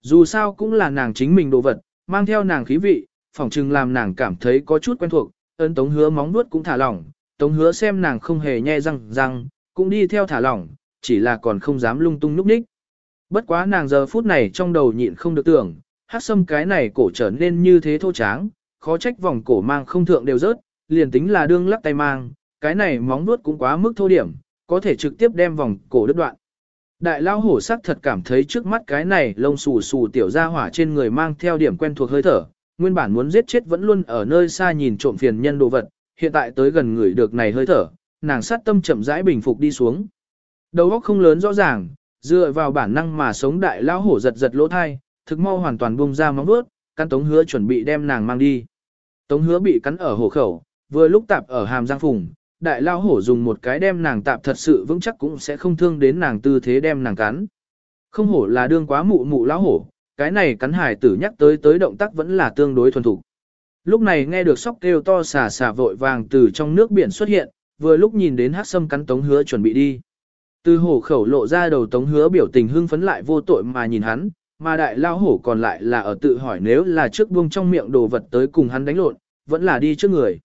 Dù sao cũng là nàng chính mình đồ vật, mang theo nàng khí vị, phỏng chừng làm nàng cảm thấy có chút quen thuộc, ấn tống hứa móng nuốt cũng thả lỏng, tống hứa xem nàng không hề nhe răng răng, cũng đi theo thả lỏng, chỉ là còn không dám lung tung núp ních. Bất quá nàng giờ phút này trong đầu nhịn không được tưởng, hát sâm cái này cổ trở nên như thế thô tráng, khó trách vòng cổ mang không thượng đều rớt, liền tính là đương lắc tay mang, cái này móng nuốt cũng quá mức thô điểm, có thể trực tiếp đem vòng cổ đứt đoạn. Đại lao hổ sắc thật cảm thấy trước mắt cái này lông xù xù tiểu ra hỏa trên người mang theo điểm quen thuộc hơi thở, nguyên bản muốn giết chết vẫn luôn ở nơi xa nhìn trộm phiền nhân đồ vật, hiện tại tới gần người được này hơi thở, nàng sát tâm chậm rãi bình phục đi xuống. Đầu óc không lớn rõ ràng, dựa vào bản năng mà sống đại lao hổ giật giật lỗ thai, thực mau hoàn toàn bung ra móng vuốt, căn tống hứa chuẩn bị đem nàng mang đi. Tống hứa bị cắn ở hổ khẩu, vừa lúc tạp ở hàm giang phùng, đại lao hổ dùng một cái đem nàng tạp thật sự vững chắc cũng sẽ không thương đến nàng tư thế đem nàng cắn. Không hổ là đương quá mụ mụ lão hổ, cái này cắn hải tử nhắc tới tới động tác vẫn là tương đối thuần thục. Lúc này nghe được sóc kêu to xà xà vội vàng từ trong nước biển xuất hiện, vừa lúc nhìn đến hát sâm cắn tống hứa chuẩn bị đi. Từ hổ khẩu lộ ra đầu tống hứa biểu tình hưng phấn lại vô tội mà nhìn hắn, mà đại lao hổ còn lại là ở tự hỏi nếu là trước buông trong miệng đồ vật tới cùng hắn đánh lộn, vẫn là đi trước người.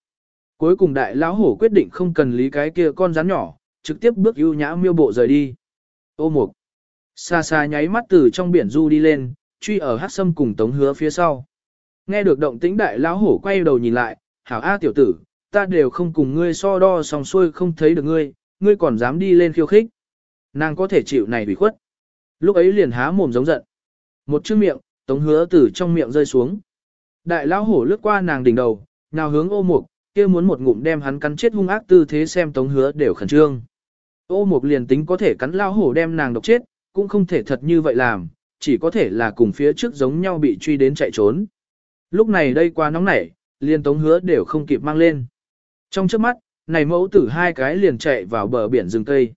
Cuối cùng đại lão hổ quyết định không cần lý cái kia con rắn nhỏ, trực tiếp bước ưu nhã miêu bộ rời đi. Ô mục. Xa xa nháy mắt từ trong biển du đi lên, truy ở hát sâm cùng tống hứa phía sau. Nghe được động tĩnh đại lão hổ quay đầu nhìn lại, hảo A tiểu tử, ta đều không cùng ngươi so đo song xuôi không thấy được ngươi, ngươi còn dám đi lên khiêu khích. Nàng có thể chịu này bị khuất. Lúc ấy liền há mồm giống giận. Một chữ miệng, tống hứa từ trong miệng rơi xuống. Đại lão hổ lướt qua nàng đỉnh đầu, nào hướng ô mục, kia muốn một ngụm đem hắn cắn chết hung ác tư thế xem tống hứa đều khẩn trương. Ô mục liền tính có thể cắn lão hổ đem nàng độc chết, cũng không thể thật như vậy làm, chỉ có thể là cùng phía trước giống nhau bị truy đến chạy trốn. Lúc này đây quá nóng nảy, liền tống hứa đều không kịp mang lên. Trong trước mắt, này mẫu tử hai cái liền chạy vào bờ biển rừng cây.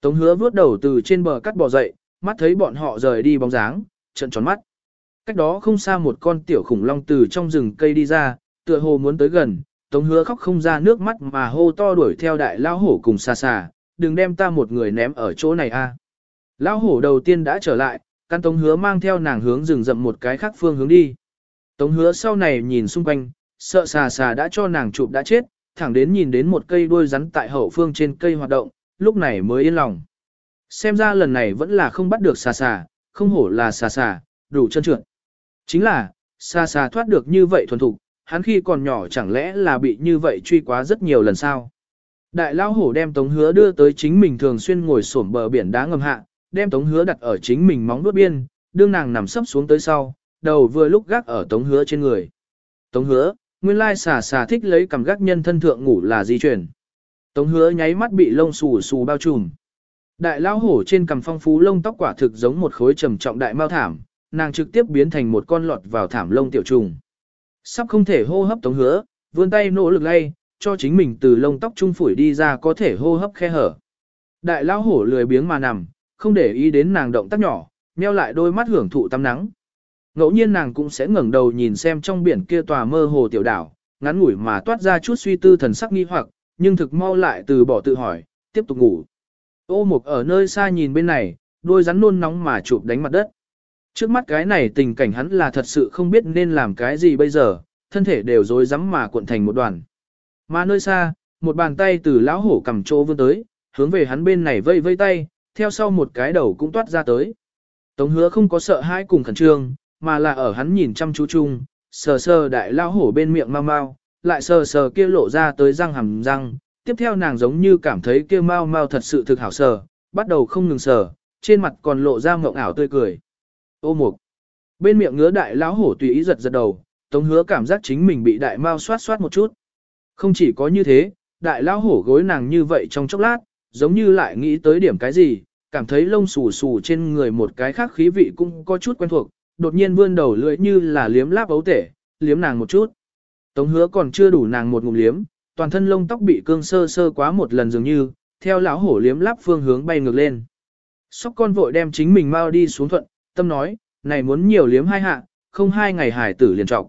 Tống hứa vướt đầu từ trên bờ cắt bò dậy, mắt thấy bọn họ rời đi bóng dáng, trận tròn mắt. Cách đó không xa một con tiểu khủng long từ trong rừng cây đi ra, tựa hồ muốn tới gần, tống hứa khóc không ra nước mắt mà hô to đuổi theo đại lao hổ cùng xa xa, đừng đem ta một người ném ở chỗ này a. Lao hổ đầu tiên đã trở lại, căn tống hứa mang theo nàng hướng rừng rậm một cái khác phương hướng đi. Tống hứa sau này nhìn xung quanh, sợ xà xà đã cho nàng chụp đã chết, thẳng đến nhìn đến một cây đuôi rắn tại hậu phương trên cây hoạt động, lúc này mới yên lòng. Xem ra lần này vẫn là không bắt được xà xà, không hổ là xà xà, đủ chân trượt. Chính là, xà xà thoát được như vậy thuần thục, hắn khi còn nhỏ chẳng lẽ là bị như vậy truy quá rất nhiều lần sao. Đại lao hổ đem tống hứa đưa tới chính mình thường xuyên ngồi xổm bờ biển đá ngầm hạ, đem tống hứa đặt ở chính mình móng vuốt biên, đương nàng nằm sấp xuống tới sau, đầu vừa lúc gác ở tống hứa trên người. Tống hứa, nguyên lai xà xà thích lấy cầm gác nhân thân thượng ngủ là di chuyển. Tống hứa nháy mắt bị lông xù xù bao trùm. Đại lao hổ trên cằm phong phú lông tóc quả thực giống một khối trầm trọng đại mao thảm, nàng trực tiếp biến thành một con lọt vào thảm lông tiểu trùng. Sắp không thể hô hấp tống hứa, vươn tay nỗ lực lay, cho chính mình từ lông tóc trung phủi đi ra có thể hô hấp khe hở. Đại lao hổ lười biếng mà nằm, không để ý đến nàng động tác nhỏ, meo lại đôi mắt hưởng thụ tắm nắng. Ngẫu nhiên nàng cũng sẽ ngẩng đầu nhìn xem trong biển kia tòa mơ hồ tiểu đảo, ngắn ngủi mà toát ra chút suy tư thần sắc nghi hoặc, nhưng thực mau lại từ bỏ tự hỏi, tiếp tục ngủ. Ô mục ở nơi xa nhìn bên này, đôi rắn nôn nóng mà chụp đánh mặt đất. Trước mắt cái này tình cảnh hắn là thật sự không biết nên làm cái gì bây giờ, thân thể đều rối rắm mà cuộn thành một đoàn. Mà nơi xa, một bàn tay từ lão hổ cầm trô vươn tới, hướng về hắn bên này vây vây tay, theo sau một cái đầu cũng toát ra tới. Tống hứa không có sợ hãi cùng khẩn trương, mà là ở hắn nhìn chăm chú chung, sờ sờ đại lao hổ bên miệng mau mau, lại sờ sờ kia lộ ra tới răng hàm răng, tiếp theo nàng giống như cảm thấy kia mau mau thật sự thực hảo sờ, bắt đầu không ngừng sờ, trên mặt còn lộ ra mộng ảo tươi cười. Ô mục. Bên miệng ngứa đại lão hổ tùy ý giật giật đầu, tống hứa cảm giác chính mình bị đại mau xoát xoát một chút. Không chỉ có như thế, đại lão hổ gối nàng như vậy trong chốc lát, giống như lại nghĩ tới điểm cái gì, cảm thấy lông xù xù trên người một cái khác khí vị cũng có chút quen thuộc, đột nhiên vươn đầu lưỡi như là liếm láp ấu tể, liếm nàng một chút. Tống hứa còn chưa đủ nàng một ngụm liếm, toàn thân lông tóc bị cương sơ sơ quá một lần dường như, theo lão hổ liếm láp phương hướng bay ngược lên. Sóc con vội đem chính mình mau đi xuống thuận, tâm nói, này muốn nhiều liếm hai hạ, không hai ngày hải tử liền trọc.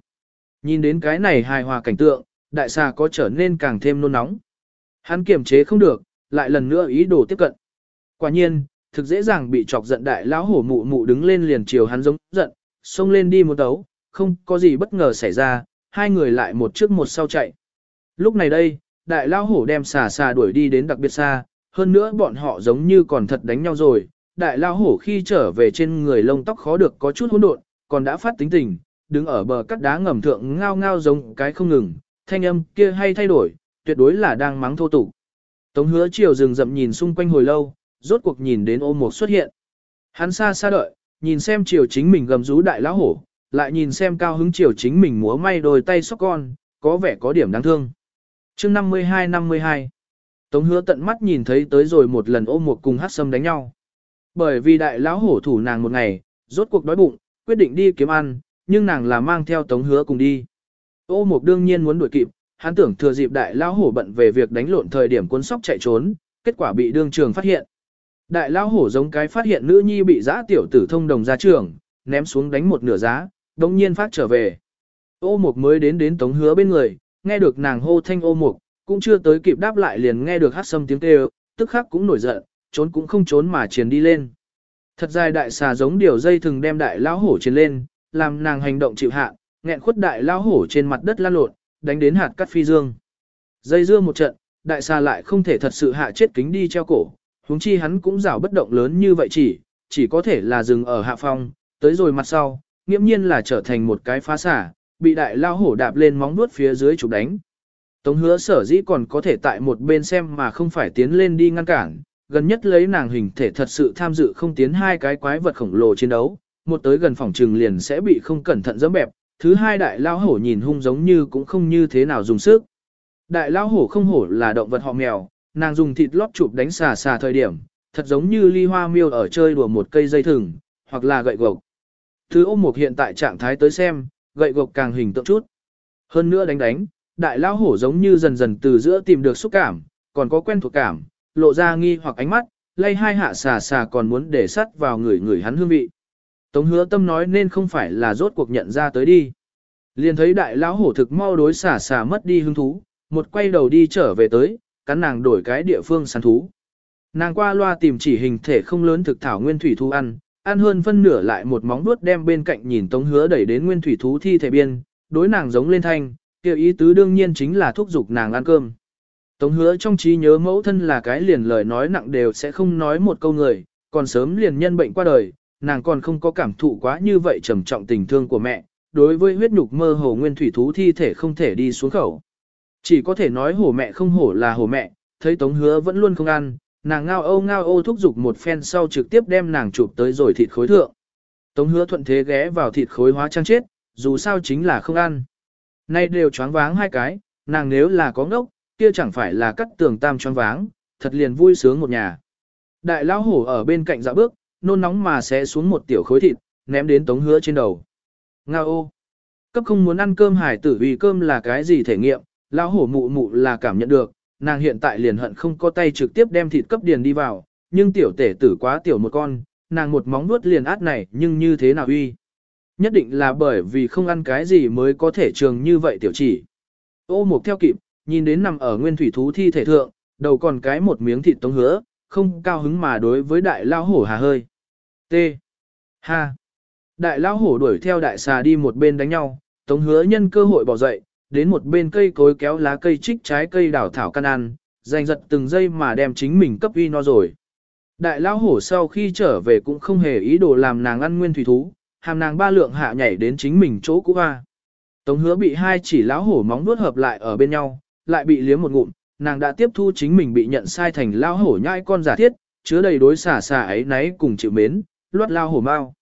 Nhìn đến cái này hài hòa cảnh tượng, đại xà có trở nên càng thêm nôn nóng. Hắn kiềm chế không được, lại lần nữa ý đồ tiếp cận. Quả nhiên, thực dễ dàng bị chọc giận đại lão hổ mụ mụ đứng lên liền chiều hắn giống giận, xông lên đi một tấu, không có gì bất ngờ xảy ra, hai người lại một trước một sau chạy. Lúc này đây, đại lão hổ đem xà xà đuổi đi đến đặc biệt xa, hơn nữa bọn họ giống như còn thật đánh nhau rồi. Đại lão hổ khi trở về trên người lông tóc khó được có chút hỗn độn, còn đã phát tính tình, đứng ở bờ cắt đá ngầm thượng ngao ngao giống cái không ngừng, thanh âm kia hay thay đổi, tuyệt đối là đang mắng thô tục. Tống hứa chiều rừng rậm nhìn xung quanh hồi lâu, rốt cuộc nhìn đến ôm mục xuất hiện. Hắn xa xa đợi, nhìn xem chiều chính mình gầm rú đại lão hổ, lại nhìn xem cao hứng chiều chính mình múa may đôi tay sóc con, có vẻ có điểm đáng thương. chương 52-52 Tống hứa tận mắt nhìn thấy tới rồi một lần ôm một cùng hát sâm đánh nhau. Bởi vì đại lão hổ thủ nàng một ngày, rốt cuộc đói bụng, quyết định đi kiếm ăn, nhưng nàng là mang theo tống hứa cùng đi. Ô mục đương nhiên muốn đuổi kịp, hắn tưởng thừa dịp đại lao hổ bận về việc đánh lộn thời điểm cuốn sóc chạy trốn, kết quả bị đương trường phát hiện. Đại lao hổ giống cái phát hiện nữ nhi bị giã tiểu tử thông đồng ra trường, ném xuống đánh một nửa giá, đồng nhiên phát trở về. Ô mục mới đến đến tống hứa bên người, nghe được nàng hô thanh ô mục, cũng chưa tới kịp đáp lại liền nghe được hát sâm tiếng kêu, tức khắc cũng nổi giận, trốn cũng không trốn mà chiến đi lên. Thật dài đại xà giống điều dây thường đem đại lão hổ chiến lên, làm nàng hành động chịu hạ, nghẹn khuất đại lão hổ trên mặt đất lan lộn, đánh đến hạt cắt phi dương. Dây dưa một trận, đại xà lại không thể thật sự hạ chết kính đi treo cổ, huống chi hắn cũng rảo bất động lớn như vậy chỉ, chỉ có thể là dừng ở hạ phong, tới rồi mặt sau, nghiễm nhiên là trở thành một cái phá xả, bị đại lao hổ đạp lên móng nuốt phía dưới chụp đánh. Tống hứa sở dĩ còn có thể tại một bên xem mà không phải tiến lên đi ngăn cản, gần nhất lấy nàng hình thể thật sự tham dự không tiến hai cái quái vật khổng lồ chiến đấu, một tới gần phòng trừng liền sẽ bị không cẩn thận dẫm bẹp, thứ hai đại lao hổ nhìn hung giống như cũng không như thế nào dùng sức. Đại lao hổ không hổ là động vật họ mèo, nàng dùng thịt lót chụp đánh xà xà thời điểm, thật giống như ly hoa miêu ở chơi đùa một cây dây thừng, hoặc là gậy gộc. Thứ ôm một hiện tại trạng thái tới xem, gậy gộc càng hình tượng chút. Hơn nữa đánh đánh, đại lao hổ giống như dần dần từ giữa tìm được xúc cảm, còn có quen thuộc cảm, lộ ra nghi hoặc ánh mắt, lay hai hạ xà xà còn muốn để sắt vào người người hắn hương vị. Tống hứa tâm nói nên không phải là rốt cuộc nhận ra tới đi. Liền thấy đại lão hổ thực mau đối xà xà mất đi hứng thú, một quay đầu đi trở về tới, cắn nàng đổi cái địa phương săn thú. Nàng qua loa tìm chỉ hình thể không lớn thực thảo nguyên thủy thú ăn, ăn hơn phân nửa lại một móng vuốt đem bên cạnh nhìn tống hứa đẩy đến nguyên thủy thú thi thể biên, đối nàng giống lên thanh, kêu ý tứ đương nhiên chính là thúc giục nàng ăn cơm. Tống hứa trong trí nhớ mẫu thân là cái liền lời nói nặng đều sẽ không nói một câu người, còn sớm liền nhân bệnh qua đời, nàng còn không có cảm thụ quá như vậy trầm trọng tình thương của mẹ, đối với huyết nhục mơ hồ nguyên thủy thú thi thể không thể đi xuống khẩu. Chỉ có thể nói hổ mẹ không hổ là hổ mẹ, thấy tống hứa vẫn luôn không ăn, nàng ngao âu ngao ô thúc giục một phen sau trực tiếp đem nàng chụp tới rồi thịt khối thượng. Tống hứa thuận thế ghé vào thịt khối hóa trang chết, dù sao chính là không ăn. Nay đều choáng váng hai cái, nàng nếu là có ngốc, kia chẳng phải là cắt tường tam choáng váng, thật liền vui sướng một nhà. Đại lão hổ ở bên cạnh dạo bước, nôn nóng mà sẽ xuống một tiểu khối thịt, ném đến tống hứa trên đầu. Ngao ô! Cấp không muốn ăn cơm hải tử vì cơm là cái gì thể nghiệm, lão hổ mụ mụ là cảm nhận được, nàng hiện tại liền hận không có tay trực tiếp đem thịt cấp điền đi vào, nhưng tiểu tể tử quá tiểu một con, nàng một móng nuốt liền át này nhưng như thế nào uy. Nhất định là bởi vì không ăn cái gì mới có thể trường như vậy tiểu chỉ. Ô mục theo kịp, nhìn đến nằm ở nguyên thủy thú thi thể thượng, đầu còn cái một miếng thịt tống hứa, không cao hứng mà đối với đại lao hổ hà hơi. T. Ha. Đại lao hổ đuổi theo đại xà đi một bên đánh nhau, tống hứa nhân cơ hội bỏ dậy, đến một bên cây cối kéo lá cây trích trái cây đảo thảo căn ăn, giành giật từng giây mà đem chính mình cấp uy no rồi. Đại lão hổ sau khi trở về cũng không hề ý đồ làm nàng ăn nguyên thủy thú, hàm nàng ba lượng hạ nhảy đến chính mình chỗ cũ hoa. Tống hứa bị hai chỉ lão hổ móng vuốt hợp lại ở bên nhau, lại bị liếm một ngụm, nàng đã tiếp thu chính mình bị nhận sai thành lão hổ nhai con giả thiết, chứa đầy đối xả xả ấy náy cùng chịu mến, luốt lao hổ mau.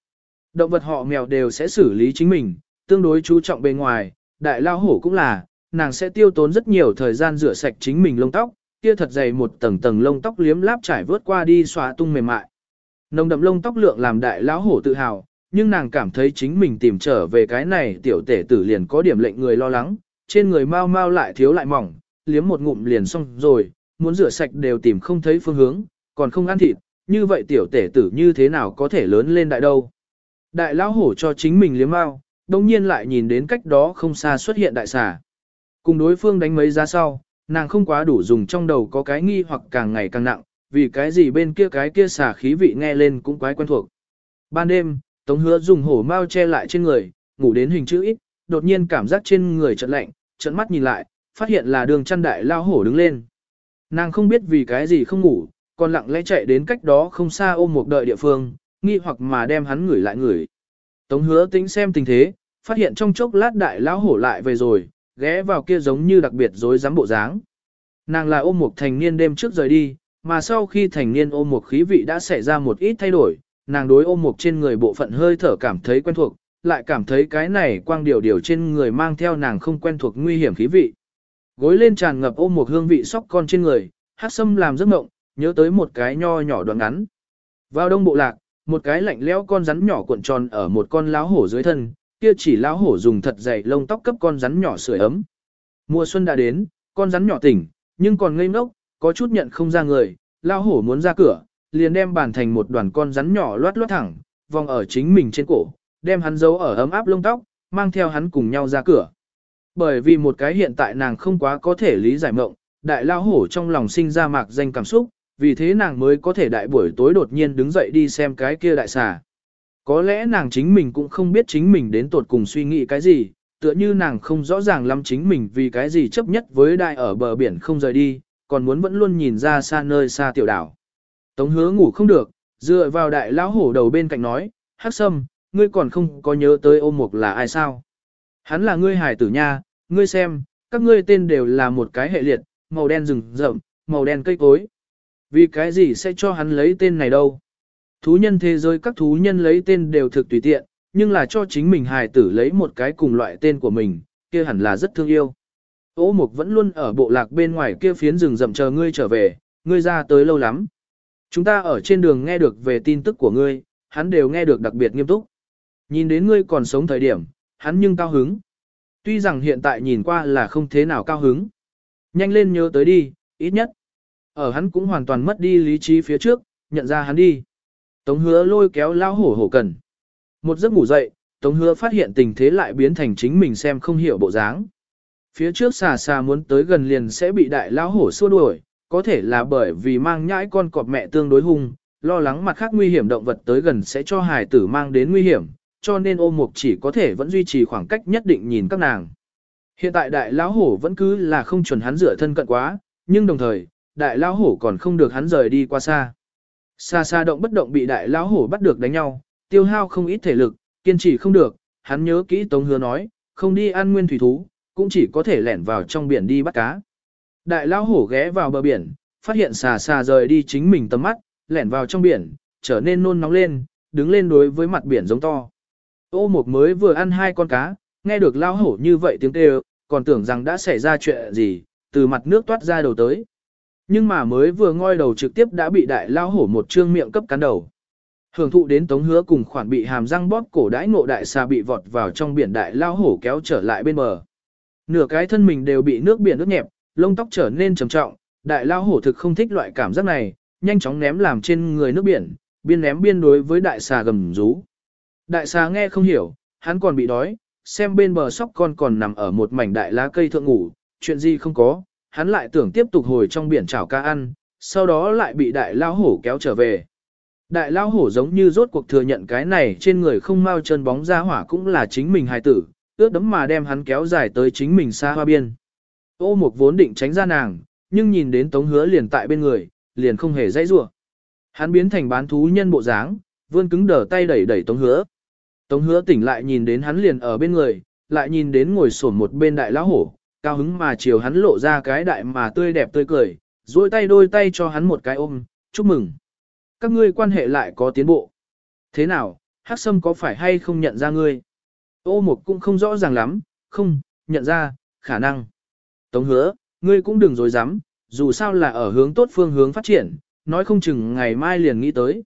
Động vật họ mèo đều sẽ xử lý chính mình, tương đối chú trọng bề ngoài, đại lao hổ cũng là, nàng sẽ tiêu tốn rất nhiều thời gian rửa sạch chính mình lông tóc, kia thật dày một tầng tầng lông tóc liếm láp trải vớt qua đi xóa tung mềm mại. Nồng đậm lông tóc lượng làm đại lão hổ tự hào, nhưng nàng cảm thấy chính mình tìm trở về cái này tiểu tể tử liền có điểm lệnh người lo lắng, trên người mau mau lại thiếu lại mỏng, liếm một ngụm liền xong rồi, muốn rửa sạch đều tìm không thấy phương hướng, còn không ăn thịt, như vậy tiểu tể tử như thế nào có thể lớn lên đại đâu. Đại lão hổ cho chính mình liếm mau, đồng nhiên lại nhìn đến cách đó không xa xuất hiện đại xà. Cùng đối phương đánh mấy ra sau, nàng không quá đủ dùng trong đầu có cái nghi hoặc càng ngày càng nặng, vì cái gì bên kia cái kia xà khí vị nghe lên cũng quái quen thuộc. Ban đêm, Tống hứa dùng hổ mau che lại trên người, ngủ đến hình chữ ít, đột nhiên cảm giác trên người chợt lạnh, trận mắt nhìn lại, phát hiện là đường chăn đại lao hổ đứng lên. Nàng không biết vì cái gì không ngủ, còn lặng lẽ chạy đến cách đó không xa ôm một đợi địa phương, nghi hoặc mà đem hắn ngửi lại ngửi. Tống hứa tính xem tình thế, phát hiện trong chốc lát đại lão hổ lại về rồi, ghé vào kia giống như đặc biệt dối dám bộ dáng. Nàng là ôm một thành niên đêm trước rời đi, mà sau khi thành niên ôm một khí vị đã xảy ra một ít thay đổi, nàng đối ôm một trên người bộ phận hơi thở cảm thấy quen thuộc, lại cảm thấy cái này quang điều điều trên người mang theo nàng không quen thuộc nguy hiểm khí vị. Gối lên tràn ngập ôm một hương vị sóc con trên người, hát sâm làm giấc mộng, nhớ tới một cái nho nhỏ đoạn ngắn. Vào đông bộ lạc, một cái lạnh lẽo con rắn nhỏ cuộn tròn ở một con láo hổ dưới thân, kia chỉ láo hổ dùng thật dày lông tóc cấp con rắn nhỏ sưởi ấm. Mùa xuân đã đến, con rắn nhỏ tỉnh, nhưng còn ngây ngốc, có chút nhận không ra người, lao hổ muốn ra cửa, liền đem bàn thành một đoàn con rắn nhỏ loát loát thẳng, vòng ở chính mình trên cổ, đem hắn giấu ở ấm áp lông tóc, mang theo hắn cùng nhau ra cửa. Bởi vì một cái hiện tại nàng không quá có thể lý giải mộng, đại lao hổ trong lòng sinh ra mạc danh cảm xúc, vì thế nàng mới có thể đại buổi tối đột nhiên đứng dậy đi xem cái kia đại xà. Có lẽ nàng chính mình cũng không biết chính mình đến tột cùng suy nghĩ cái gì, tựa như nàng không rõ ràng lắm chính mình vì cái gì chấp nhất với đại ở bờ biển không rời đi, còn muốn vẫn luôn nhìn ra xa nơi xa tiểu đảo. Tống hứa ngủ không được, dựa vào đại lão hổ đầu bên cạnh nói, hắc sâm, ngươi còn không có nhớ tới ôm mục là ai sao. Hắn là ngươi hải tử nha, ngươi xem, các ngươi tên đều là một cái hệ liệt, màu đen rừng rậm, màu đen cây cối. Vì cái gì sẽ cho hắn lấy tên này đâu? Thú nhân thế giới các thú nhân lấy tên đều thực tùy tiện, nhưng là cho chính mình hài tử lấy một cái cùng loại tên của mình, kia hẳn là rất thương yêu. Ô mục vẫn luôn ở bộ lạc bên ngoài kia phiến rừng rậm chờ ngươi trở về, ngươi ra tới lâu lắm. Chúng ta ở trên đường nghe được về tin tức của ngươi, hắn đều nghe được đặc biệt nghiêm túc. Nhìn đến ngươi còn sống thời điểm, hắn nhưng cao hứng. Tuy rằng hiện tại nhìn qua là không thế nào cao hứng. Nhanh lên nhớ tới đi, ít nhất. Ở hắn cũng hoàn toàn mất đi lý trí phía trước, nhận ra hắn đi. Tống hứa lôi kéo lao hổ hổ cần. Một giấc ngủ dậy, Tống hứa phát hiện tình thế lại biến thành chính mình xem không hiểu bộ dáng. Phía trước xà xà muốn tới gần liền sẽ bị đại lao hổ xua đuổi, có thể là bởi vì mang nhãi con cọp mẹ tương đối hung, lo lắng mặt khác nguy hiểm động vật tới gần sẽ cho hài tử mang đến nguy hiểm, cho nên ôm mục chỉ có thể vẫn duy trì khoảng cách nhất định nhìn các nàng. Hiện tại đại lão hổ vẫn cứ là không chuẩn hắn rửa thân cận quá, nhưng đồng thời, đại lão hổ còn không được hắn rời đi qua xa. Xa xa động bất động bị đại lão hổ bắt được đánh nhau, tiêu hao không ít thể lực, kiên trì không được, hắn nhớ kỹ Tống Hứa nói, không đi ăn nguyên thủy thú, cũng chỉ có thể lẻn vào trong biển đi bắt cá. Đại lão hổ ghé vào bờ biển, phát hiện xà xà rời đi chính mình tầm mắt, lẻn vào trong biển, trở nên nôn nóng lên, đứng lên đối với mặt biển giống to. Ô một mới vừa ăn hai con cá, nghe được lão hổ như vậy tiếng kêu, còn tưởng rằng đã xảy ra chuyện gì, từ mặt nước toát ra đầu tới. Nhưng mà mới vừa ngoi đầu trực tiếp đã bị đại lao hổ một trương miệng cấp cắn đầu. Hưởng thụ đến tống hứa cùng khoản bị hàm răng bóp cổ đãi ngộ đại xà bị vọt vào trong biển đại lao hổ kéo trở lại bên bờ. Nửa cái thân mình đều bị nước biển ướt nhẹp, lông tóc trở nên trầm trọng, đại lao hổ thực không thích loại cảm giác này, nhanh chóng ném làm trên người nước biển, biên ném biên đối với đại xà gầm rú. Đại xà nghe không hiểu, hắn còn bị đói, xem bên bờ sóc con còn nằm ở một mảnh đại lá cây thượng ngủ, chuyện gì không có, hắn lại tưởng tiếp tục hồi trong biển chảo ca ăn, sau đó lại bị đại lao hổ kéo trở về. Đại lao hổ giống như rốt cuộc thừa nhận cái này trên người không mau chân bóng ra hỏa cũng là chính mình hài tử, ướt đấm mà đem hắn kéo dài tới chính mình xa hoa biên. Ô mục vốn định tránh ra nàng, nhưng nhìn đến tống hứa liền tại bên người, liền không hề dãy rủa. Hắn biến thành bán thú nhân bộ dáng, vươn cứng đờ tay đẩy đẩy tống hứa. Tống hứa tỉnh lại nhìn đến hắn liền ở bên người, lại nhìn đến ngồi sổn một bên đại lão hổ, cao hứng mà chiều hắn lộ ra cái đại mà tươi đẹp tươi cười, duỗi tay đôi tay cho hắn một cái ôm, chúc mừng. Các ngươi quan hệ lại có tiến bộ. Thế nào, Hắc Sâm có phải hay không nhận ra ngươi? Ô Mục cũng không rõ ràng lắm, không, nhận ra, khả năng. Tống hứa, ngươi cũng đừng dối dám, dù sao là ở hướng tốt phương hướng phát triển, nói không chừng ngày mai liền nghĩ tới.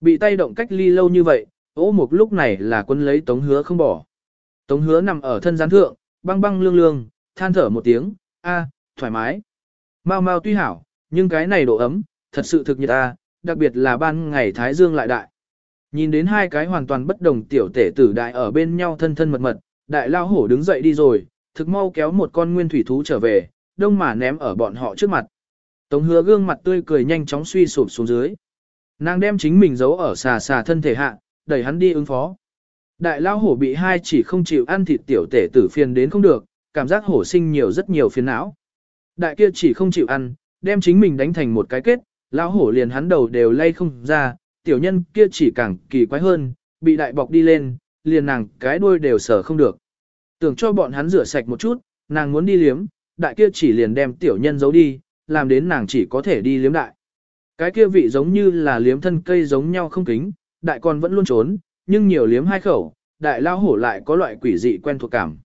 Bị tay động cách ly lâu như vậy, ô Mục lúc này là quân lấy tống hứa không bỏ. Tống hứa nằm ở thân gián thượng, băng băng lương lương, than thở một tiếng, a, thoải mái. Mau mau tuy hảo, nhưng cái này độ ấm, thật sự thực nhiệt a, đặc biệt là ban ngày Thái Dương lại đại. Nhìn đến hai cái hoàn toàn bất đồng tiểu tể tử đại ở bên nhau thân thân mật mật, đại lao hổ đứng dậy đi rồi, thực mau kéo một con nguyên thủy thú trở về, đông mà ném ở bọn họ trước mặt. Tống hứa gương mặt tươi cười nhanh chóng suy sụp xuống dưới. Nàng đem chính mình giấu ở xà xà thân thể hạ, đẩy hắn đi ứng phó. Đại lao hổ bị hai chỉ không chịu ăn thịt tiểu tể tử phiền đến không được, cảm giác hổ sinh nhiều rất nhiều phiền não. Đại kia chỉ không chịu ăn, đem chính mình đánh thành một cái kết, lão hổ liền hắn đầu đều lay không ra, tiểu nhân kia chỉ càng kỳ quái hơn, bị đại bọc đi lên, liền nàng cái đuôi đều sở không được. Tưởng cho bọn hắn rửa sạch một chút, nàng muốn đi liếm, đại kia chỉ liền đem tiểu nhân giấu đi, làm đến nàng chỉ có thể đi liếm đại. Cái kia vị giống như là liếm thân cây giống nhau không kính, đại con vẫn luôn trốn, nhưng nhiều liếm hai khẩu, đại lao hổ lại có loại quỷ dị quen thuộc cảm.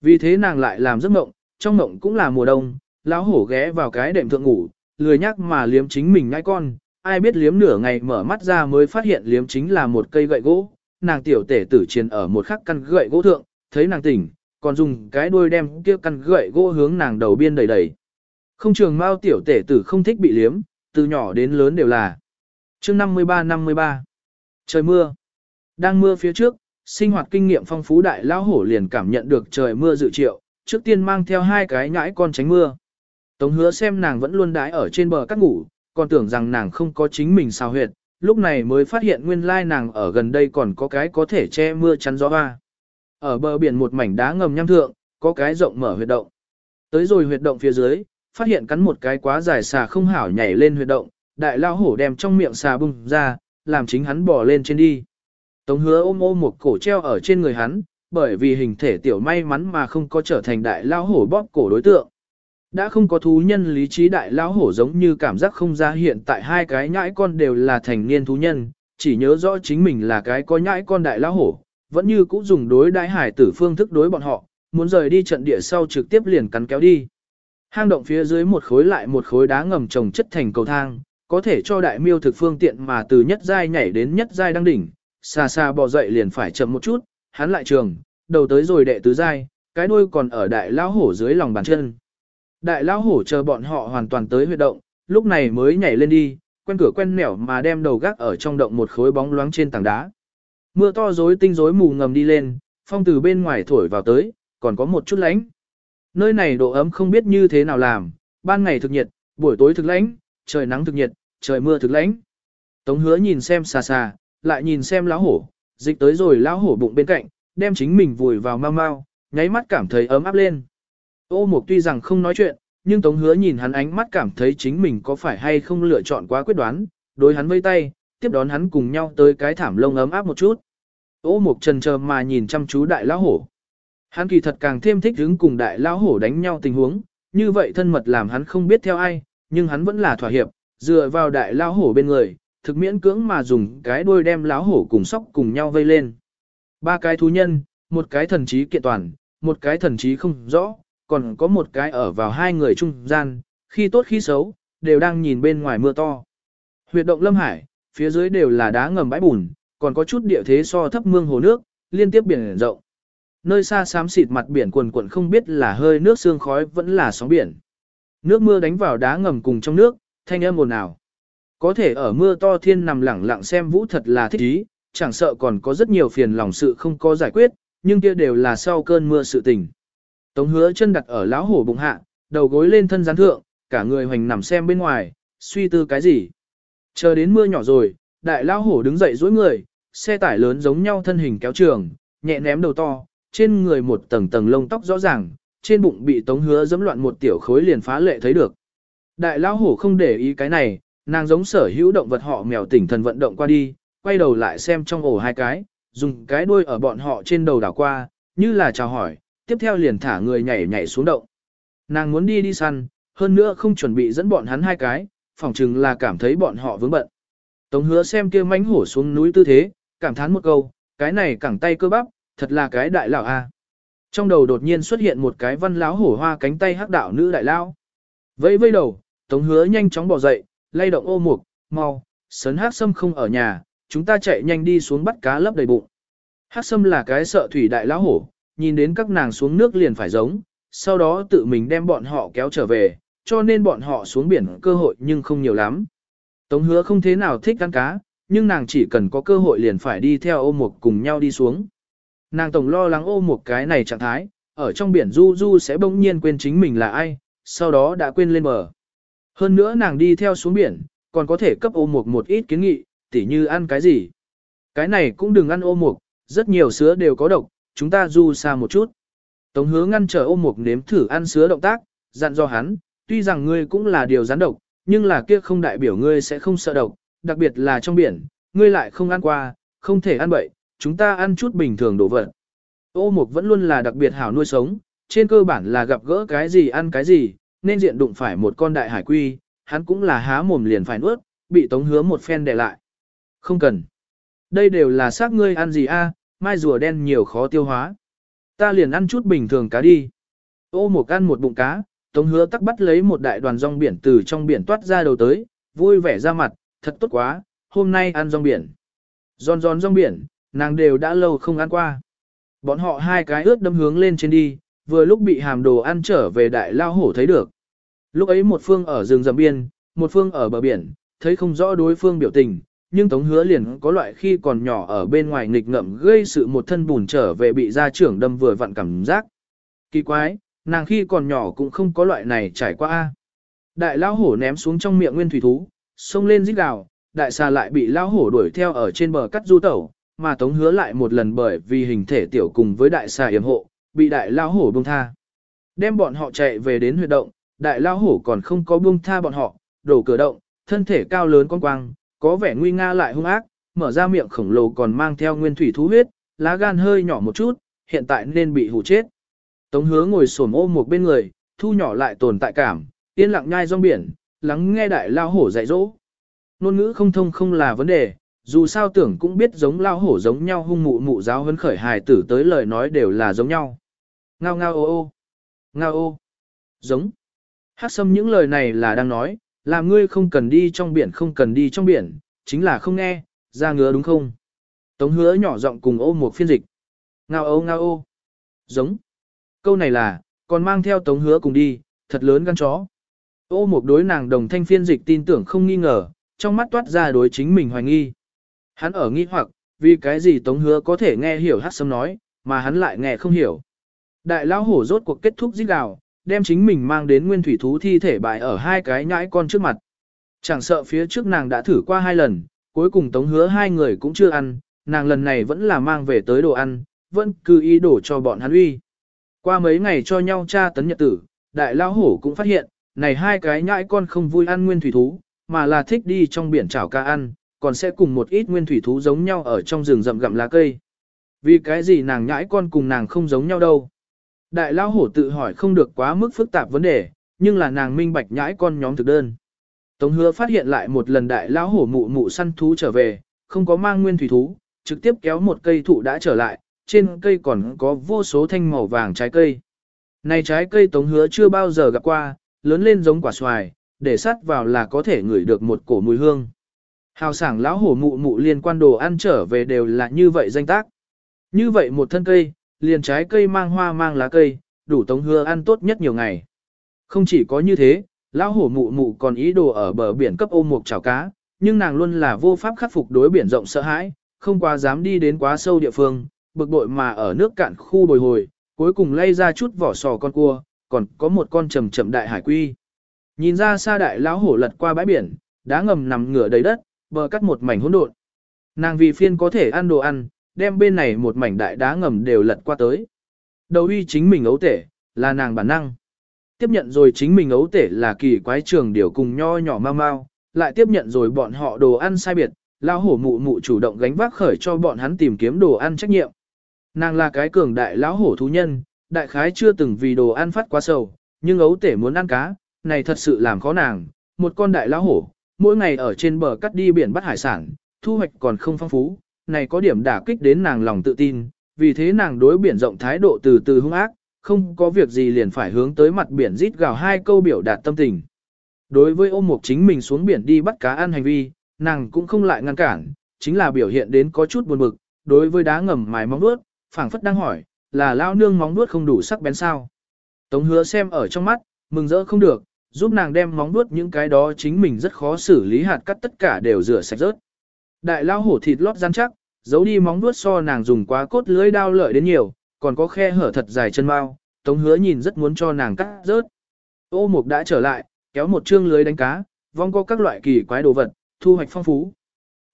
Vì thế nàng lại làm giấc mộng, trong mộng cũng là mùa đông, lão hổ ghé vào cái đệm thượng ngủ, lười nhắc mà liếm chính mình ngai con, ai biết liếm nửa ngày mở mắt ra mới phát hiện liếm chính là một cây gậy gỗ, nàng tiểu tể tử chiến ở một khắc căn gậy gỗ thượng, thấy nàng tỉnh, còn dùng cái đuôi đem kia căn gậy gỗ hướng nàng đầu biên đẩy đẩy. Không trường mao tiểu tể tử không thích bị liếm, từ nhỏ đến lớn đều là. chương 53-53 Trời mưa Đang mưa phía trước, sinh hoạt kinh nghiệm phong phú đại lão hổ liền cảm nhận được trời mưa dự triệu, trước tiên mang theo hai cái nhãi con tránh mưa. Tống hứa xem nàng vẫn luôn đái ở trên bờ cắt ngủ, còn tưởng rằng nàng không có chính mình sao huyệt, lúc này mới phát hiện nguyên lai nàng ở gần đây còn có cái có thể che mưa chắn gió hoa. Ở bờ biển một mảnh đá ngầm nham thượng, có cái rộng mở huyệt động. Tới rồi huyệt động phía dưới, phát hiện cắn một cái quá dài xà không hảo nhảy lên huyệt động, đại lao hổ đem trong miệng xà bung ra, làm chính hắn bỏ lên trên đi. Tống hứa ôm ôm một cổ treo ở trên người hắn, bởi vì hình thể tiểu may mắn mà không có trở thành đại lao hổ bóp cổ đối tượng. Đã không có thú nhân lý trí đại lao hổ giống như cảm giác không ra hiện tại hai cái nhãi con đều là thành niên thú nhân, chỉ nhớ rõ chính mình là cái có nhãi con đại lao hổ, vẫn như cũ dùng đối đại hải tử phương thức đối bọn họ, muốn rời đi trận địa sau trực tiếp liền cắn kéo đi. Hang động phía dưới một khối lại một khối đá ngầm trồng chất thành cầu thang, có thể cho đại miêu thực phương tiện mà từ nhất giai nhảy đến nhất giai đăng đỉnh, xa xa bò dậy liền phải chậm một chút, hắn lại trường, đầu tới rồi đệ tứ giai, cái đuôi còn ở đại lão hổ dưới lòng bàn chân. Đại lão hổ chờ bọn họ hoàn toàn tới huyệt động, lúc này mới nhảy lên đi, quen cửa quen nẻo mà đem đầu gác ở trong động một khối bóng loáng trên tảng đá. Mưa to rối tinh rối mù ngầm đi lên, phong từ bên ngoài thổi vào tới, còn có một chút lánh. Nơi này độ ấm không biết như thế nào làm, ban ngày thực nhiệt, buổi tối thực lánh, trời nắng thực nhiệt, trời mưa thực lánh. Tống hứa nhìn xem xa xa, lại nhìn xem lão hổ, dịch tới rồi lão hổ bụng bên cạnh, đem chính mình vùi vào mau mau, nháy mắt cảm thấy ấm áp lên. Ô mục tuy rằng không nói chuyện, nhưng Tống hứa nhìn hắn ánh mắt cảm thấy chính mình có phải hay không lựa chọn quá quyết đoán, đối hắn vây tay, tiếp đón hắn cùng nhau tới cái thảm lông ấm áp một chút. Ô mục trần chờ mà nhìn chăm chú đại lão hổ. Hắn kỳ thật càng thêm thích hứng cùng đại lão hổ đánh nhau tình huống, như vậy thân mật làm hắn không biết theo ai, nhưng hắn vẫn là thỏa hiệp, dựa vào đại lão hổ bên người, thực miễn cưỡng mà dùng cái đuôi đem láo hổ cùng sóc cùng nhau vây lên. Ba cái thú nhân, một cái thần trí kiện toàn, một cái thần trí không rõ, còn có một cái ở vào hai người trung gian, khi tốt khi xấu, đều đang nhìn bên ngoài mưa to. Huyệt động Lâm Hải, phía dưới đều là đá ngầm bãi bùn, còn có chút địa thế so thấp mương hồ nước, liên tiếp biển rộng. Nơi xa xám xịt mặt biển quần quần không biết là hơi nước sương khói vẫn là sóng biển. Nước mưa đánh vào đá ngầm cùng trong nước, thanh âm ồn ào. Có thể ở mưa to thiên nằm lẳng lặng xem vũ thật là thích ý, chẳng sợ còn có rất nhiều phiền lòng sự không có giải quyết, nhưng kia đều là sau cơn mưa sự tình. Tống hứa chân đặt ở lão hổ bụng hạ, đầu gối lên thân gián thượng, cả người hoành nằm xem bên ngoài, suy tư cái gì. Chờ đến mưa nhỏ rồi, đại lão hổ đứng dậy duỗi người, xe tải lớn giống nhau thân hình kéo trường, nhẹ ném đầu to, trên người một tầng tầng lông tóc rõ ràng, trên bụng bị tống hứa dẫm loạn một tiểu khối liền phá lệ thấy được. Đại lão hổ không để ý cái này, nàng giống sở hữu động vật họ mèo tỉnh thần vận động qua đi, quay đầu lại xem trong ổ hai cái, dùng cái đuôi ở bọn họ trên đầu đảo qua, như là chào hỏi, tiếp theo liền thả người nhảy nhảy xuống động. Nàng muốn đi đi săn, hơn nữa không chuẩn bị dẫn bọn hắn hai cái, phỏng chừng là cảm thấy bọn họ vướng bận. Tống hứa xem kia mánh hổ xuống núi tư thế, cảm thán một câu, cái này cẳng tay cơ bắp, thật là cái đại lão a. Trong đầu đột nhiên xuất hiện một cái văn lão hổ hoa cánh tay hắc đạo nữ đại lão. Vẫy vây đầu, Tống Hứa nhanh chóng bỏ dậy, lay động ô mục, mau, sấn hắc sâm không ở nhà, chúng ta chạy nhanh đi xuống bắt cá lấp đầy bụng. Hắc sâm là cái sợ thủy đại lão hổ, nhìn đến các nàng xuống nước liền phải giống, sau đó tự mình đem bọn họ kéo trở về, cho nên bọn họ xuống biển cơ hội nhưng không nhiều lắm. Tống hứa không thế nào thích ăn cá, nhưng nàng chỉ cần có cơ hội liền phải đi theo ô mục cùng nhau đi xuống. Nàng tổng lo lắng ô Mục cái này trạng thái, ở trong biển du du sẽ bỗng nhiên quên chính mình là ai, sau đó đã quên lên bờ. Hơn nữa nàng đi theo xuống biển, còn có thể cấp ô mục một ít kiến nghị, tỉ như ăn cái gì. Cái này cũng đừng ăn ô mục, rất nhiều sứa đều có độc, chúng ta du xa một chút. Tống hứa ngăn trở ô mục nếm thử ăn sứa động tác, dặn do hắn, tuy rằng ngươi cũng là điều gián độc, nhưng là kia không đại biểu ngươi sẽ không sợ độc, đặc biệt là trong biển, ngươi lại không ăn qua, không thể ăn bậy, chúng ta ăn chút bình thường đồ vật. Ô mục vẫn luôn là đặc biệt hảo nuôi sống, trên cơ bản là gặp gỡ cái gì ăn cái gì, nên diện đụng phải một con đại hải quy, hắn cũng là há mồm liền phải nuốt, bị tống hứa một phen để lại. Không cần. Đây đều là xác ngươi ăn gì a? À? mai rùa đen nhiều khó tiêu hóa. Ta liền ăn chút bình thường cá đi. Ô một ăn một bụng cá, tống hứa tắc bắt lấy một đại đoàn rong biển từ trong biển toát ra đầu tới, vui vẻ ra mặt, thật tốt quá, hôm nay ăn rong biển. Giòn giòn rong biển, nàng đều đã lâu không ăn qua. Bọn họ hai cái ướt đâm hướng lên trên đi, vừa lúc bị hàm đồ ăn trở về đại lao hổ thấy được. Lúc ấy một phương ở rừng rầm biên, một phương ở bờ biển, thấy không rõ đối phương biểu tình, nhưng Tống Hứa liền có loại khi còn nhỏ ở bên ngoài nghịch ngợm gây sự một thân bùn trở về bị gia trưởng đâm vừa vặn cảm giác. Kỳ quái, nàng khi còn nhỏ cũng không có loại này trải qua. a. Đại lao hổ ném xuống trong miệng nguyên thủy thú, xông lên rít gào, đại xà lại bị lao hổ đuổi theo ở trên bờ cắt du tẩu, mà Tống Hứa lại một lần bởi vì hình thể tiểu cùng với đại xà yểm hộ, bị đại lao hổ buông tha. Đem bọn họ chạy về đến huyệt động, đại lao hổ còn không có buông tha bọn họ, đổ cửa động, thân thể cao lớn con quang, có vẻ nguy nga lại hung ác, mở ra miệng khổng lồ còn mang theo nguyên thủy thú huyết, lá gan hơi nhỏ một chút, hiện tại nên bị hủ chết. Tống hứa ngồi xổm ôm một bên người, thu nhỏ lại tồn tại cảm, yên lặng nhai rong biển, lắng nghe đại lao hổ dạy dỗ. Nôn ngữ không thông không là vấn đề, dù sao tưởng cũng biết giống lao hổ giống nhau hung mụ mụ giáo hấn khởi hài tử tới lời nói đều là giống nhau. Ngao ngao ô ô, ngao ô, giống. Hát xâm những lời này là đang nói, làm ngươi không cần đi trong biển không cần đi trong biển, chính là không nghe, ra ngứa đúng không? Tống hứa nhỏ giọng cùng ô một phiên dịch. Ngao ô ngao ô. Giống. Câu này là, còn mang theo tống hứa cùng đi, thật lớn gan chó. Ô một đối nàng đồng thanh phiên dịch tin tưởng không nghi ngờ, trong mắt toát ra đối chính mình hoài nghi. Hắn ở nghi hoặc, vì cái gì tống hứa có thể nghe hiểu hát sâm nói, mà hắn lại nghe không hiểu. Đại lão hổ rốt cuộc kết thúc giết gào, đem chính mình mang đến nguyên thủy thú thi thể bại ở hai cái nhãi con trước mặt. Chẳng sợ phía trước nàng đã thử qua hai lần, cuối cùng tống hứa hai người cũng chưa ăn, nàng lần này vẫn là mang về tới đồ ăn, vẫn cứ ý đổ cho bọn hắn uy. Qua mấy ngày cho nhau tra tấn nhật tử, đại lao hổ cũng phát hiện, này hai cái nhãi con không vui ăn nguyên thủy thú, mà là thích đi trong biển chảo ca ăn, còn sẽ cùng một ít nguyên thủy thú giống nhau ở trong rừng rậm gặm lá cây. Vì cái gì nàng nhãi con cùng nàng không giống nhau đâu. Đại lao hổ tự hỏi không được quá mức phức tạp vấn đề, nhưng là nàng minh bạch nhãi con nhóm thực đơn. Tống hứa phát hiện lại một lần đại lao hổ mụ mụ săn thú trở về, không có mang nguyên thủy thú, trực tiếp kéo một cây thụ đã trở lại, trên cây còn có vô số thanh màu vàng trái cây. Này trái cây tống hứa chưa bao giờ gặp qua, lớn lên giống quả xoài, để sắt vào là có thể ngửi được một cổ mùi hương. Hào sảng lão hổ mụ mụ liên quan đồ ăn trở về đều là như vậy danh tác. Như vậy một thân cây, liền trái cây mang hoa mang lá cây, đủ tống hứa ăn tốt nhất nhiều ngày. Không chỉ có như thế, lão hổ mụ mụ còn ý đồ ở bờ biển cấp ôm mục chảo cá, nhưng nàng luôn là vô pháp khắc phục đối biển rộng sợ hãi, không quá dám đi đến quá sâu địa phương, bực bội mà ở nước cạn khu bồi hồi, cuối cùng lay ra chút vỏ sò con cua, còn có một con trầm chậm đại hải quy. Nhìn ra xa đại lão hổ lật qua bãi biển, đá ngầm nằm ngửa đầy đất, bờ cắt một mảnh hỗn độn. Nàng vì phiên có thể ăn đồ ăn, đem bên này một mảnh đại đá ngầm đều lật qua tới. Đầu uy chính mình ấu tể, là nàng bản năng. Tiếp nhận rồi chính mình ấu tể là kỳ quái trường điều cùng nho nhỏ mau mau, lại tiếp nhận rồi bọn họ đồ ăn sai biệt, lao hổ mụ mụ chủ động gánh vác khởi cho bọn hắn tìm kiếm đồ ăn trách nhiệm. Nàng là cái cường đại lão hổ thú nhân, đại khái chưa từng vì đồ ăn phát quá sầu, nhưng ấu tể muốn ăn cá, này thật sự làm khó nàng. Một con đại lão hổ, mỗi ngày ở trên bờ cắt đi biển bắt hải sản, thu hoạch còn không phong phú, này có điểm đả kích đến nàng lòng tự tin, vì thế nàng đối biển rộng thái độ từ từ hung ác, không có việc gì liền phải hướng tới mặt biển rít gào hai câu biểu đạt tâm tình. Đối với ôm mục chính mình xuống biển đi bắt cá ăn hành vi, nàng cũng không lại ngăn cản, chính là biểu hiện đến có chút buồn bực, đối với đá ngầm mài móng nuốt, phảng phất đang hỏi, là lao nương móng nuốt không đủ sắc bén sao. Tống hứa xem ở trong mắt, mừng rỡ không được, giúp nàng đem móng nuốt những cái đó chính mình rất khó xử lý hạt cắt tất cả đều rửa sạch rớt. Đại lao hổ thịt lót rắn chắc, giấu đi móng nuốt so nàng dùng quá cốt lưới đao lợi đến nhiều, còn có khe hở thật dài chân mau, tống hứa nhìn rất muốn cho nàng cắt rớt. Ô mục đã trở lại, kéo một chương lưới đánh cá, vong có các loại kỳ quái đồ vật, thu hoạch phong phú.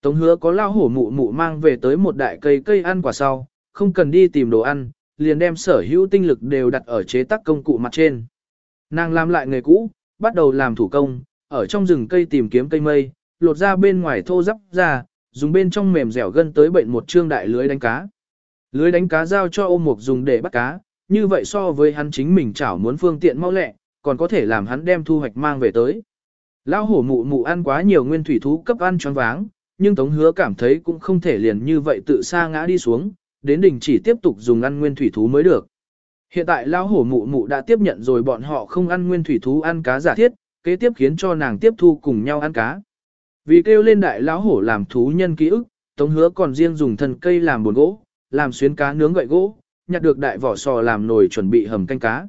Tống hứa có lao hổ mụ mụ mang về tới một đại cây cây ăn quả sau, không cần đi tìm đồ ăn, liền đem sở hữu tinh lực đều đặt ở chế tác công cụ mặt trên. Nàng làm lại nghề cũ, bắt đầu làm thủ công, ở trong rừng cây tìm kiếm cây mây, lột ra bên ngoài thô ráp ra, dùng bên trong mềm dẻo gân tới bệnh một trương đại lưới đánh cá. Lưới đánh cá giao cho ôm mục dùng để bắt cá, như vậy so với hắn chính mình chảo muốn phương tiện mau lẹ, còn có thể làm hắn đem thu hoạch mang về tới. Lão hổ mụ mụ ăn quá nhiều nguyên thủy thú cấp ăn choáng váng, nhưng Tống Hứa cảm thấy cũng không thể liền như vậy tự sa ngã đi xuống, đến đỉnh chỉ tiếp tục dùng ăn nguyên thủy thú mới được. Hiện tại lão hổ mụ mụ đã tiếp nhận rồi bọn họ không ăn nguyên thủy thú ăn cá giả thiết, kế tiếp khiến cho nàng tiếp thu cùng nhau ăn cá. Vì kêu lên đại lão hổ làm thú nhân ký ức, Tống Hứa còn riêng dùng thân cây làm buồn gỗ, làm xuyến cá nướng gậy gỗ, nhặt được đại vỏ sò làm nồi chuẩn bị hầm canh cá.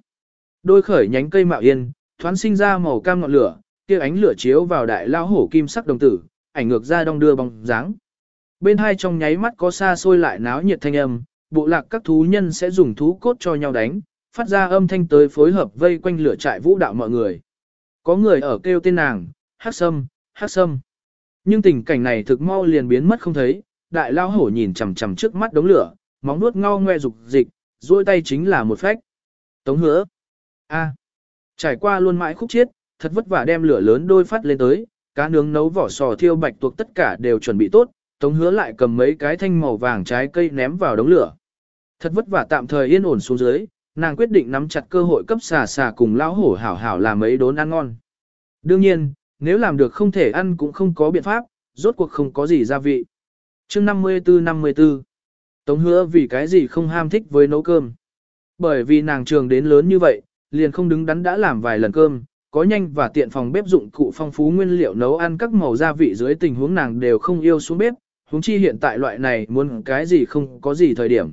Đôi khởi nhánh cây mạo yên, thoáng sinh ra màu cam ngọn lửa, kia ánh lửa chiếu vào đại lao hổ kim sắc đồng tử, ảnh ngược ra đong đưa bóng dáng. Bên hai trong nháy mắt có xa xôi lại náo nhiệt thanh âm, bộ lạc các thú nhân sẽ dùng thú cốt cho nhau đánh, phát ra âm thanh tới phối hợp vây quanh lửa trại vũ đạo mọi người. Có người ở kêu tên nàng, hát sâm, hát sâm. Nhưng tình cảnh này thực mau liền biến mất không thấy, đại lao hổ nhìn chằm chằm trước mắt đống lửa, móng nuốt ngao ngoe dục dịch, duỗi tay chính là một phách. Tống hứa. A. Trải qua luôn mãi khúc chiết, thật vất vả đem lửa lớn đôi phát lên tới, cá nướng nấu vỏ sò thiêu bạch tuộc tất cả đều chuẩn bị tốt, Tống hứa lại cầm mấy cái thanh màu vàng trái cây ném vào đống lửa. Thật vất vả tạm thời yên ổn xuống dưới, nàng quyết định nắm chặt cơ hội cấp xà xà cùng lão hổ hảo hảo làm mấy đốn ăn ngon. Đương nhiên, nếu làm được không thể ăn cũng không có biện pháp, rốt cuộc không có gì gia vị. chương 54-54 Tống hứa vì cái gì không ham thích với nấu cơm. Bởi vì nàng trường đến lớn như vậy, liền không đứng đắn đã làm vài lần cơm, có nhanh và tiện phòng bếp dụng cụ phong phú nguyên liệu nấu ăn các màu gia vị dưới tình huống nàng đều không yêu xuống bếp, huống chi hiện tại loại này muốn cái gì không có gì thời điểm.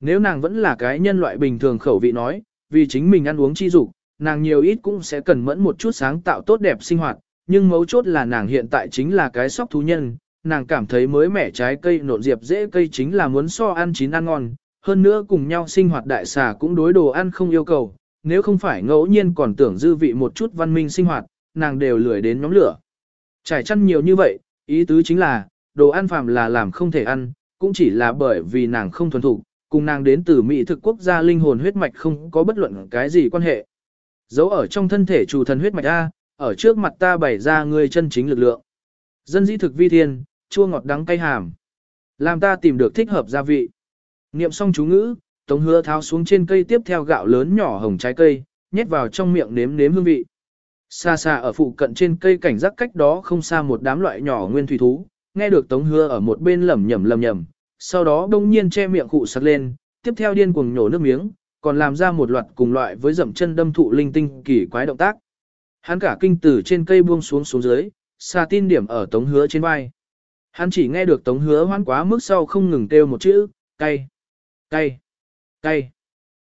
Nếu nàng vẫn là cái nhân loại bình thường khẩu vị nói, vì chính mình ăn uống chi dục, nàng nhiều ít cũng sẽ cần mẫn một chút sáng tạo tốt đẹp sinh hoạt, nhưng mấu chốt là nàng hiện tại chính là cái sóc thú nhân, nàng cảm thấy mới mẻ trái cây nộn diệp dễ cây chính là muốn so ăn chín ăn ngon, hơn nữa cùng nhau sinh hoạt đại xà cũng đối đồ ăn không yêu cầu, nếu không phải ngẫu nhiên còn tưởng dư vị một chút văn minh sinh hoạt, nàng đều lười đến nhóm lửa. Trải chăn nhiều như vậy, ý tứ chính là, đồ ăn phàm là làm không thể ăn, cũng chỉ là bởi vì nàng không thuần thục, cùng nàng đến từ Mỹ thực quốc gia linh hồn huyết mạch không có bất luận cái gì quan hệ. Giấu ở trong thân thể chủ thần huyết mạch A, ở trước mặt ta bày ra người chân chính lực lượng. Dân dĩ thực vi thiên, chua ngọt đắng cay hàm. Làm ta tìm được thích hợp gia vị. Niệm xong chú ngữ, Tống hứa tháo xuống trên cây tiếp theo gạo lớn nhỏ hồng trái cây, nhét vào trong miệng nếm nếm hương vị. Xa xa ở phụ cận trên cây cảnh giác cách đó không xa một đám loại nhỏ nguyên thủy thú, nghe được Tống hứa ở một bên lẩm nhẩm lẩm nhẩm, sau đó đông nhiên che miệng khụ sặc lên, tiếp theo điên cuồng nhổ nước miếng, còn làm ra một loạt cùng loại với dậm chân đâm thụ linh tinh kỳ quái động tác. Hắn cả kinh tử trên cây buông xuống xuống dưới, xa tin điểm ở Tống hứa trên vai. Hắn chỉ nghe được Tống hứa hoan quá mức sau không ngừng kêu một chữ, cay, cay. Cay.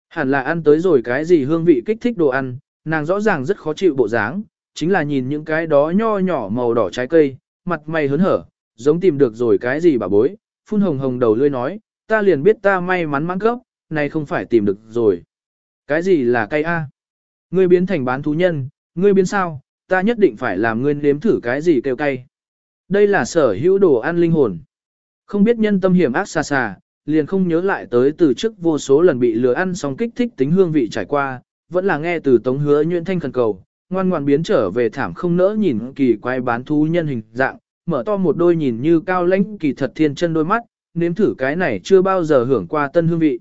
Hẳn là ăn tới rồi cái gì hương vị kích thích đồ ăn, nàng rõ ràng rất khó chịu bộ dáng, chính là nhìn những cái đó nho nhỏ màu đỏ trái cây, mặt mày hớn hở, giống tìm được rồi cái gì bà bối, phun hồng hồng đầu lươi nói, ta liền biết ta may mắn mãn gốc, này không phải tìm được rồi. Cái gì là cây a? Ngươi biến thành bán thú nhân, ngươi biến sao, ta nhất định phải làm ngươi nếm thử cái gì kêu cay. Đây là sở hữu đồ ăn linh hồn. Không biết nhân tâm hiểm ác xa xa, liền không nhớ lại tới từ trước vô số lần bị lừa ăn xong kích thích tính hương vị trải qua, vẫn là nghe từ tống hứa nhuyễn thanh khẩn cầu, ngoan ngoan biến trở về thảm không nỡ nhìn kỳ quái bán thú nhân hình dạng, mở to một đôi nhìn như cao lãnh kỳ thật thiên chân đôi mắt, nếm thử cái này chưa bao giờ hưởng qua tân hương vị.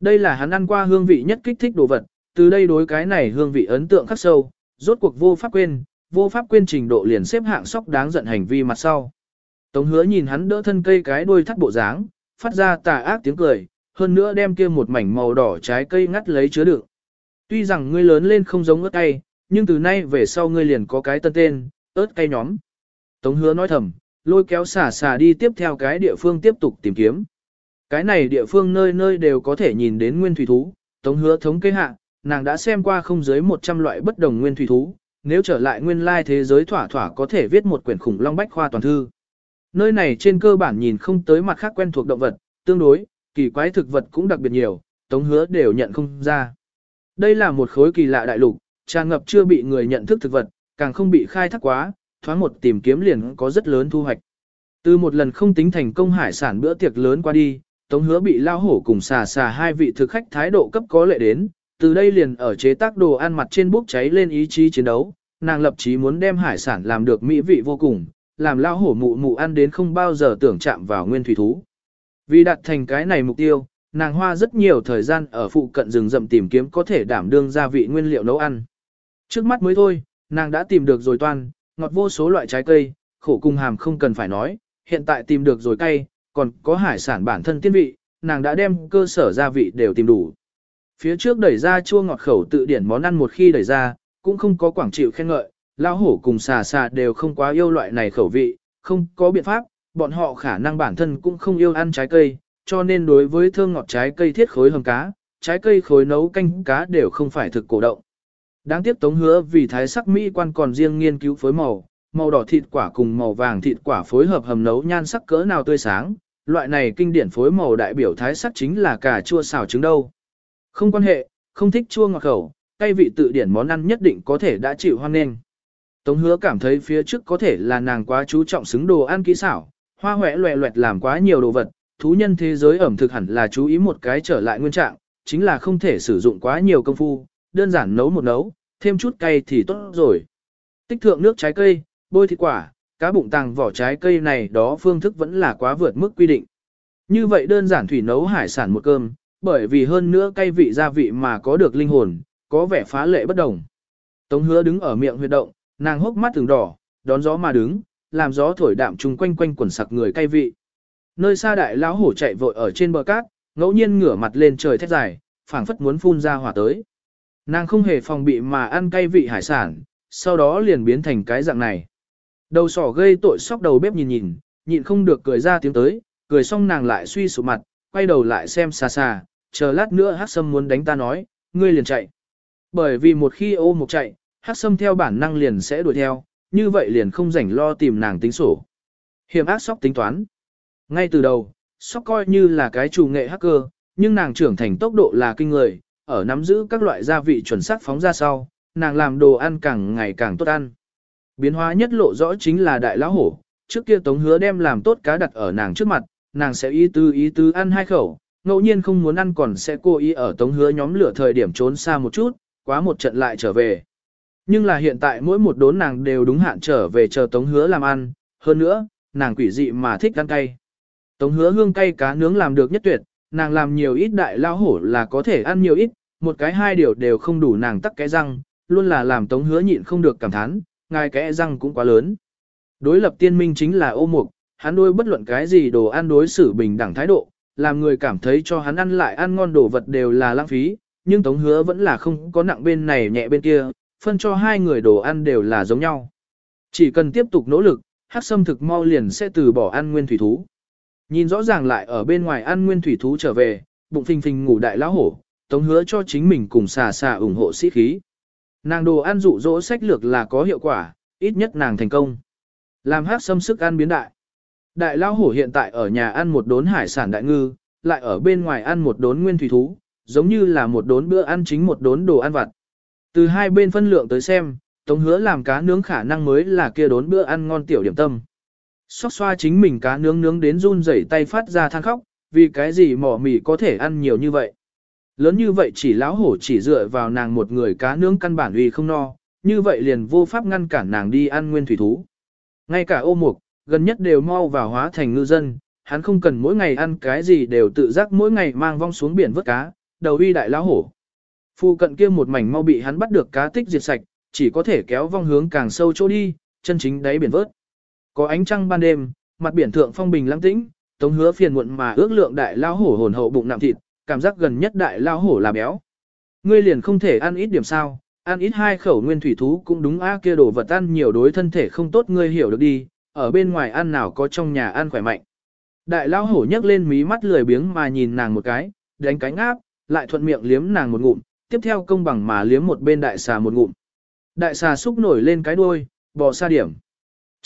Đây là hắn ăn qua hương vị nhất kích thích đồ vật, từ đây đối cái này hương vị ấn tượng khắc sâu, rốt cuộc vô pháp quên, vô pháp quên trình độ liền xếp hạng sóc đáng giận hành vi mặt sau. Tống hứa nhìn hắn đỡ thân cây cái đuôi thắt bộ dáng, phát ra tà ác tiếng cười, hơn nữa đem kia một mảnh màu đỏ trái cây ngắt lấy chứa đựng. Tuy rằng ngươi lớn lên không giống ớt cay, nhưng từ nay về sau ngươi liền có cái tân tên, ớt cay nhóm. Tống hứa nói thầm, lôi kéo xả xả đi tiếp theo cái địa phương tiếp tục tìm kiếm. Cái này địa phương nơi nơi đều có thể nhìn đến nguyên thủy thú, tống hứa thống kế hạ, nàng đã xem qua không dưới 100 loại bất đồng nguyên thủy thú, nếu trở lại nguyên lai thế giới thỏa thỏa có thể viết một quyển khủng long bách khoa toàn thư. Nơi này trên cơ bản nhìn không tới mặt khác quen thuộc động vật, tương đối, kỳ quái thực vật cũng đặc biệt nhiều, tống hứa đều nhận không ra. Đây là một khối kỳ lạ đại lục, tràn ngập chưa bị người nhận thức thực vật, càng không bị khai thác quá, thoáng một tìm kiếm liền có rất lớn thu hoạch. Từ một lần không tính thành công hải sản bữa tiệc lớn qua đi, Tống Hứa bị lao hổ cùng xà xà hai vị thực khách thái độ cấp có lệ đến, từ đây liền ở chế tác đồ ăn mặt trên bốc cháy lên ý chí chiến đấu, nàng lập chí muốn đem hải sản làm được mỹ vị vô cùng, làm lao hổ mụ mụ ăn đến không bao giờ tưởng chạm vào nguyên thủy thú. Vì đạt thành cái này mục tiêu, nàng hoa rất nhiều thời gian ở phụ cận rừng rậm tìm kiếm có thể đảm đương gia vị nguyên liệu nấu ăn. Trước mắt mới thôi, nàng đã tìm được rồi toan, ngọt vô số loại trái cây, khổ cung hàm không cần phải nói, hiện tại tìm được rồi cay, còn có hải sản bản thân tiên vị, nàng đã đem cơ sở gia vị đều tìm đủ. Phía trước đẩy ra chua ngọt khẩu tự điển món ăn một khi đẩy ra, cũng không có quảng chịu khen ngợi, lao hổ cùng xà xà đều không quá yêu loại này khẩu vị, không có biện pháp, bọn họ khả năng bản thân cũng không yêu ăn trái cây, cho nên đối với thơm ngọt trái cây thiết khối hầm cá, trái cây khối nấu canh cá đều không phải thực cổ động. Đáng tiếc Tống Hứa vì thái sắc mỹ quan còn riêng nghiên cứu phối màu, màu đỏ thịt quả cùng màu vàng thịt quả phối hợp hầm nấu nhan sắc cỡ nào tươi sáng, loại này kinh điển phối màu đại biểu thái sắc chính là cà chua xào trứng đâu. Không quan hệ, không thích chua ngọt khẩu, cay vị tự điển món ăn nhất định có thể đã chịu hoan nghênh. Tống hứa cảm thấy phía trước có thể là nàng quá chú trọng xứng đồ ăn kỹ xảo, hoa hoẹ loẹ loẹt làm quá nhiều đồ vật, thú nhân thế giới ẩm thực hẳn là chú ý một cái trở lại nguyên trạng, chính là không thể sử dụng quá nhiều công phu, đơn giản nấu một nấu, thêm chút cay thì tốt rồi. Tích thượng nước trái cây, bôi thịt quả, cá bụng tàng vỏ trái cây này đó phương thức vẫn là quá vượt mức quy định. Như vậy đơn giản thủy nấu hải sản một cơm, bởi vì hơn nữa cay vị gia vị mà có được linh hồn, có vẻ phá lệ bất đồng. Tống hứa đứng ở miệng huyệt động, nàng hốc mắt từng đỏ, đón gió mà đứng, làm gió thổi đạm chung quanh quanh quần sặc người cay vị. Nơi xa đại lão hổ chạy vội ở trên bờ cát, ngẫu nhiên ngửa mặt lên trời thét dài, phảng phất muốn phun ra hỏa tới. Nàng không hề phòng bị mà ăn cay vị hải sản, sau đó liền biến thành cái dạng này. Đầu sỏ gây tội sóc đầu bếp nhìn nhìn, nhịn không được cười ra tiếng tới, cười xong nàng lại suy sụp mặt, quay đầu lại xem xa xa, chờ lát nữa hát sâm muốn đánh ta nói, ngươi liền chạy. Bởi vì một khi ô một chạy, hát sâm theo bản năng liền sẽ đuổi theo, như vậy liền không rảnh lo tìm nàng tính sổ. Hiểm ác sóc tính toán. Ngay từ đầu, sóc coi như là cái chủ nghệ hacker, nhưng nàng trưởng thành tốc độ là kinh người, ở nắm giữ các loại gia vị chuẩn xác phóng ra sau, nàng làm đồ ăn càng ngày càng tốt ăn. Biến hóa nhất lộ rõ chính là đại lão hổ, trước kia tống hứa đem làm tốt cá đặt ở nàng trước mặt, nàng sẽ ý tư ý tư ăn hai khẩu, ngẫu nhiên không muốn ăn còn sẽ cố ý ở tống hứa nhóm lửa thời điểm trốn xa một chút, quá một trận lại trở về. Nhưng là hiện tại mỗi một đốn nàng đều đúng hạn trở về chờ tống hứa làm ăn, hơn nữa, nàng quỷ dị mà thích ăn cay. Tống hứa hương cay cá nướng làm được nhất tuyệt, nàng làm nhiều ít đại lao hổ là có thể ăn nhiều ít, một cái hai điều đều không đủ nàng tắc cái răng, luôn là làm tống hứa nhịn không được cảm thán, ngài cái răng cũng quá lớn. Đối lập tiên minh chính là ô mục, hắn đôi bất luận cái gì đồ ăn đối xử bình đẳng thái độ, làm người cảm thấy cho hắn ăn lại ăn ngon đồ vật đều là lãng phí, nhưng tống hứa vẫn là không có nặng bên này nhẹ bên kia, phân cho hai người đồ ăn đều là giống nhau. Chỉ cần tiếp tục nỗ lực, hắc sâm thực mau liền sẽ từ bỏ ăn nguyên thủy thú. Nhìn rõ ràng lại ở bên ngoài ăn nguyên thủy thú trở về, bụng phình phình ngủ đại lão hổ, tống hứa cho chính mình cùng xà xà ủng hộ sĩ khí. Nàng đồ ăn dụ dỗ sách lược là có hiệu quả, ít nhất nàng thành công. Làm hát xâm sức ăn biến đại. Đại lão hổ hiện tại ở nhà ăn một đốn hải sản đại ngư, lại ở bên ngoài ăn một đốn nguyên thủy thú, giống như là một đốn bữa ăn chính một đốn đồ ăn vặt. Từ hai bên phân lượng tới xem, Tống hứa làm cá nướng khả năng mới là kia đốn bữa ăn ngon tiểu điểm tâm. Xóc xoa chính mình cá nướng nướng đến run rẩy tay phát ra than khóc, vì cái gì mỏ mì có thể ăn nhiều như vậy. Lớn như vậy chỉ lão hổ chỉ dựa vào nàng một người cá nướng căn bản uy không no, như vậy liền vô pháp ngăn cản nàng đi ăn nguyên thủy thú. Ngay cả ô mục, gần nhất đều mau vào hóa thành ngư dân, hắn không cần mỗi ngày ăn cái gì đều tự giác mỗi ngày mang vong xuống biển vớt cá, đầu uy đại lão hổ. Phu cận kia một mảnh mau bị hắn bắt được cá tích diệt sạch, chỉ có thể kéo vong hướng càng sâu chỗ đi, chân chính đáy biển vớt. Có ánh trăng ban đêm, mặt biển thượng phong bình lắng tĩnh, tống hứa phiền muộn mà ước lượng đại lao hổ hồn hậu bụng nạm thịt, cảm giác gần nhất đại lao hổ là béo. Ngươi liền không thể ăn ít điểm sao, ăn ít hai khẩu nguyên thủy thú cũng đúng a kia đồ vật ăn nhiều đối thân thể không tốt ngươi hiểu được đi, ở bên ngoài ăn nào có trong nhà ăn khỏe mạnh. Đại lao hổ nhấc lên mí mắt lười biếng mà nhìn nàng một cái, đánh cánh áp, lại thuận miệng liếm nàng một ngụm, tiếp theo công bằng mà liếm một bên đại xà một ngụm. Đại xà xúc nổi lên cái đuôi, bò xa điểm.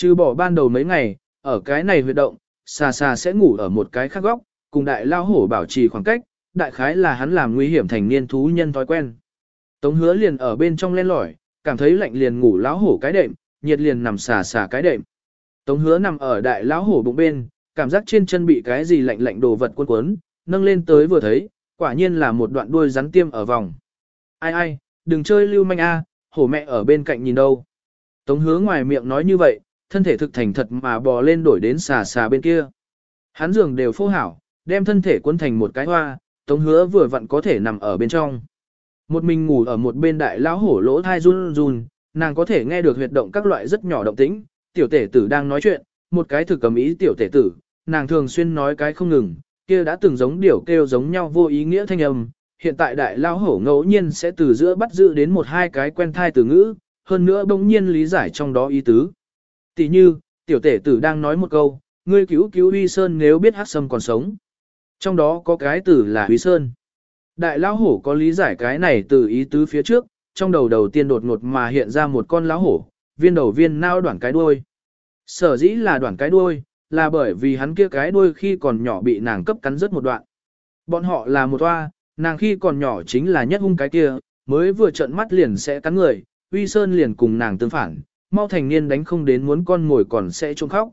Trừ bỏ ban đầu mấy ngày, ở cái này huyệt động, xà xà sẽ ngủ ở một cái khác góc, cùng đại lao hổ bảo trì khoảng cách, đại khái là hắn làm nguy hiểm thành niên thú nhân thói quen. Tống hứa liền ở bên trong len lỏi, cảm thấy lạnh liền ngủ lão hổ cái đệm, nhiệt liền nằm xà xà cái đệm. Tống hứa nằm ở đại lão hổ bụng bên, cảm giác trên chân bị cái gì lạnh lạnh đồ vật cuốn cuốn, nâng lên tới vừa thấy, quả nhiên là một đoạn đuôi rắn tiêm ở vòng. Ai ai, đừng chơi lưu manh a, hổ mẹ ở bên cạnh nhìn đâu. Tống hứa ngoài miệng nói như vậy, thân thể thực thành thật mà bò lên đổi đến xà xà bên kia. Hắn giường đều phô hảo, đem thân thể cuốn thành một cái hoa, Tống hứa vừa vặn có thể nằm ở bên trong. Một mình ngủ ở một bên đại lão hổ lỗ thai run run, nàng có thể nghe được huyệt động các loại rất nhỏ động tĩnh, tiểu tể tử đang nói chuyện, một cái thực cầm ý tiểu tể tử, nàng thường xuyên nói cái không ngừng, kia đã từng giống điểu kêu giống nhau vô ý nghĩa thanh âm, hiện tại đại lão hổ ngẫu nhiên sẽ từ giữa bắt giữ đến một hai cái quen thai từ ngữ, hơn nữa bỗng nhiên lý giải trong đó ý tứ. Tỷ như, tiểu tể tử đang nói một câu, ngươi cứu cứu Huy sơn nếu biết hát sâm còn sống. Trong đó có cái từ là Huy Sơn. Đại lão hổ có lý giải cái này từ ý tứ phía trước, trong đầu đầu tiên đột ngột mà hiện ra một con lão hổ, viên đầu viên nao đoạn cái đuôi. Sở dĩ là đoạn cái đuôi, là bởi vì hắn kia cái đuôi khi còn nhỏ bị nàng cấp cắn rất một đoạn. Bọn họ là một toa, nàng khi còn nhỏ chính là nhất hung cái kia, mới vừa trợn mắt liền sẽ cắn người, Uy Sơn liền cùng nàng tương phản, mau thành niên đánh không đến muốn con ngồi còn sẽ trông khóc.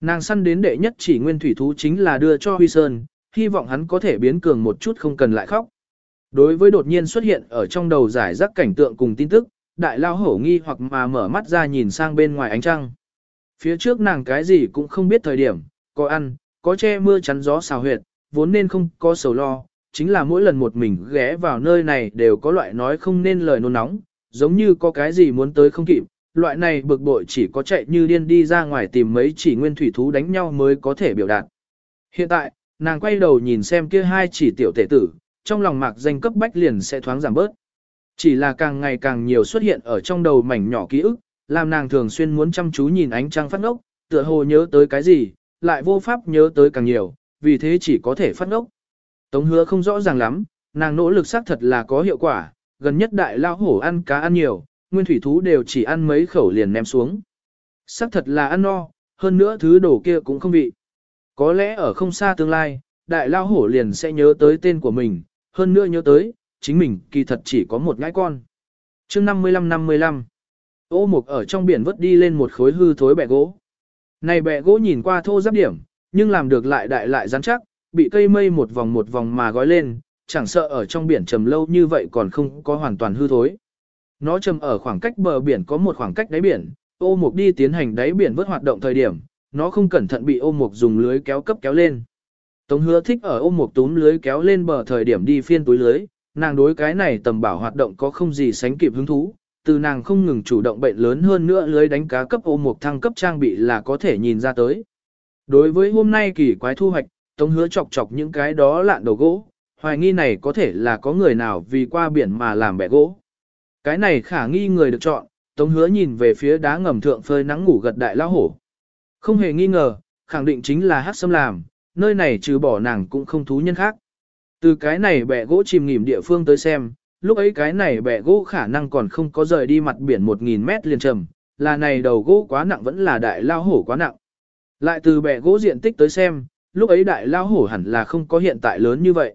Nàng săn đến đệ nhất chỉ nguyên thủy thú chính là đưa cho Huy Sơn, hy vọng hắn có thể biến cường một chút không cần lại khóc. Đối với đột nhiên xuất hiện ở trong đầu giải rác cảnh tượng cùng tin tức, đại lao hổ nghi hoặc mà mở mắt ra nhìn sang bên ngoài ánh trăng. Phía trước nàng cái gì cũng không biết thời điểm, có ăn, có che mưa chắn gió xào huyệt, vốn nên không có sầu lo, chính là mỗi lần một mình ghé vào nơi này đều có loại nói không nên lời nôn nóng, giống như có cái gì muốn tới không kịp, loại này bực bội chỉ có chạy như điên đi ra ngoài tìm mấy chỉ nguyên thủy thú đánh nhau mới có thể biểu đạt. Hiện tại, nàng quay đầu nhìn xem kia hai chỉ tiểu tể tử, trong lòng mạc danh cấp bách liền sẽ thoáng giảm bớt. Chỉ là càng ngày càng nhiều xuất hiện ở trong đầu mảnh nhỏ ký ức, làm nàng thường xuyên muốn chăm chú nhìn ánh trăng phát ngốc, tựa hồ nhớ tới cái gì, lại vô pháp nhớ tới càng nhiều, vì thế chỉ có thể phát ngốc. Tống hứa không rõ ràng lắm, nàng nỗ lực xác thật là có hiệu quả, gần nhất đại lao hổ ăn cá ăn nhiều, nguyên thủy thú đều chỉ ăn mấy khẩu liền ném xuống. Sắc thật là ăn no, hơn nữa thứ đồ kia cũng không vị. Có lẽ ở không xa tương lai, đại lao hổ liền sẽ nhớ tới tên của mình, hơn nữa nhớ tới, chính mình kỳ thật chỉ có một ngãi con. chương 55-55 Ô mục ở trong biển vớt đi lên một khối hư thối bẹ gỗ. Này bẹ gỗ nhìn qua thô giáp điểm, nhưng làm được lại đại lại rắn chắc, bị cây mây một vòng một vòng mà gói lên, chẳng sợ ở trong biển trầm lâu như vậy còn không có hoàn toàn hư thối. Nó trầm ở khoảng cách bờ biển có một khoảng cách đáy biển, ô mục đi tiến hành đáy biển vớt hoạt động thời điểm, nó không cẩn thận bị ô mục dùng lưới kéo cấp kéo lên. Tống hứa thích ở ô mục túm lưới kéo lên bờ thời điểm đi phiên túi lưới, nàng đối cái này tầm bảo hoạt động có không gì sánh kịp hứng thú, từ nàng không ngừng chủ động bệnh lớn hơn nữa lưới đánh cá cấp ô mục thăng cấp trang bị là có thể nhìn ra tới. Đối với hôm nay kỳ quái thu hoạch, Tống hứa chọc chọc những cái đó lạn đầu gỗ, hoài nghi này có thể là có người nào vì qua biển mà làm bẻ gỗ. Cái này khả nghi người được chọn, Tống hứa nhìn về phía đá ngầm thượng phơi nắng ngủ gật đại lao hổ. Không hề nghi ngờ, khẳng định chính là hát sâm làm, nơi này trừ bỏ nàng cũng không thú nhân khác. Từ cái này bẻ gỗ chìm nghỉm địa phương tới xem, lúc ấy cái này bẻ gỗ khả năng còn không có rời đi mặt biển 1.000 mét liền trầm, là này đầu gỗ quá nặng vẫn là đại lao hổ quá nặng. Lại từ bẻ gỗ diện tích tới xem, lúc ấy đại lao hổ hẳn là không có hiện tại lớn như vậy.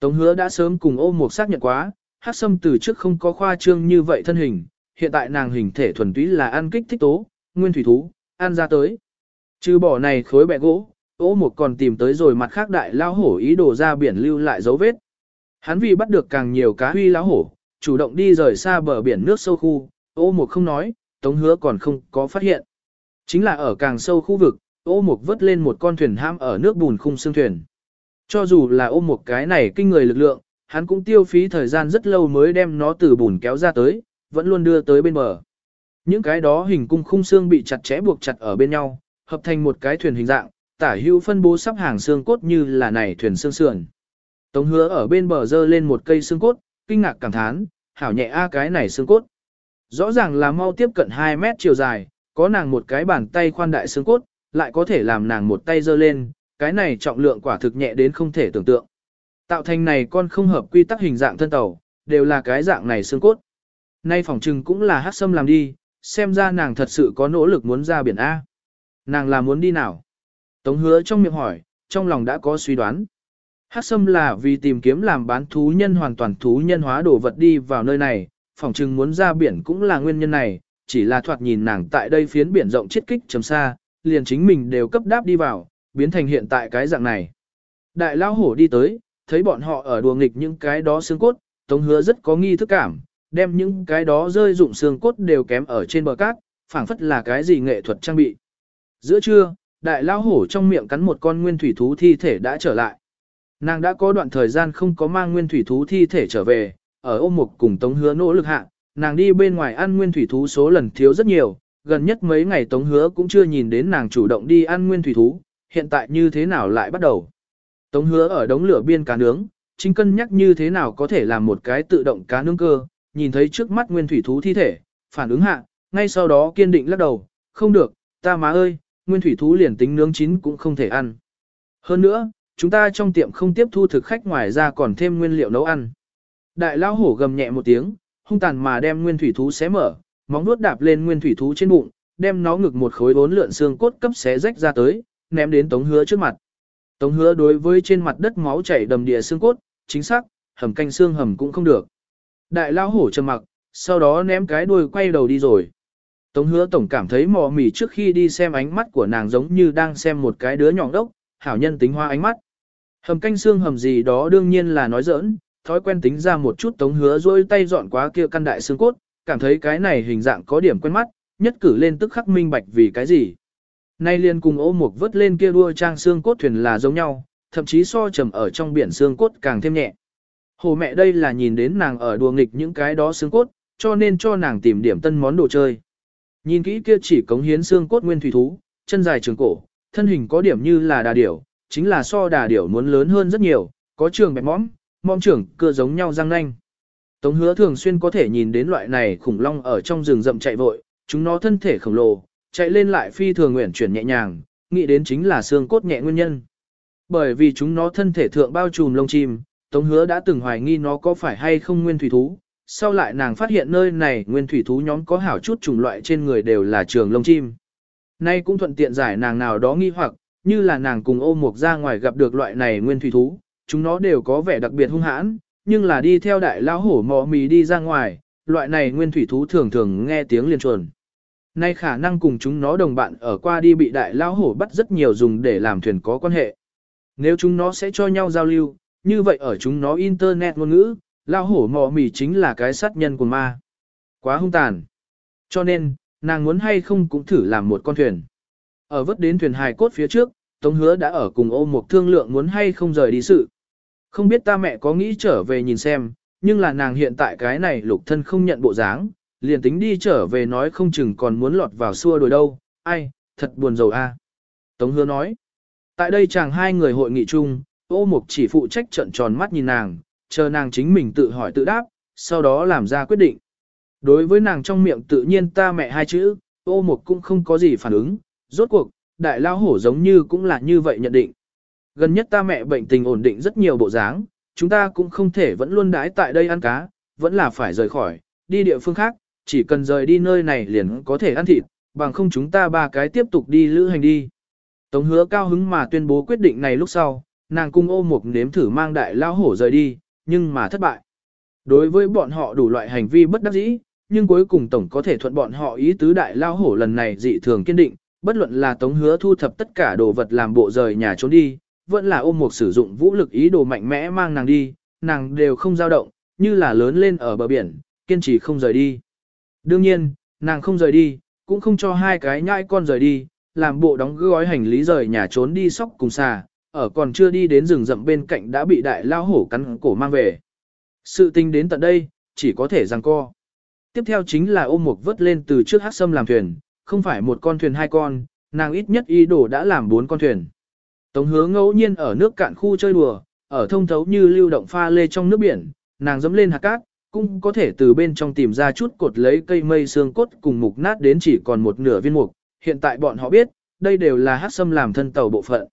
Tống hứa đã sớm cùng ôm một xác nhận quá, hát sâm từ trước không có khoa trương như vậy thân hình, hiện tại nàng hình thể thuần túy là ăn kích thích tố, nguyên thủy thú, ăn ra tới. Trừ bỏ này khối bẹ gỗ, ố một còn tìm tới rồi mặt khác đại lao hổ ý đồ ra biển lưu lại dấu vết. Hắn vì bắt được càng nhiều cá huy lao hổ, chủ động đi rời xa bờ biển nước sâu khu, ô một không nói, tống hứa còn không có phát hiện. Chính là ở càng sâu khu vực, ô một vớt lên một con thuyền ham ở nước bùn khung xương thuyền. Cho dù là ôm một cái này kinh người lực lượng, hắn cũng tiêu phí thời gian rất lâu mới đem nó từ bùn kéo ra tới, vẫn luôn đưa tới bên bờ. Những cái đó hình cung khung xương bị chặt chẽ buộc chặt ở bên nhau, hợp thành một cái thuyền hình dạng, tả hữu phân bố sắp hàng xương cốt như là này thuyền xương sườn. Tống hứa ở bên bờ dơ lên một cây xương cốt, kinh ngạc cảm thán, hảo nhẹ a cái này xương cốt. Rõ ràng là mau tiếp cận 2 mét chiều dài, có nàng một cái bàn tay khoan đại xương cốt, lại có thể làm nàng một tay dơ lên, cái này trọng lượng quả thực nhẹ đến không thể tưởng tượng. Tạo thành này con không hợp quy tắc hình dạng thân tàu, đều là cái dạng này xương cốt. Nay phòng trừng cũng là hát sâm làm đi, xem ra nàng thật sự có nỗ lực muốn ra biển A. Nàng là muốn đi nào? Tống hứa trong miệng hỏi, trong lòng đã có suy đoán. Hát sâm là vì tìm kiếm làm bán thú nhân hoàn toàn thú nhân hóa đồ vật đi vào nơi này, phòng trừng muốn ra biển cũng là nguyên nhân này, chỉ là thoạt nhìn nàng tại đây phiến biển rộng chết kích chấm xa, liền chính mình đều cấp đáp đi vào, biến thành hiện tại cái dạng này. Đại lao hổ đi tới, thấy bọn họ ở đùa nghịch những cái đó xương cốt, tống hứa rất có nghi thức cảm, đem những cái đó rơi dụng xương cốt đều kém ở trên bờ cát, phảng phất là cái gì nghệ thuật trang bị. Giữa trưa, đại lao hổ trong miệng cắn một con nguyên thủy thú thi thể đã trở lại. Nàng đã có đoạn thời gian không có mang nguyên thủy thú thi thể trở về, ở ôm mục cùng tống hứa nỗ lực hạ, nàng đi bên ngoài ăn nguyên thủy thú số lần thiếu rất nhiều, gần nhất mấy ngày tống hứa cũng chưa nhìn đến nàng chủ động đi ăn nguyên thủy thú, hiện tại như thế nào lại bắt đầu. Tống hứa ở đống lửa biên cá nướng, chính cân nhắc như thế nào có thể làm một cái tự động cá nướng cơ, nhìn thấy trước mắt nguyên thủy thú thi thể, phản ứng hạ, ngay sau đó kiên định lắc đầu, không được, ta má ơi, nguyên thủy thú liền tính nướng chín cũng không thể ăn. Hơn nữa, chúng ta trong tiệm không tiếp thu thực khách ngoài ra còn thêm nguyên liệu nấu ăn. Đại lao hổ gầm nhẹ một tiếng, hung tàn mà đem nguyên thủy thú xé mở, móng nuốt đạp lên nguyên thủy thú trên bụng, đem nó ngực một khối bốn lượn xương cốt cấp xé rách ra tới, ném đến tống hứa trước mặt. Tống hứa đối với trên mặt đất máu chảy đầm địa xương cốt, chính xác, hầm canh xương hầm cũng không được. Đại lao hổ trầm mặc, sau đó ném cái đuôi quay đầu đi rồi. Tống hứa tổng cảm thấy mò mỉ trước khi đi xem ánh mắt của nàng giống như đang xem một cái đứa nhỏ đốc, hảo nhân tính hoa ánh mắt. Hầm canh xương hầm gì đó đương nhiên là nói giỡn, thói quen tính ra một chút tống hứa rôi tay dọn quá kia căn đại xương cốt, cảm thấy cái này hình dạng có điểm quen mắt, nhất cử lên tức khắc minh bạch vì cái gì. Nay liền cùng ô mục vớt lên kia đua trang xương cốt thuyền là giống nhau, thậm chí so trầm ở trong biển xương cốt càng thêm nhẹ. Hồ mẹ đây là nhìn đến nàng ở đùa nghịch những cái đó xương cốt, cho nên cho nàng tìm điểm tân món đồ chơi. Nhìn kỹ kia chỉ cống hiến xương cốt nguyên thủy thú, chân dài trường cổ, thân hình có điểm như là đà điểu, chính là so đà điểu muốn lớn hơn rất nhiều, có trường bẹp mõm, mõm trưởng cơ giống nhau răng nanh. Tống hứa thường xuyên có thể nhìn đến loại này khủng long ở trong rừng rậm chạy vội, chúng nó thân thể khổng lồ, chạy lên lại phi thường nguyện chuyển nhẹ nhàng, nghĩ đến chính là xương cốt nhẹ nguyên nhân. Bởi vì chúng nó thân thể thượng bao trùm lông chim, Tống hứa đã từng hoài nghi nó có phải hay không nguyên thủy thú. Sau lại nàng phát hiện nơi này nguyên thủy thú nhóm có hảo chút chủng loại trên người đều là trường lông chim. Nay cũng thuận tiện giải nàng nào đó nghi hoặc, như là nàng cùng ô mục ra ngoài gặp được loại này nguyên thủy thú, chúng nó đều có vẻ đặc biệt hung hãn, nhưng là đi theo đại lão hổ mò mì đi ra ngoài, loại này nguyên thủy thú thường thường nghe tiếng liền chuồn. Nay khả năng cùng chúng nó đồng bạn ở qua đi bị đại lao hổ bắt rất nhiều dùng để làm thuyền có quan hệ. Nếu chúng nó sẽ cho nhau giao lưu, như vậy ở chúng nó internet ngôn ngữ, lao hổ mò mì chính là cái sát nhân của ma. Quá hung tàn. Cho nên, nàng muốn hay không cũng thử làm một con thuyền. Ở vớt đến thuyền hài cốt phía trước, Tống Hứa đã ở cùng ô một thương lượng muốn hay không rời đi sự. Không biết ta mẹ có nghĩ trở về nhìn xem, nhưng là nàng hiện tại cái này lục thân không nhận bộ dáng, liền tính đi trở về nói không chừng còn muốn lọt vào xua đuổi đâu, ai, thật buồn rầu a. Tống hứa nói, tại đây chàng hai người hội nghị chung, ô mục chỉ phụ trách trận tròn mắt nhìn nàng, chờ nàng chính mình tự hỏi tự đáp, sau đó làm ra quyết định. Đối với nàng trong miệng tự nhiên ta mẹ hai chữ, ô mục cũng không có gì phản ứng, rốt cuộc, đại lao hổ giống như cũng là như vậy nhận định. Gần nhất ta mẹ bệnh tình ổn định rất nhiều bộ dáng, chúng ta cũng không thể vẫn luôn đái tại đây ăn cá, vẫn là phải rời khỏi, đi địa phương khác, chỉ cần rời đi nơi này liền có thể ăn thịt, bằng không chúng ta ba cái tiếp tục đi lữ hành đi. Tống hứa cao hứng mà tuyên bố quyết định này lúc sau, nàng cung ô một nếm thử mang đại lao hổ rời đi, nhưng mà thất bại. Đối với bọn họ đủ loại hành vi bất đắc dĩ, nhưng cuối cùng tổng có thể thuận bọn họ ý tứ đại lao hổ lần này dị thường kiên định, bất luận là tống hứa thu thập tất cả đồ vật làm bộ rời nhà trốn đi, vẫn là ôm một sử dụng vũ lực ý đồ mạnh mẽ mang nàng đi, nàng đều không dao động, như là lớn lên ở bờ biển, kiên trì không rời đi. Đương nhiên, nàng không rời đi, cũng không cho hai cái nhãi con rời đi, làm bộ đóng gói hành lý rời nhà trốn đi sóc cùng xà, ở còn chưa đi đến rừng rậm bên cạnh đã bị đại lao hổ cắn cổ mang về. Sự tình đến tận đây, chỉ có thể giằng co. Tiếp theo chính là ôm một vớt lên từ trước hát sâm làm thuyền, không phải một con thuyền hai con, nàng ít nhất ý đồ đã làm bốn con thuyền. Tống hứa ngẫu nhiên ở nước cạn khu chơi đùa, ở thông thấu như lưu động pha lê trong nước biển, nàng dẫm lên hạt cát, cũng có thể từ bên trong tìm ra chút cột lấy cây mây xương cốt cùng mục nát đến chỉ còn một nửa viên mục. Hiện tại bọn họ biết, đây đều là hát sâm làm thân tàu bộ phận.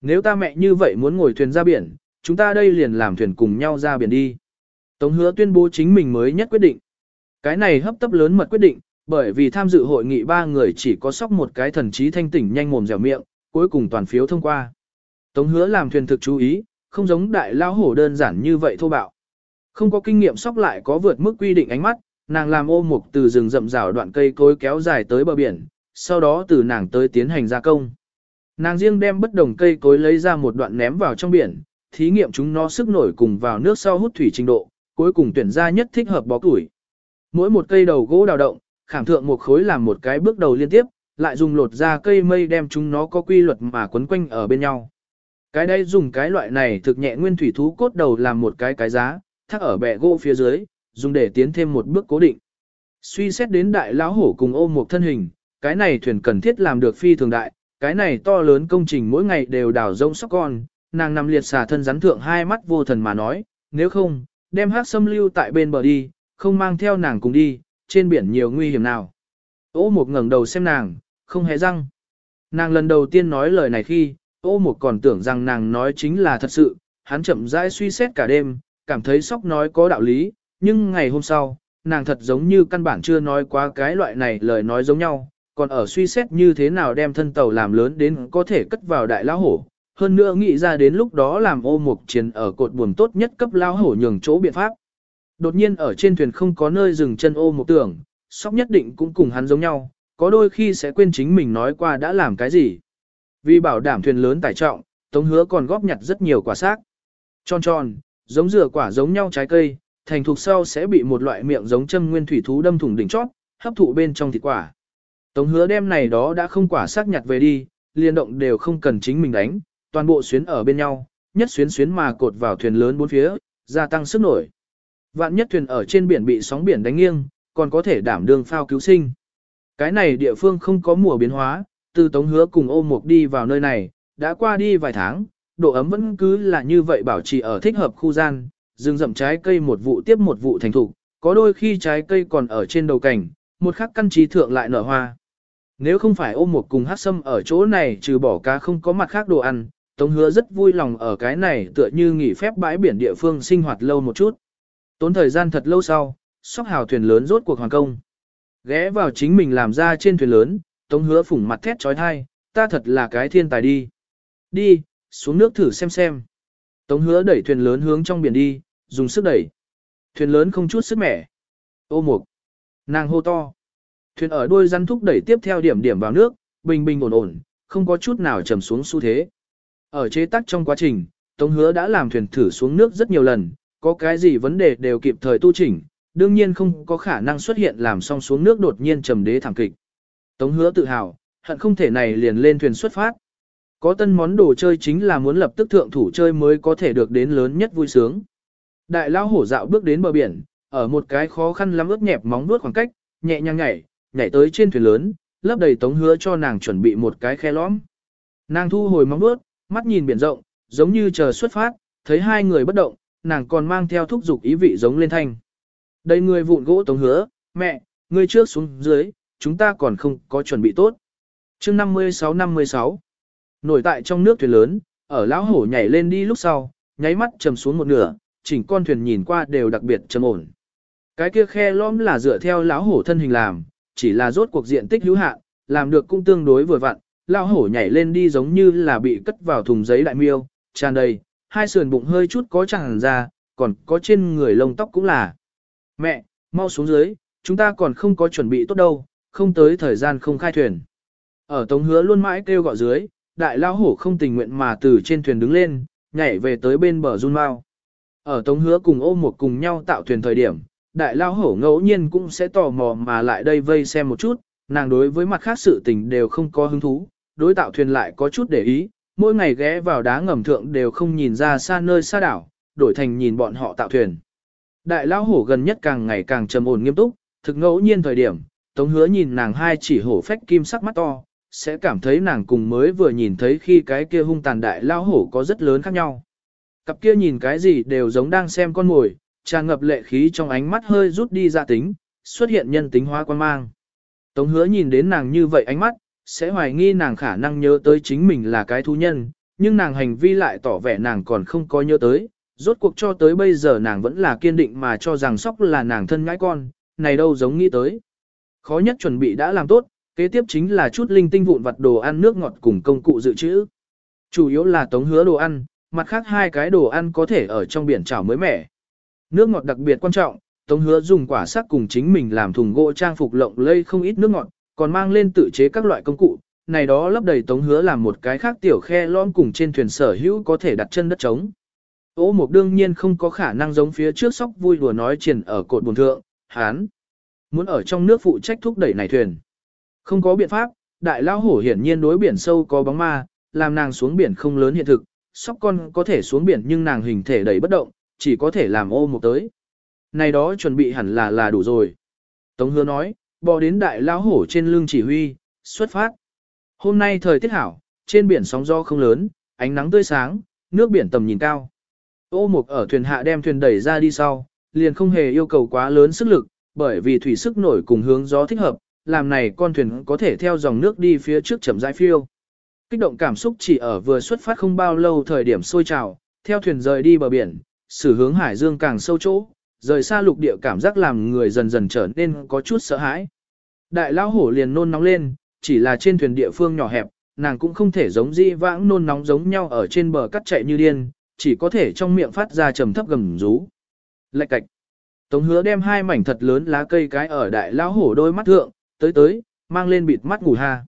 Nếu ta mẹ như vậy muốn ngồi thuyền ra biển, chúng ta đây liền làm thuyền cùng nhau ra biển đi. Tống hứa tuyên bố chính mình mới nhất quyết định. Cái này hấp tấp lớn mật quyết định, bởi vì tham dự hội nghị ba người chỉ có sóc một cái thần trí thanh tỉnh nhanh mồm dẻo miệng, cuối cùng toàn phiếu thông qua. Tống hứa làm thuyền thực chú ý, không giống đại lao hổ đơn giản như vậy thô bạo. Không có kinh nghiệm sóc lại có vượt mức quy định ánh mắt, nàng làm ô mục từ rừng rậm rào đoạn cây cối kéo dài tới bờ biển, sau đó từ nàng tới tiến hành gia công. Nàng riêng đem bất đồng cây cối lấy ra một đoạn ném vào trong biển, thí nghiệm chúng nó sức nổi cùng vào nước sau hút thủy trình độ, cuối cùng tuyển ra nhất thích hợp bó củi. Mỗi một cây đầu gỗ đào động, khảm thượng một khối làm một cái bước đầu liên tiếp, lại dùng lột ra cây mây đem chúng nó có quy luật mà quấn quanh ở bên nhau. Cái đây dùng cái loại này thực nhẹ nguyên thủy thú cốt đầu làm một cái cái giá, thác ở bẹ gỗ phía dưới, dùng để tiến thêm một bước cố định. Suy xét đến đại lão hổ cùng ôm một thân hình, cái này thuyền cần thiết làm được phi thường đại, cái này to lớn công trình mỗi ngày đều đào rông sóc con, nàng nằm liệt xà thân rắn thượng hai mắt vô thần mà nói, nếu không, đem hát xâm lưu tại bên bờ đi, không mang theo nàng cùng đi, trên biển nhiều nguy hiểm nào. Ô một ngẩng đầu xem nàng, không hề răng. Nàng lần đầu tiên nói lời này khi, ô một còn tưởng rằng nàng nói chính là thật sự, hắn chậm rãi suy xét cả đêm, cảm thấy sóc nói có đạo lý, nhưng ngày hôm sau, nàng thật giống như căn bản chưa nói quá cái loại này lời nói giống nhau, còn ở suy xét như thế nào đem thân tàu làm lớn đến có thể cất vào đại lão hổ. Hơn nữa nghĩ ra đến lúc đó làm ô mục chiến ở cột buồm tốt nhất cấp lão hổ nhường chỗ biện pháp. Đột nhiên ở trên thuyền không có nơi dừng chân ô mục tưởng, sóc nhất định cũng cùng hắn giống nhau, có đôi khi sẽ quên chính mình nói qua đã làm cái gì. Vì bảo đảm thuyền lớn tải trọng, Tống Hứa còn góp nhặt rất nhiều quả xác. Tròn tròn, giống dừa quả giống nhau trái cây, thành thục sau sẽ bị một loại miệng giống châm nguyên thủy thú đâm thủng đỉnh chót, hấp thụ bên trong thịt quả. Tống Hứa đem này đó đã không quả xác nhặt về đi, liên động đều không cần chính mình đánh, toàn bộ xuyến ở bên nhau, nhất xuyến xuyến mà cột vào thuyền lớn bốn phía, gia tăng sức nổi. Vạn nhất thuyền ở trên biển bị sóng biển đánh nghiêng, còn có thể đảm đương phao cứu sinh. Cái này địa phương không có mùa biến hóa, từ Tống Hứa cùng ôm mục đi vào nơi này, đã qua đi vài tháng, độ ấm vẫn cứ là như vậy bảo trì ở thích hợp khu gian, rừng rậm trái cây một vụ tiếp một vụ thành thục, có đôi khi trái cây còn ở trên đầu cảnh, một khắc căn trí thượng lại nở hoa. Nếu không phải ôm một cùng hát sâm ở chỗ này trừ bỏ cá không có mặt khác đồ ăn, Tống Hứa rất vui lòng ở cái này tựa như nghỉ phép bãi biển địa phương sinh hoạt lâu một chút. Tốn thời gian thật lâu sau, sóc hào thuyền lớn rốt cuộc hoàn công. Ghé vào chính mình làm ra trên thuyền lớn, Tống Hứa phủng mặt thét trói thai, ta thật là cái thiên tài đi. Đi, xuống nước thử xem xem. Tống Hứa đẩy thuyền lớn hướng trong biển đi, dùng sức đẩy. Thuyền lớn không chút sức mẻ. Ô mục. Nàng hô to. Thuyền ở đuôi rắn thúc đẩy tiếp theo điểm điểm vào nước, bình bình ổn ổn, không có chút nào trầm xuống xu thế. Ở chế tác trong quá trình, Tống Hứa đã làm thuyền thử xuống nước rất nhiều lần, có cái gì vấn đề đều kịp thời tu chỉnh, đương nhiên không có khả năng xuất hiện làm xong xuống nước đột nhiên trầm đế thảm kịch. Tống Hứa tự hào, hận không thể này liền lên thuyền xuất phát. Có tân món đồ chơi chính là muốn lập tức thượng thủ chơi mới có thể được đến lớn nhất vui sướng. Đại lao hổ dạo bước đến bờ biển, ở một cái khó khăn lắm ướt nhẹp móng nuốt khoảng cách, nhẹ nhàng nhảy, nhảy tới trên thuyền lớn, lấp đầy tống hứa cho nàng chuẩn bị một cái khe lõm. Nàng thu hồi móng nuốt, mắt nhìn biển rộng, giống như chờ xuất phát, thấy hai người bất động, nàng còn mang theo thúc dục ý vị giống lên thanh. Đây người vụn gỗ tống hứa, mẹ, ngươi trước xuống dưới, chúng ta còn không có chuẩn bị tốt. chương 56-56 Nổi tại trong nước thuyền lớn, ở lão hổ nhảy lên đi lúc sau, nháy mắt trầm xuống một nửa, chỉnh con thuyền nhìn qua đều đặc biệt trầm ổn. Cái kia khe lõm là dựa theo lão hổ thân hình làm, chỉ là rốt cuộc diện tích hữu hạn, làm được cũng tương đối vừa vặn, lão hổ nhảy lên đi giống như là bị cất vào thùng giấy đại miêu, tràn đầy, hai sườn bụng hơi chút có tràn ra, còn có trên người lông tóc cũng là. Mẹ, mau xuống dưới, chúng ta còn không có chuẩn bị tốt đâu, không tới thời gian không khai thuyền. Ở tống hứa luôn mãi kêu gọi dưới, đại lão hổ không tình nguyện mà từ trên thuyền đứng lên, nhảy về tới bên bờ run mau. Ở tống hứa cùng ôm một cùng nhau tạo thuyền thời điểm, đại lão hổ ngẫu nhiên cũng sẽ tò mò mà lại đây vây xem một chút, nàng đối với mặt khác sự tình đều không có hứng thú, đối tạo thuyền lại có chút để ý, mỗi ngày ghé vào đá ngầm thượng đều không nhìn ra xa nơi xa đảo, đổi thành nhìn bọn họ tạo thuyền. Đại lão hổ gần nhất càng ngày càng trầm ổn nghiêm túc, thực ngẫu nhiên thời điểm, Tống hứa nhìn nàng hai chỉ hổ phách kim sắc mắt to, sẽ cảm thấy nàng cùng mới vừa nhìn thấy khi cái kia hung tàn đại lão hổ có rất lớn khác nhau. Cặp kia nhìn cái gì đều giống đang xem con mồi, tràn ngập lệ khí trong ánh mắt hơi rút đi ra tính, xuất hiện nhân tính hóa quan mang. Tống hứa nhìn đến nàng như vậy ánh mắt, sẽ hoài nghi nàng khả năng nhớ tới chính mình là cái thú nhân, nhưng nàng hành vi lại tỏ vẻ nàng còn không có nhớ tới, rốt cuộc cho tới bây giờ nàng vẫn là kiên định mà cho rằng sóc là nàng thân ngãi con, này đâu giống nghĩ tới. Khó nhất chuẩn bị đã làm tốt, kế tiếp chính là chút linh tinh vụn vặt đồ ăn nước ngọt cùng công cụ dự trữ. Chủ yếu là tống hứa đồ ăn, mặt khác hai cái đồ ăn có thể ở trong biển chảo mới mẻ. Nước ngọt đặc biệt quan trọng, tống hứa dùng quả sắc cùng chính mình làm thùng gỗ trang phục lộng lây không ít nước ngọt, còn mang lên tự chế các loại công cụ, này đó lấp đầy tống hứa làm một cái khác tiểu khe lõm cùng trên thuyền sở hữu có thể đặt chân đất trống. Ô mục đương nhiên không có khả năng giống phía trước sóc vui đùa nói triển ở cột buồn thượng, hán. Muốn ở trong nước phụ trách thúc đẩy này thuyền. Không có biện pháp, đại lao hổ hiển nhiên đối biển sâu có bóng ma, làm nàng xuống biển không lớn hiện thực, sóc con có thể xuống biển nhưng nàng hình thể đầy bất động, chỉ có thể làm ô một tới. Này đó chuẩn bị hẳn là là đủ rồi. Tống hứa nói, bò đến đại lao hổ trên lưng chỉ huy, xuất phát. Hôm nay thời tiết hảo, trên biển sóng gió không lớn, ánh nắng tươi sáng, nước biển tầm nhìn cao. Ô mục ở thuyền hạ đem thuyền đẩy ra đi sau, liền không hề yêu cầu quá lớn sức lực, bởi vì thủy sức nổi cùng hướng gió thích hợp, làm này con thuyền có thể theo dòng nước đi phía trước chậm rãi phiêu. Kích động cảm xúc chỉ ở vừa xuất phát không bao lâu thời điểm sôi trào, theo thuyền rời đi bờ biển, xử hướng hải dương càng sâu chỗ, rời xa lục địa cảm giác làm người dần dần trở nên có chút sợ hãi. Đại lão hổ liền nôn nóng lên, chỉ là trên thuyền địa phương nhỏ hẹp, nàng cũng không thể giống di vãng nôn nóng giống nhau ở trên bờ cắt chạy như điên, chỉ có thể trong miệng phát ra trầm thấp gầm rú. Lạch cạch. Tống hứa đem hai mảnh thật lớn lá cây cái ở đại lão hổ đôi mắt thượng, tới tới, mang lên bịt mắt ngủ ha.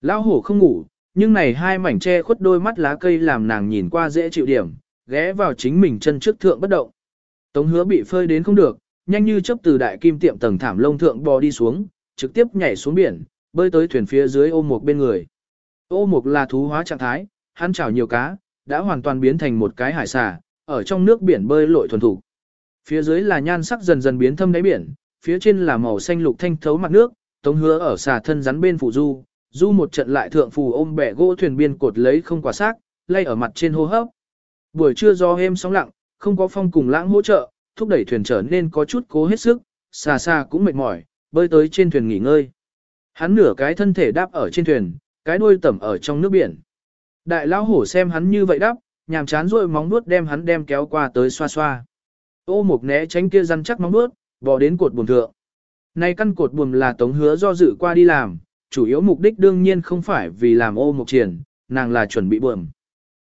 Lão hổ không ngủ, nhưng này hai mảnh che khuất đôi mắt lá cây làm nàng nhìn qua dễ chịu điểm, ghé vào chính mình chân trước thượng bất động. Tống hứa bị phơi đến không được, nhanh như chớp từ đại kim tiệm tầng thảm lông thượng bò đi xuống, trực tiếp nhảy xuống biển, bơi tới thuyền phía dưới ô mục bên người. Ô mục là thú hóa trạng thái, hắn chảo nhiều cá, đã hoàn toàn biến thành một cái hải xà, ở trong nước biển bơi lội thuần thủ. Phía dưới là nhan sắc dần dần biến thâm đáy biển, phía trên là màu xanh lục thanh thấu mặt nước, tống hứa ở xà thân rắn bên phụ du, du một trận lại thượng phù ôm bẻ gỗ thuyền biên cột lấy không quả xác, lay ở mặt trên hô hấp. Buổi trưa do êm sóng lặng, không có phong cùng lãng hỗ trợ, thúc đẩy thuyền trở nên có chút cố hết sức, xà xà cũng mệt mỏi, bơi tới trên thuyền nghỉ ngơi. Hắn nửa cái thân thể đáp ở trên thuyền, cái đuôi tẩm ở trong nước biển. Đại lão hổ xem hắn như vậy đáp, nhàm chán rồi móng nuốt đem hắn đem kéo qua tới xoa xoa. Ô mục né tránh kia răn chắc móng nuốt, bò đến cột buồn thượng. Này căn cột buồm là tống hứa do dự qua đi làm, chủ yếu mục đích đương nhiên không phải vì làm ô mục triển, nàng là chuẩn bị buồm.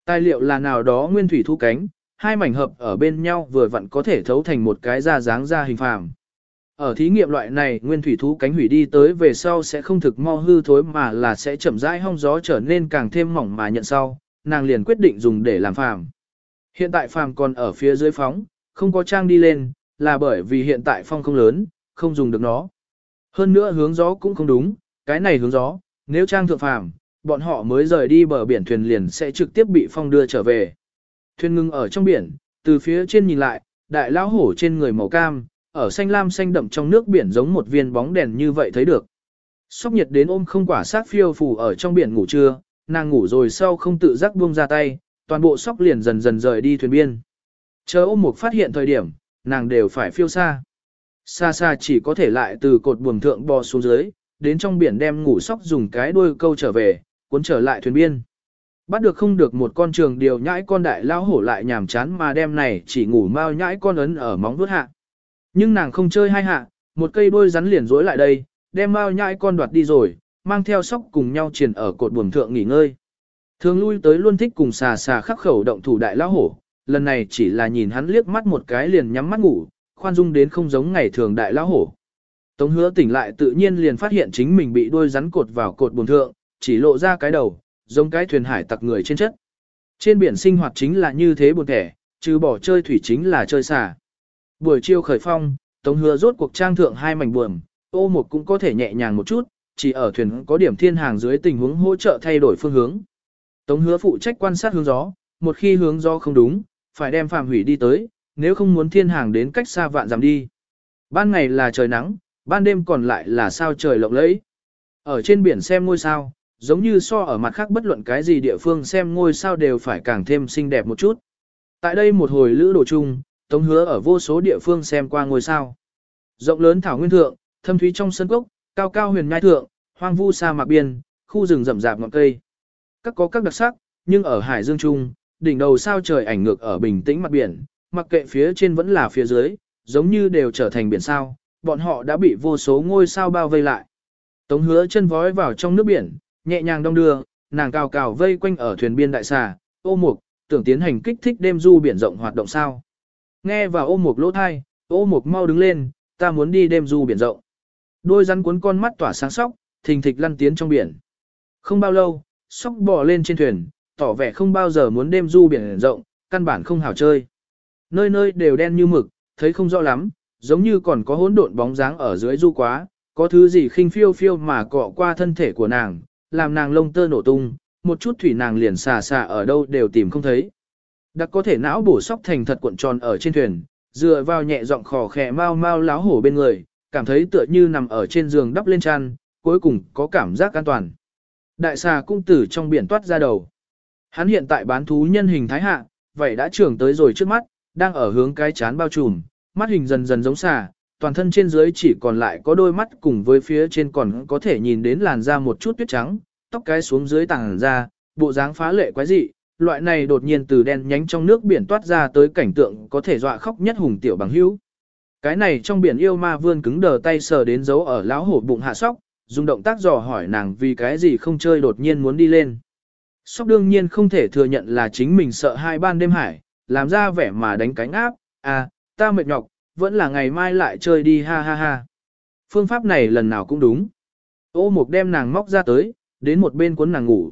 Tài liệu là nào đó nguyên thủy thu cánh, hai mảnh hợp ở bên nhau vừa vặn có thể thấu thành một cái da dáng da hình phàm. Ở thí nghiệm loại này, nguyên thủy thú cánh hủy đi tới về sau sẽ không thực mo hư thối mà là sẽ chậm rãi hong gió trở nên càng thêm mỏng mà nhận sau, nàng liền quyết định dùng để làm phàm. Hiện tại phàm còn ở phía dưới phóng, không có trang đi lên, là bởi vì hiện tại phong không lớn, không dùng được nó. Hơn nữa hướng gió cũng không đúng, cái này hướng gió, nếu trang thượng phàm, bọn họ mới rời đi bờ biển thuyền liền sẽ trực tiếp bị phong đưa trở về. Thuyền ngưng ở trong biển, từ phía trên nhìn lại, đại lão hổ trên người màu cam, ở xanh lam xanh đậm trong nước biển giống một viên bóng đèn như vậy thấy được. Sóc nhiệt đến ôm không quả sát phiêu phù ở trong biển ngủ trưa, nàng ngủ rồi sau không tự giác buông ra tay, toàn bộ sóc liền dần dần rời đi thuyền biên. Chờ ôm một phát hiện thời điểm, nàng đều phải phiêu xa. Xa xa chỉ có thể lại từ cột buồm thượng bò xuống dưới, đến trong biển đem ngủ sóc dùng cái đuôi câu trở về, cuốn trở lại thuyền biên. Bắt được không được một con trường điều nhãi con đại lao hổ lại nhàm chán mà đem này chỉ ngủ mau nhãi con ấn ở móng vuốt hạ. Nhưng nàng không chơi hai hạ, một cây đuôi rắn liền rối lại đây, đem mau nhãi con đoạt đi rồi, mang theo sóc cùng nhau triển ở cột buồm thượng nghỉ ngơi. Thường lui tới luôn thích cùng xà xà khắc khẩu động thủ đại lao hổ, lần này chỉ là nhìn hắn liếc mắt một cái liền nhắm mắt ngủ, khoan dung đến không giống ngày thường đại lão hổ. Tống hứa tỉnh lại tự nhiên liền phát hiện chính mình bị đôi rắn cột vào cột buồn thượng, chỉ lộ ra cái đầu, giống cái thuyền hải tặc người trên chất. Trên biển sinh hoạt chính là như thế buồn thẻ, trừ bỏ chơi thủy chính là chơi xà. Buổi chiều khởi phong, Tống Hứa rốt cuộc trang thượng hai mảnh buồm, ô một cũng có thể nhẹ nhàng một chút, chỉ ở thuyền có điểm thiên hàng dưới tình huống hỗ trợ thay đổi phương hướng. Tống Hứa phụ trách quan sát hướng gió, một khi hướng gió không đúng, phải đem phàm hủy đi tới, nếu không muốn thiên hàng đến cách xa vạn dặm đi. Ban ngày là trời nắng, ban đêm còn lại là sao trời lộng lẫy. Ở trên biển xem ngôi sao, giống như so ở mặt khác bất luận cái gì địa phương xem ngôi sao đều phải càng thêm xinh đẹp một chút. Tại đây một hồi lữ đồ chung, Tống hứa ở vô số địa phương xem qua ngôi sao. Rộng lớn thảo nguyên thượng, thâm thúy trong sân cốc, cao cao huyền nhai thượng, hoang vu sa mạc biên, khu rừng rậm rạp ngọn cây. Các có các đặc sắc, nhưng ở hải dương trung, đỉnh đầu sao trời ảnh ngược ở bình tĩnh mặt biển, mặc kệ phía trên vẫn là phía dưới, giống như đều trở thành biển sao, bọn họ đã bị vô số ngôi sao bao vây lại. Tống hứa chân vói vào trong nước biển, nhẹ nhàng đong đưa, nàng cào cào vây quanh ở thuyền biên đại xà, ô mục, tưởng tiến hành kích thích đêm du biển rộng hoạt động sao. Nghe vào ô mục lỗ thai, ô mục mau đứng lên, ta muốn đi đêm du biển rộng. Đôi rắn cuốn con mắt tỏa sáng sóc, thình thịch lăn tiến trong biển. Không bao lâu, sóc bò lên trên thuyền, tỏ vẻ không bao giờ muốn đêm du biển rộng, căn bản không hảo chơi. Nơi nơi đều đen như mực, thấy không rõ lắm, giống như còn có hỗn độn bóng dáng ở dưới du quá, có thứ gì khinh phiêu phiêu mà cọ qua thân thể của nàng, làm nàng lông tơ nổ tung, một chút thủy nàng liền xà xà ở đâu đều tìm không thấy. Đặc có thể não bổ sóc thành thật cuộn tròn ở trên thuyền, dựa vào nhẹ giọng khò khẽ mau mau láo hổ bên người, cảm thấy tựa như nằm ở trên giường đắp lên chăn, cuối cùng có cảm giác an toàn. Đại xà cung tử trong biển toát ra đầu. Hắn hiện tại bán thú nhân hình thái hạ, vậy đã trưởng tới rồi trước mắt, đang ở hướng cái chán bao trùm, mắt hình dần dần giống xà, toàn thân trên dưới chỉ còn lại có đôi mắt cùng với phía trên còn có thể nhìn đến làn da một chút tuyết trắng, tóc cái xuống dưới tàng ra, bộ dáng phá lệ quái dị, loại này đột nhiên từ đen nhánh trong nước biển toát ra tới cảnh tượng có thể dọa khóc nhất hùng tiểu bằng hữu. Cái này trong biển yêu ma vươn cứng đờ tay sờ đến dấu ở lão hổ bụng hạ sóc, dùng động tác dò hỏi nàng vì cái gì không chơi đột nhiên muốn đi lên. Sóc đương nhiên không thể thừa nhận là chính mình sợ hai ban đêm hải, làm ra vẻ mà đánh cánh áp, à, ta mệt nhọc, vẫn là ngày mai lại chơi đi ha ha ha. Phương pháp này lần nào cũng đúng. Ô mục đem nàng móc ra tới, đến một bên cuốn nàng ngủ.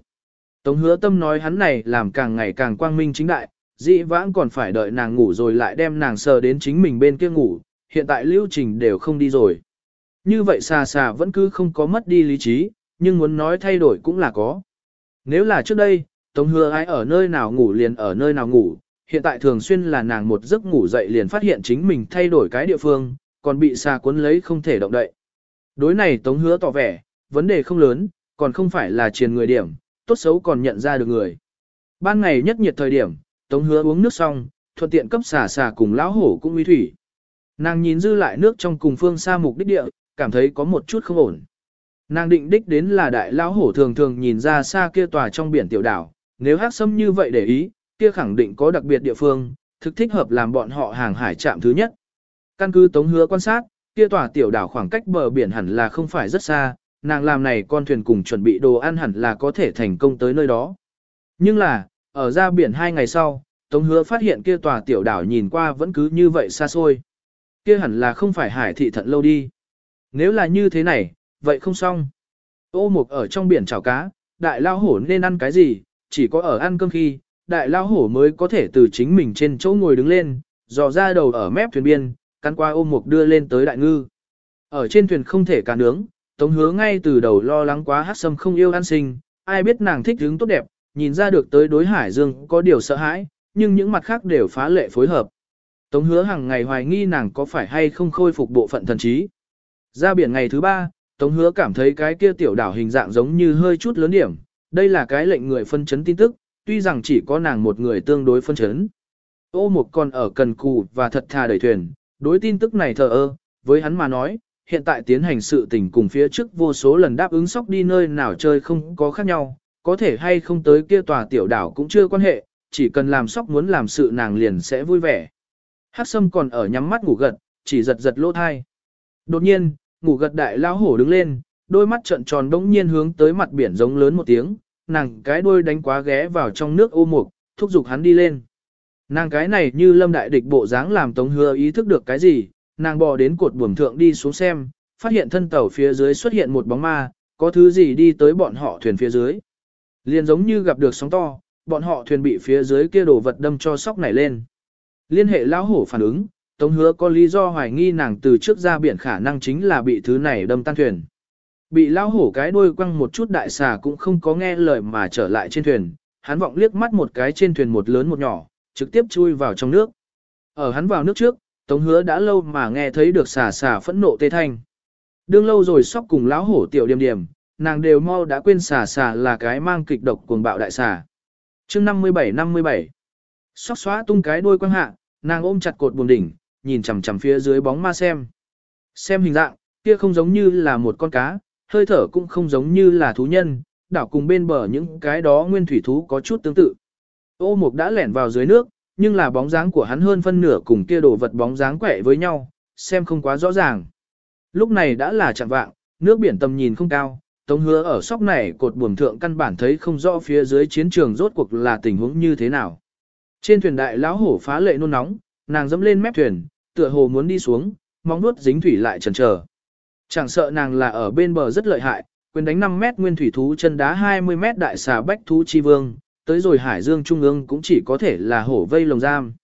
Tống hứa tâm nói hắn này làm càng ngày càng quang minh chính đại, dị vãng còn phải đợi nàng ngủ rồi lại đem nàng sờ đến chính mình bên kia ngủ, hiện tại lưu trình đều không đi rồi. Như vậy xà xà vẫn cứ không có mất đi lý trí, nhưng muốn nói thay đổi cũng là có. Nếu là trước đây, Tống hứa ai ở nơi nào ngủ liền ở nơi nào ngủ, hiện tại thường xuyên là nàng một giấc ngủ dậy liền phát hiện chính mình thay đổi cái địa phương, còn bị xà cuốn lấy không thể động đậy. Đối này Tống hứa tỏ vẻ, vấn đề không lớn, còn không phải là triền người điểm, tốt xấu còn nhận ra được người. Ban ngày nhất nhiệt thời điểm, Tống hứa uống nước xong, thuận tiện cấp xà xà cùng lão hổ cũng uy thủy. Nàng nhìn dư lại nước trong cùng phương xa mục đích địa, cảm thấy có một chút không ổn. Nàng định đích đến là đại lão hổ thường thường nhìn ra xa kia tòa trong biển tiểu đảo, nếu hát xâm như vậy để ý, kia khẳng định có đặc biệt địa phương, thực thích hợp làm bọn họ hàng hải trạm thứ nhất. Căn cứ tống hứa quan sát, kia tòa tiểu đảo khoảng cách bờ biển hẳn là không phải rất xa, nàng làm này con thuyền cùng chuẩn bị đồ ăn hẳn là có thể thành công tới nơi đó. Nhưng là, ở ra biển hai ngày sau, tống hứa phát hiện kia tòa tiểu đảo nhìn qua vẫn cứ như vậy xa xôi. Kia hẳn là không phải hải thị thận lâu đi. Nếu là như thế này, vậy không xong. Ô mục ở trong biển chảo cá, đại lao hổ nên ăn cái gì, chỉ có ở ăn cơm khi, đại lao hổ mới có thể từ chính mình trên chỗ ngồi đứng lên, dò ra đầu ở mép thuyền biên, căn qua ôm mục đưa lên tới đại ngư. Ở trên thuyền không thể cả nướng, tống hứa ngay từ đầu lo lắng quá hát sâm không yêu ăn sinh, ai biết nàng thích hứng tốt đẹp, nhìn ra được tới đối hải dương có điều sợ hãi, nhưng những mặt khác đều phá lệ phối hợp. Tống hứa hàng ngày hoài nghi nàng có phải hay không khôi phục bộ phận thần trí. Ra biển ngày thứ ba, Tống hứa cảm thấy cái kia tiểu đảo hình dạng giống như hơi chút lớn điểm, đây là cái lệnh người phân chấn tin tức, tuy rằng chỉ có nàng một người tương đối phân chấn. Ô một con ở cần cù và thật thà đẩy thuyền, đối tin tức này thờ ơ, với hắn mà nói, hiện tại tiến hành sự tình cùng phía trước vô số lần đáp ứng sóc đi nơi nào chơi không có khác nhau, có thể hay không tới kia tòa tiểu đảo cũng chưa quan hệ, chỉ cần làm sóc muốn làm sự nàng liền sẽ vui vẻ. Hắc sâm còn ở nhắm mắt ngủ gật, chỉ giật giật lỗ thai. Đột nhiên, ngủ gật đại lao hổ đứng lên, đôi mắt trợn tròn đống nhiên hướng tới mặt biển giống lớn một tiếng, nàng cái đuôi đánh quá ghé vào trong nước ô mục, thúc giục hắn đi lên. Nàng cái này như lâm đại địch bộ dáng làm tống hứa ý thức được cái gì, nàng bò đến cột buồm thượng đi xuống xem, phát hiện thân tàu phía dưới xuất hiện một bóng ma, có thứ gì đi tới bọn họ thuyền phía dưới. Liền giống như gặp được sóng to, bọn họ thuyền bị phía dưới kia đổ vật đâm cho sóc nảy lên. Liên hệ lão hổ phản ứng, Tống hứa có lý do hoài nghi nàng từ trước ra biển khả năng chính là bị thứ này đâm tan thuyền. Bị lao hổ cái đuôi quăng một chút đại xà cũng không có nghe lời mà trở lại trên thuyền, hắn vọng liếc mắt một cái trên thuyền một lớn một nhỏ, trực tiếp chui vào trong nước. Ở hắn vào nước trước, Tống hứa đã lâu mà nghe thấy được xà xà phẫn nộ tê thanh. Đương lâu rồi sóc cùng lão hổ tiểu điểm điểm, nàng đều mau đã quên xà xà là cái mang kịch độc cuồng bạo đại xà. chương 57-57 Sóc xóa tung cái đuôi quăng hạ, nàng ôm chặt cột buồng đỉnh, nhìn chằm chằm phía dưới bóng ma xem. Xem hình dạng, kia không giống như là một con cá, hơi thở cũng không giống như là thú nhân, đảo cùng bên bờ những cái đó nguyên thủy thú có chút tương tự. Ô mục đã lẻn vào dưới nước, nhưng là bóng dáng của hắn hơn phân nửa cùng kia đồ vật bóng dáng quẻ với nhau, xem không quá rõ ràng. Lúc này đã là chạm vạng, nước biển tầm nhìn không cao, tống hứa ở sóc này cột buồm thượng căn bản thấy không rõ phía dưới chiến trường rốt cuộc là tình huống như thế nào. Trên thuyền đại lão hổ phá lệ nôn nóng, nàng dẫm lên mép thuyền, tựa hồ muốn đi xuống, móng nuốt dính thủy lại chần chờ. Chẳng sợ nàng là ở bên bờ rất lợi hại, quyền đánh 5 mét nguyên thủy thú chân đá 20 mét đại xà bách thú chi vương, tới rồi hải dương trung ương cũng chỉ có thể là hổ vây lồng giam.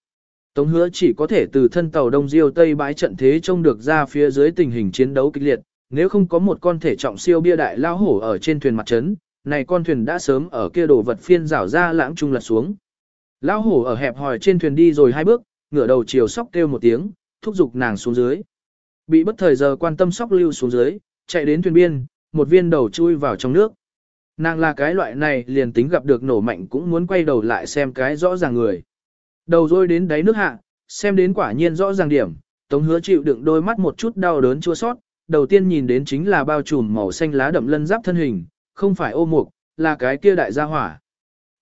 Tống hứa chỉ có thể từ thân tàu đông diêu tây bãi trận thế trông được ra phía dưới tình hình chiến đấu kịch liệt, nếu không có một con thể trọng siêu bia đại lao hổ ở trên thuyền mặt trấn, này con thuyền đã sớm ở kia đổ vật phiên rảo ra lãng trung lật xuống. Lao hổ ở hẹp hòi trên thuyền đi rồi hai bước, ngửa đầu chiều sóc kêu một tiếng, thúc giục nàng xuống dưới. Bị bất thời giờ quan tâm sóc lưu xuống dưới, chạy đến thuyền biên, một viên đầu chui vào trong nước. Nàng là cái loại này liền tính gặp được nổ mạnh cũng muốn quay đầu lại xem cái rõ ràng người. Đầu rôi đến đáy nước hạ, xem đến quả nhiên rõ ràng điểm, tống hứa chịu đựng đôi mắt một chút đau đớn chua sót, đầu tiên nhìn đến chính là bao trùm màu xanh lá đậm lân giáp thân hình, không phải ô mục, là cái kia đại gia hỏa.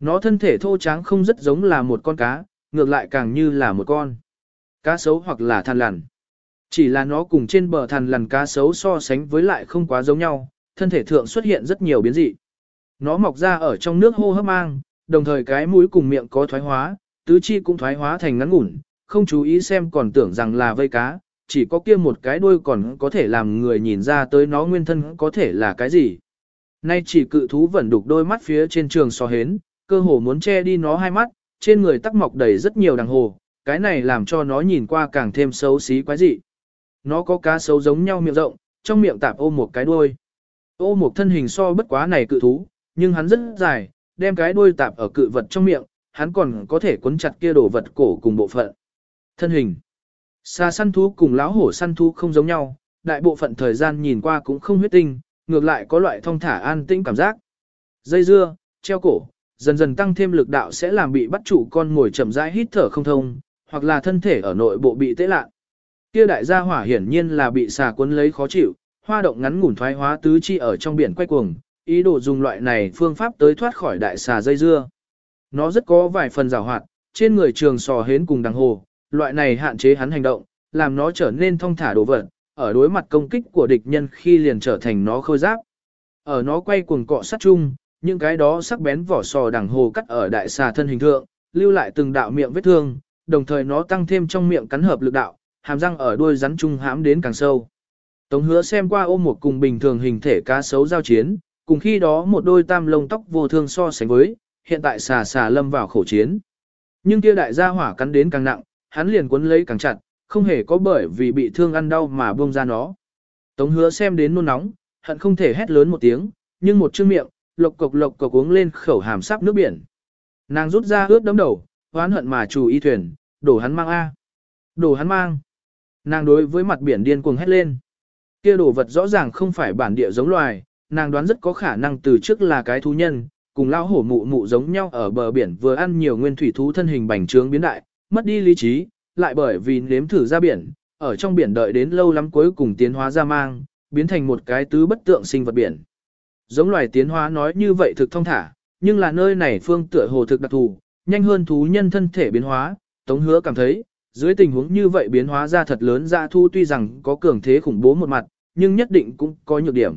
Nó thân thể thô tráng không rất giống là một con cá, ngược lại càng như là một con cá sấu hoặc là than lằn. Chỉ là nó cùng trên bờ thằn lằn cá sấu so sánh với lại không quá giống nhau, thân thể thượng xuất hiện rất nhiều biến dị. Nó mọc ra ở trong nước hô hấp mang, đồng thời cái mũi cùng miệng có thoái hóa, tứ chi cũng thoái hóa thành ngắn ngủn, không chú ý xem còn tưởng rằng là vây cá, chỉ có kia một cái đuôi còn có thể làm người nhìn ra tới nó nguyên thân có thể là cái gì. Nay chỉ cự thú vẫn đục đôi mắt phía trên trường so hến, cơ hồ muốn che đi nó hai mắt, trên người tắc mọc đầy rất nhiều đằng hồ, cái này làm cho nó nhìn qua càng thêm xấu xí quái dị. Nó có cá sấu giống nhau miệng rộng, trong miệng tạp ôm một cái đuôi. Ô một thân hình so bất quá này cự thú, nhưng hắn rất dài, đem cái đuôi tạp ở cự vật trong miệng, hắn còn có thể quấn chặt kia đồ vật cổ cùng bộ phận. Thân hình. Xa săn thú cùng lão hổ săn thú không giống nhau, đại bộ phận thời gian nhìn qua cũng không huyết tinh, ngược lại có loại thông thả an tĩnh cảm giác. Dây dưa, treo cổ, dần dần tăng thêm lực đạo sẽ làm bị bắt chủ con ngồi chậm rãi hít thở không thông, hoặc là thân thể ở nội bộ bị tế lạn. Kia đại gia hỏa hiển nhiên là bị xà cuốn lấy khó chịu, hoa động ngắn ngủn thoái hóa tứ chi ở trong biển quay cuồng, ý đồ dùng loại này phương pháp tới thoát khỏi đại xà dây dưa. Nó rất có vài phần rào hoạt, trên người trường sò hến cùng đằng hồ, loại này hạn chế hắn hành động, làm nó trở nên thông thả đồ vật, ở đối mặt công kích của địch nhân khi liền trở thành nó khôi giáp. Ở nó quay cuồng cọ sát chung, những cái đó sắc bén vỏ sò đằng hồ cắt ở đại xà thân hình thượng, lưu lại từng đạo miệng vết thương, đồng thời nó tăng thêm trong miệng cắn hợp lực đạo, hàm răng ở đuôi rắn trung hãm đến càng sâu. Tống hứa xem qua ôm một cùng bình thường hình thể cá sấu giao chiến, cùng khi đó một đôi tam lông tóc vô thương so sánh với, hiện tại xà xà lâm vào khổ chiến. Nhưng kia đại gia hỏa cắn đến càng nặng, hắn liền cuốn lấy càng chặt, không hề có bởi vì bị thương ăn đau mà buông ra nó. Tống hứa xem đến nôn nóng, hận không thể hét lớn một tiếng, nhưng một chương miệng, lộc cộc lộc cộc uống lên khẩu hàm sắp nước biển. Nàng rút ra ướt đấm đầu, hoán hận mà chủ y thuyền, đổ hắn mang A. Đổ hắn mang. Nàng đối với mặt biển điên cuồng hét lên. Kia đồ vật rõ ràng không phải bản địa giống loài, nàng đoán rất có khả năng từ trước là cái thú nhân, cùng lao hổ mụ mụ giống nhau ở bờ biển vừa ăn nhiều nguyên thủy thú thân hình bành trướng biến đại, mất đi lý trí, lại bởi vì nếm thử ra biển, ở trong biển đợi đến lâu lắm cuối cùng tiến hóa ra mang, biến thành một cái tứ bất tượng sinh vật biển. Giống loài tiến hóa nói như vậy thực thông thả, nhưng là nơi này phương tựa hồ thực đặc thù, nhanh hơn thú nhân thân thể biến hóa, Tống Hứa cảm thấy, dưới tình huống như vậy biến hóa ra thật lớn ra thu tuy rằng có cường thế khủng bố một mặt, nhưng nhất định cũng có nhược điểm.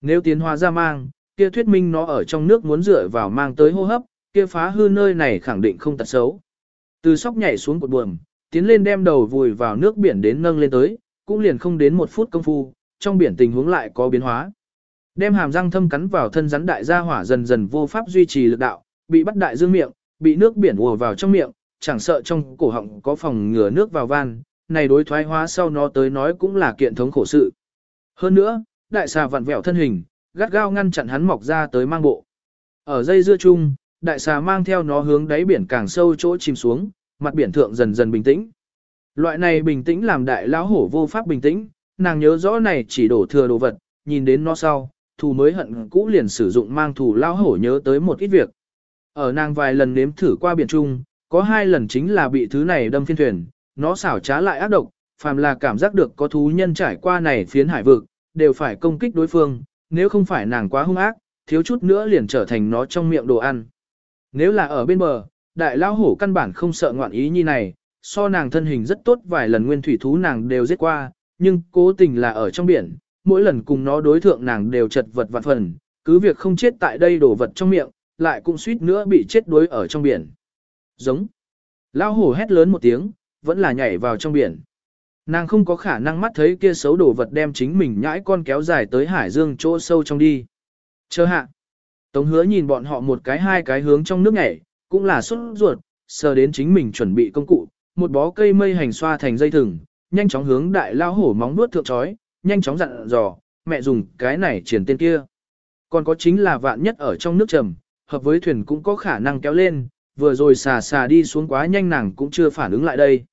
Nếu tiến hóa ra mang, kia thuyết minh nó ở trong nước muốn dựa vào mang tới hô hấp, kia phá hư nơi này khẳng định không tật xấu. Từ sóc nhảy xuống cột buồm, tiến lên đem đầu vùi vào nước biển đến nâng lên tới, cũng liền không đến một phút công phu, trong biển tình huống lại có biến hóa. Đem hàm răng thâm cắn vào thân rắn đại gia hỏa dần dần vô pháp duy trì lực đạo, bị bắt đại dương miệng, bị nước biển ùa vào trong miệng, chẳng sợ trong cổ họng có phòng ngừa nước vào van, này đối thoái hóa sau nó tới nói cũng là kiện thống khổ sự. Hơn nữa, đại xà vặn vẹo thân hình, gắt gao ngăn chặn hắn mọc ra tới mang bộ. Ở dây dưa chung, đại xà mang theo nó hướng đáy biển càng sâu chỗ chìm xuống, mặt biển thượng dần dần bình tĩnh. Loại này bình tĩnh làm đại lão hổ vô pháp bình tĩnh, nàng nhớ rõ này chỉ đổ thừa đồ vật, nhìn đến nó sau, thù mới hận cũ liền sử dụng mang thù lão hổ nhớ tới một ít việc. Ở nàng vài lần nếm thử qua biển trung, có hai lần chính là bị thứ này đâm phiên thuyền, nó xảo trá lại ác độc, phàm là cảm giác được có thú nhân trải qua này phiến hải vực, đều phải công kích đối phương, nếu không phải nàng quá hung ác, thiếu chút nữa liền trở thành nó trong miệng đồ ăn. Nếu là ở bên bờ, đại lao hổ căn bản không sợ ngoạn ý như này, so nàng thân hình rất tốt vài lần nguyên thủy thú nàng đều giết qua, nhưng cố tình là ở trong biển, mỗi lần cùng nó đối thượng nàng đều chật vật vạn phần, cứ việc không chết tại đây đổ vật trong miệng, lại cũng suýt nữa bị chết đuối ở trong biển. Giống. Lao hổ hét lớn một tiếng, vẫn là nhảy vào trong biển. Nàng không có khả năng mắt thấy kia xấu đồ vật đem chính mình nhãi con kéo dài tới hải dương chỗ sâu trong đi. Chờ hạ. Tống hứa nhìn bọn họ một cái hai cái hướng trong nước nhảy, cũng là xuất ruột, sờ đến chính mình chuẩn bị công cụ, một bó cây mây hành xoa thành dây thừng, nhanh chóng hướng đại lao hổ móng nuốt thượng chói, nhanh chóng dặn dò, mẹ dùng cái này triển tên kia. Còn có chính là vạn nhất ở trong nước trầm, hợp với thuyền cũng có khả năng kéo lên, vừa rồi xà xà đi xuống quá nhanh nàng cũng chưa phản ứng lại đây.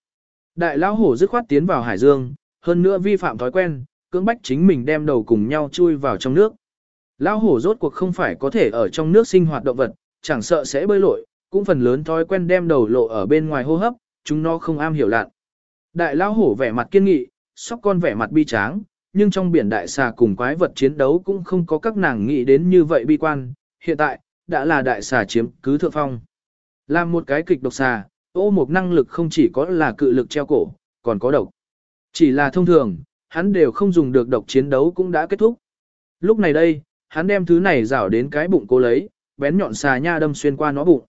Đại lão hổ dứt khoát tiến vào hải dương, hơn nữa vi phạm thói quen, cưỡng bách chính mình đem đầu cùng nhau chui vào trong nước. Lão hổ rốt cuộc không phải có thể ở trong nước sinh hoạt động vật, chẳng sợ sẽ bơi lội, cũng phần lớn thói quen đem đầu lộ ở bên ngoài hô hấp, chúng nó không am hiểu lạn. Đại lão hổ vẻ mặt kiên nghị, sóc con vẻ mặt bi tráng, nhưng trong biển đại xà cùng quái vật chiến đấu cũng không có các nàng nghĩ đến như vậy bi quan. Hiện tại, đã là đại xà chiếm cứ thượng phong. Làm một cái kịch độc xà, ô một năng lực không chỉ có là cự lực treo cổ, còn có độc. Chỉ là thông thường, hắn đều không dùng được độc chiến đấu cũng đã kết thúc. Lúc này đây, hắn đem thứ này rảo đến cái bụng cố lấy, bén nhọn xà nha đâm xuyên qua nó bụng.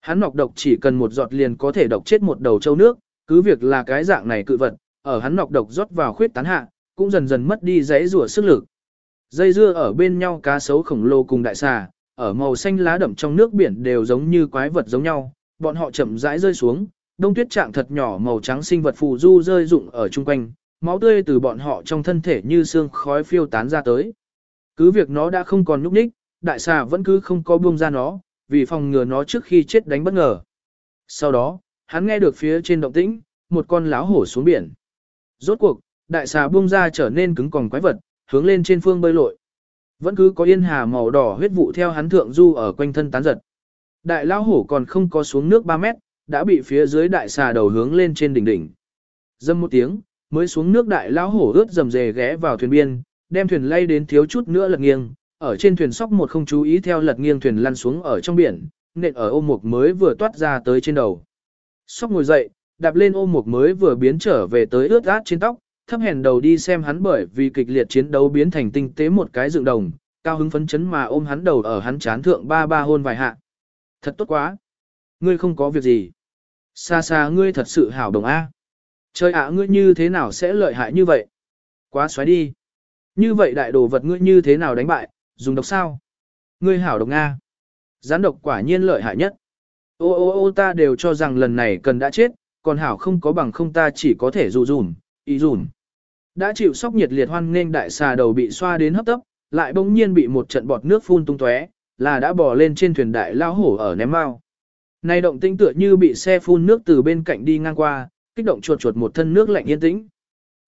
Hắn nọc độc chỉ cần một giọt liền có thể độc chết một đầu châu nước, cứ việc là cái dạng này cự vật, ở hắn nọc độc rót vào khuyết tán hạ, cũng dần dần mất đi dãy rủa sức lực. Dây dưa ở bên nhau cá sấu khổng lồ cùng đại xà, ở màu xanh lá đậm trong nước biển đều giống như quái vật giống nhau, bọn họ chậm rãi rơi xuống, đông tuyết trạng thật nhỏ màu trắng sinh vật phù du rơi rụng ở chung quanh, máu tươi từ bọn họ trong thân thể như xương khói phiêu tán ra tới. Cứ việc nó đã không còn nhúc nhích, đại xà vẫn cứ không có buông ra nó, vì phòng ngừa nó trước khi chết đánh bất ngờ. Sau đó, hắn nghe được phía trên động tĩnh, một con láo hổ xuống biển. Rốt cuộc, đại xà buông ra trở nên cứng còng quái vật, hướng lên trên phương bơi lội. Vẫn cứ có yên hà màu đỏ huyết vụ theo hắn thượng du ở quanh thân tán giật. Đại lao hổ còn không có xuống nước 3 mét, đã bị phía dưới đại xà đầu hướng lên trên đỉnh đỉnh. Dâm một tiếng, mới xuống nước đại lao hổ ướt dầm dề ghé vào thuyền biên, đem thuyền lay đến thiếu chút nữa lật nghiêng, ở trên thuyền sóc một không chú ý theo lật nghiêng thuyền lăn xuống ở trong biển, nện ở ôm mục mới vừa toát ra tới trên đầu. Sóc ngồi dậy, đạp lên ôm mục mới vừa biến trở về tới ướt át trên tóc, thấp hèn đầu đi xem hắn bởi vì kịch liệt chiến đấu biến thành tinh tế một cái dựng đồng, cao hứng phấn chấn mà ôm hắn đầu ở hắn chán thượng ba ba hôn vài hạ. Thật tốt quá. Ngươi không có việc gì. Xa xa ngươi thật sự hảo đồng A. Trời ạ ngươi như thế nào sẽ lợi hại như vậy? Quá xoáy đi. Như vậy đại đồ vật ngươi như thế nào đánh bại, dùng độc sao? Ngươi hảo độc Nga. Gián độc quả nhiên lợi hại nhất. Ô ô ô ta đều cho rằng lần này cần đã chết, còn hảo không có bằng không ta chỉ có thể dụ dùm, ý dùm. Đã chịu sốc nhiệt liệt hoan nên đại xà đầu bị xoa đến hấp tấp, lại bỗng nhiên bị một trận bọt nước phun tung tóe, là đã bò lên trên thuyền đại lao hổ ở ném mau. Này động tinh tựa như bị xe phun nước từ bên cạnh đi ngang qua, kích động chuột chuột một thân nước lạnh yên tĩnh.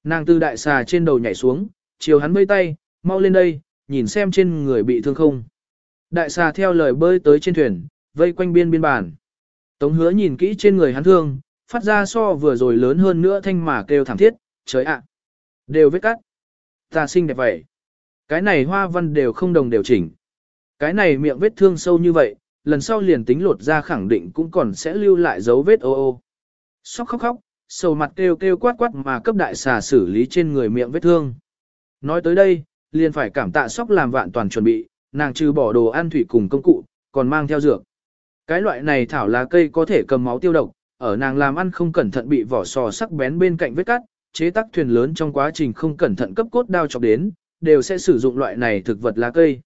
Nàng từ đại xà trên đầu nhảy xuống, chiều hắn vây tay, mau lên đây, nhìn xem trên người bị thương không. Đại xà theo lời bơi tới trên thuyền, vây quanh biên biên bản. Tống hứa nhìn kỹ trên người hắn thương, phát ra so vừa rồi lớn hơn nữa thanh mà kêu thảm thiết, trời ạ. Đều vết cắt. Ta xinh đẹp vậy. Cái này hoa văn đều không đồng đều chỉnh. Cái này miệng vết thương sâu như vậy, lần sau liền tính lột ra khẳng định cũng còn sẽ lưu lại dấu vết ô ô. Sóc khóc khóc, sầu mặt kêu kêu quát quát mà cấp đại xà xử lý trên người miệng vết thương. Nói tới đây, liền phải cảm tạ sóc làm vạn toàn chuẩn bị, nàng trừ bỏ đồ ăn thủy cùng công cụ, còn mang theo dược. Cái loại này thảo lá cây có thể cầm máu tiêu độc, ở nàng làm ăn không cẩn thận bị vỏ sò sắc bén bên cạnh vết cắt, chế tác thuyền lớn trong quá trình không cẩn thận cấp cốt đao chọc đến, đều sẽ sử dụng loại này thực vật lá cây.